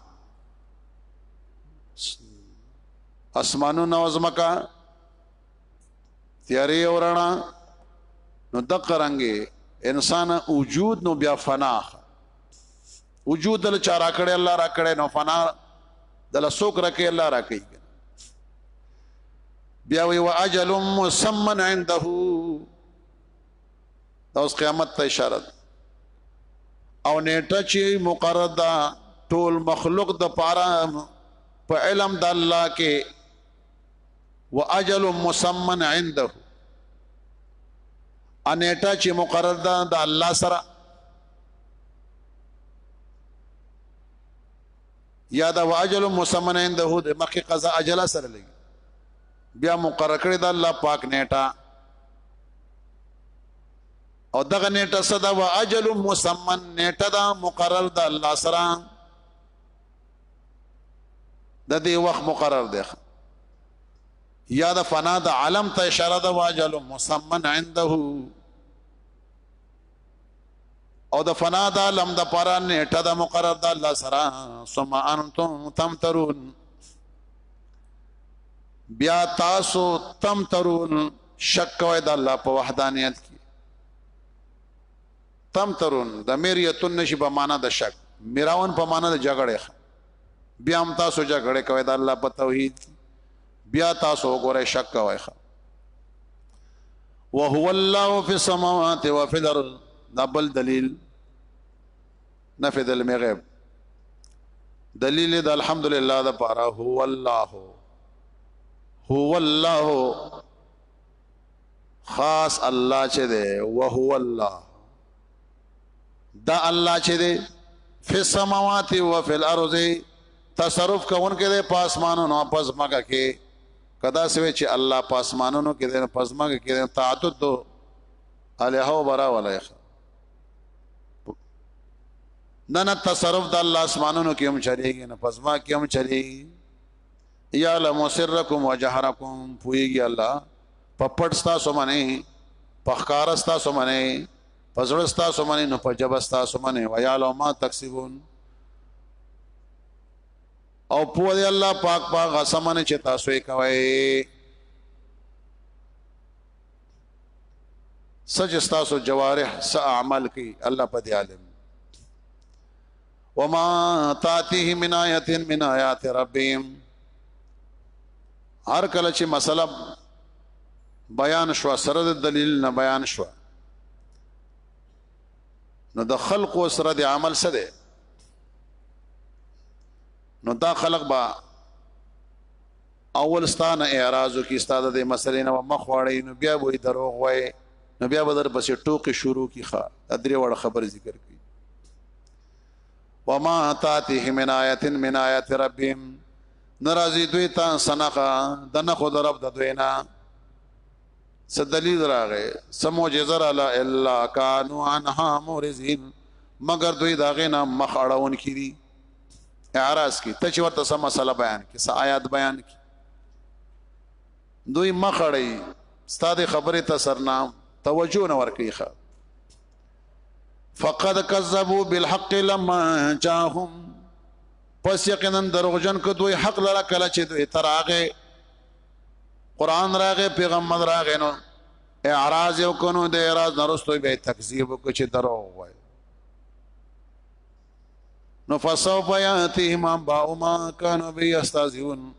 اسمانو نوزمکا تیاری اورانا نو دقرنګي انسان وجود نو بیا فنا وجود دل چا را کړی الله را کړی نو فنا دل سوک را کوي الله را کوي بیا وی واجل مسمن عنده دا اوس قیامت ته اشاره ده او نیټه چې مقرر ده ټول مخلوق د پاره په علم د الله کې واجل مسمن عنده انیټه چې مقرر ده د الله سره یا دا واجل مسمن عنده د مخکې قضا اجل سره لګي بیا مقرر کړی دا الله پاک نیټه او دغه نیټه صدا و اجل مسمن نیټه دا مقرر د الله سره د دې وخت مقرر دی یا د فنا د عالم ته اشاره د واجل مسمن عنده او د فنا د لم د پر نیټه د مقرر د الله سره ثم انتم تمترون بیا تاسو تمترون شک کوي د الله په وحدانیت کې تمترون د مریتون نشي په معنا د شک میراون په معنا د جګړې بیا هم تاسو جګړه کوي د الله په توحید بیا تاسو وګورئ شک کوي ښه وهو الله فی السماوات و فی الارض دا بل دلیل نفی د علم غیب دلیل د الحمدلله د پاره هو الله هو الله خاص الله چې ده وهو الله دا الله چې دی فی السماوات و فی الارض تصرف کون کې د پاسمانو نو پس مګه کې کدا سوي چې الله پاسمانو نو کې د پس مګه کې د تعدد دو الہ و برا ولا نه نه تصرف د الله اسمانونو کې هم چلیږي نه پزما کې هم چلیږي یا لم سرکم وجهرکم پویږي الله په پټ تاسو باندې په ښکار تاسو باندې پزړه تاسو منی نو په جبه تاسو منی ویالو ما تکسبون او په دی الله پاک پاک غسمنه چې تاسو یې کوي سج تاسو جوارح س اعمال کوي الله په دی عالم وما تاتيهم من آيات من آيات ربهم هر کله چې مسله بیان شو سره د دلیل نه بیان شو نو د خلق او سره د عمل سره ده نو دا خلق با اول ستانه اعتراضو کې استاد د مسلې نه مخ واړی نو بیا وې دروغ وای نو بیا بدر پسې ټوکی شروع کی ښه درې وړ خبر ذکر کی وما تاتيهم من آیت من آیات ربهم ناراضي دوی ته سنخه دنه خود رب د دوی نه څه دلیل راغې څه معجزه را لا الا کانوا انها مورزین مگر دوی دا غینا مخ اړهون کړي اعراض کی ته چې ورته سم مسله بیان کی څه آیات بیان کی دوی مخ اړي ستاده خبره ته سرنام توجه نه ور کوي فقد كذبوا بالحق لما جاءهم پس یقینا دروغجن کو دوی حق لره کله چې دوی تراغه قران راغه پیغمبر راغه نو اعراض یو کونو د اعراض نرستو به تکذیب کو چې دروغ وای نو فسوف یاتیهم با ما كانوا بیاستازون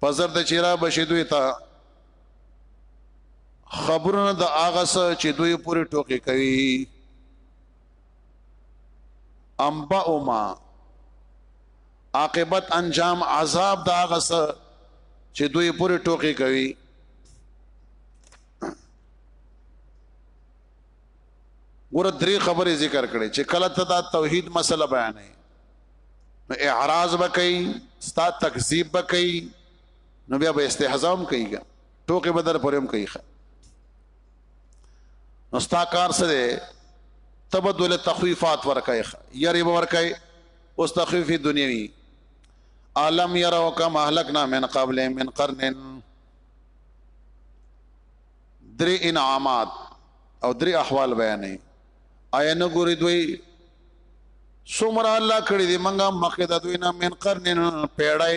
پزر د چیرې بشي دوی ته خبرونه د هغه څه چې دوی پوری ټوکی کوي انبا ما عاقبت انجام عذاب د هغه څه چې دوی پوری ټوکی کوي ګور درې خبرې ذکر کړي چې کله ته دا توحید مسله بیانې نو اعراض وکي ستا تکذیب وکي نو بیا به استهزاء هم کوي ټوکې بدر پرې هم کوي نو ستا کار څه دی تبدل تخویفات ورکای یری ورکای اوس تخویف دنیوی عالم یرو کم اهلکنا من قبل من قرن درې انعامات او درې احوال بیانې آیا نه ګوري دوی سمرا الله کړی دی منګه مخه د دوی نه من قرن پیړای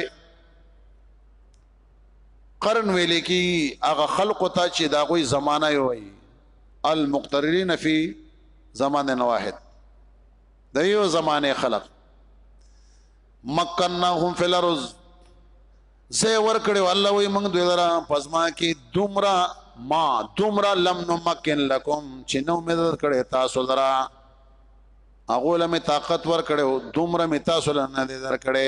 قرن ویل کی هغه خلق ته چې دا غوي زمانہ وي المقتررین فی زمان واحد د یو زمانه خلق مکنهم فی الارض زه ور کړو الله وي موږ دوی درا پزما کې دومره ما دومره لم نمکن لکم چې نو مې در کړې تاسو درا هغه لمه طاقت ور کړو دومره مې تاسو لنه در کړې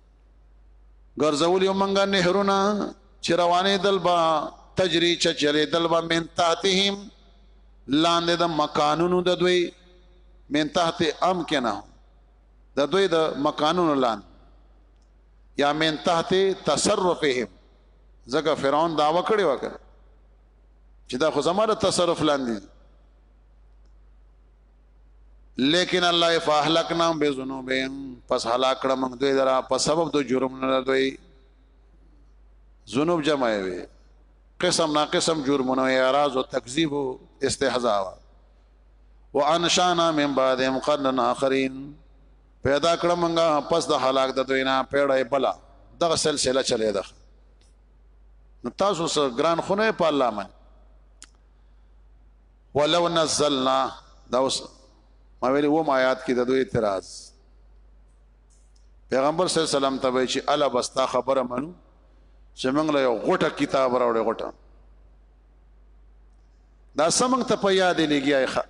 ګرځول یو منګه نهرونه چې روانې دلبا تجری چچلې دلبا من تحتهم لاندې د مکانونو د دوی من تحت ام کنه د دوی د مکانونو لاندې یا من تحت تصرفهم ځکه فرعون دا وکړي وکړي چې دا خو زموږ تصرف لاندې لیکن الله فاهلکنا بذنوبهم پس هلاک کړه موږ دوی درا په سبب د جرم نه دوی ذنوب جمع وي قسم نا قسم جرمونه اعراض او تکذیب او استهزاء وانشانا من بعدهم قرنا اخرین پیدا کړه موږ پس د هلاک د دوی نه پیړې بلا دغه سلسله چلے ده نو تاسو سره ګران خونه په الله باندې ولو نزلنا دا اوس ما ویلي و ما یاد کې د دوی اعتراض پیغمبر صلی الله علیه وسلم ته وی چې الا بستا خبره منو چې موږ له یو غټه کتاب راوړې غټه دا سمنګ ته په یاد لګیای ښه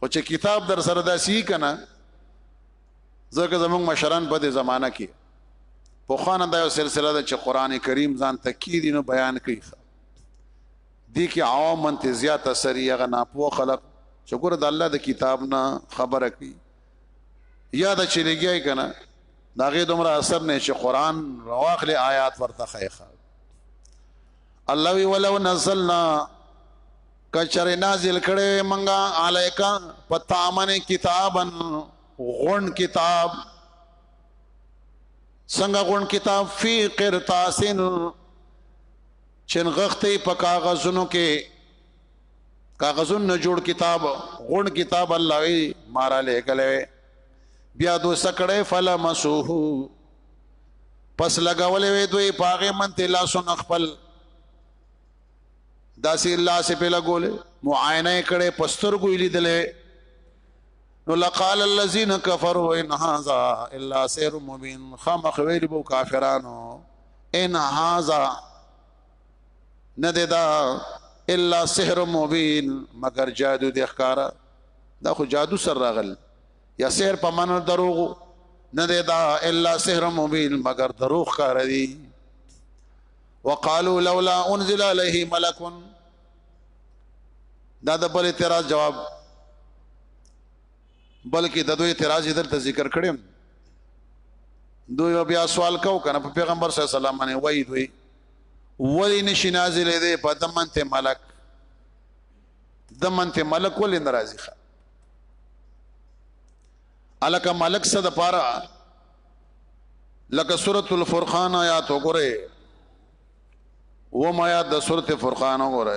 خو چې کتاب در سره دا سی کنه ځکه زمونږ مشران په دې زمانہ کې په خوانه دا یو سلسله ده چې قران کریم ځان تکید نو بیان کوي دې کې عوام منته زیات اثر یې هغه ناپوه خلق چې ګوره د الله د کتاب نه خبره کوي یا د چې لګیای کنه دا غي دومره اثر نه چې قران رواخله آیات ورته خیخه الله وی ولو نزلنا کچره نازل کړي منګه الیکا پتا من کتابن غون کتاب څنګه غون کتاب فی قرطاسن چې نغښتې په کاغذونو کې کاغذون نه جوړ کتاب غون کتاب الله وی مارا لګلې بیا دو سکړې فلا مسوه پس لګولې وې دوی پاغه من ته لاسونه خپل داسې الله سي په لګولې معاینه کړې پستر ګوې لیدلې نو لقال الذين كفروا ان هذا الا سير مبين خامخ ویل بو کافرانو ان هاذا نددا الا سحر مبین مگر جادو د ښکارا دا خو جادو سر راغل یا سحر په من دروغ نددا الا سحر مبین مگر دروغ کار دی وقالو لولا انزل علیه ملک دا د بل اعتراض جواب بلکې د دوی اعتراض یې دلته ذکر کړم دوی بیا سوال کو کنه په پیغمبر صلی الله علیه وسلم باندې وای دوی ولی نشی نازل دی په دمنت ملک دمنت ملک ول ناراضی ښه الک ملک صد پارا لکه سورۃ الفرقان آیات وګوره و ما آیات د سورۃ فرقان وګوره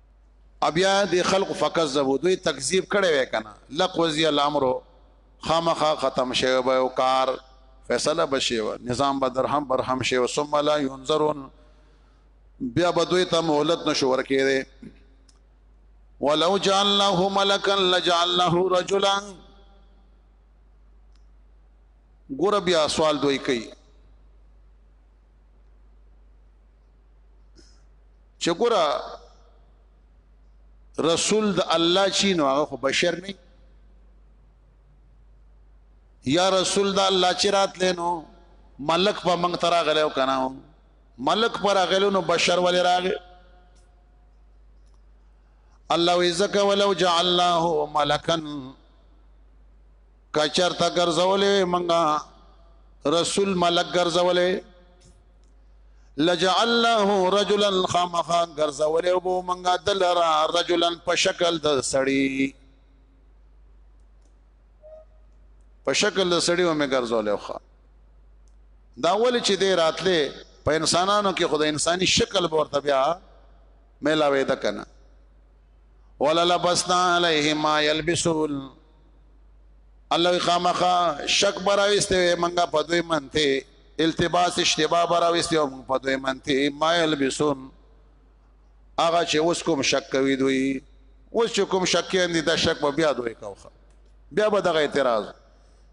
بیا د خلق فکذبوا دوی تکذیب کړي وې کنه لقضی الامر خامخا ختم شوی به او کار فیصله بشي و نظام به درهم برهم شي او ثم لا ينظرون بیا به دوی ته مهلت نشو ورکېره ولو جعلناه ملکا لجعلناه رجلا ګور بیا سوال دوی کوي چې ګوره رسول د الله چی نو هغه بشر نه یا رسول د الله چې راتلې نو ملک په منګ تر غلې او کنه ملک پر غلې نو بشر ولې راغې الله وزک ولو جعلناه ملکن کچر تا ګرځولې منګه رسول ملک ګرځولې لجعلناه رجلا خامخا ګرځولې او بو منګه دلرا رجلا په شکل د سړی په شکل د سړی و مې ګرځولې خو دا ول چې دې راتلې په انسانانو کې خدای انساني شکل ورته بیا ملاوي د کنه وللبسنا علیه ما یلبسون الله خامخا شک براويسته منګه په دوی منته التباس اشتباه براويستي او په دوی منته ما يلبسون هغه چې اوس کوم شک کوي دوی اوس چې کوم شک یې دا شک به بیا دوی کوخه بیا به دغه اعتراض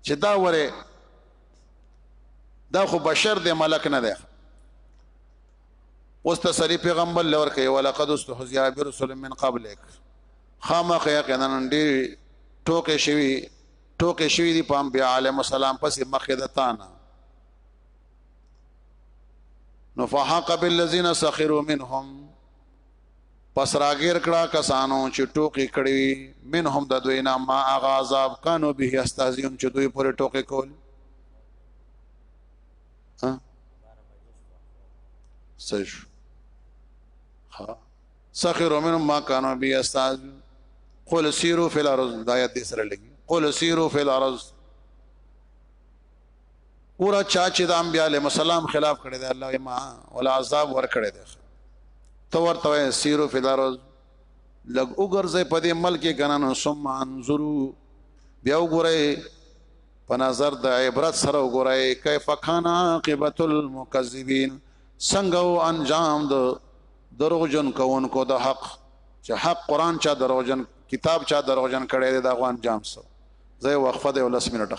چې دا وره دا خو بشر دی ملک نه دی اوس ته سری پیغمبر لور کوي ولقد استهزئ برسل من قبلک خامخ یقینا ډیر ټوکې شوی ټوکې شوې دي په انبیاء علیهم السلام پسې مخې د تانه نو فحق بالذین سخروا منهم پس راګیر کړه کسانو چې ټوکې کړې منهم د دوی نه ما اغا عذاب کانو به استهزئون چې دوی پورې ټوکې کول ها سش ها سخروا منهم ما كانوا به يستهزئون قل سيروا في الارض دا یاد دې سره لګي قل سيروا في الارض ګور چا چې د انبیاء علیهم السلام خلاف کړی دی الله ما ولا عذاب ور کړی دی تو ورته سیرو فدارز لګ وګرځي په دې ملک کنن ثم انظرو بیا وګورئ په نظر د عبرت سره وګورئ کیف کان عاقبت المکذبین څنګه او انجام د دروغجن کوونکو د حق چې حق قران چا دروغجن کتاب چا دروغجن کړي دی د افغان جام سره زه وقفه د 10 منټه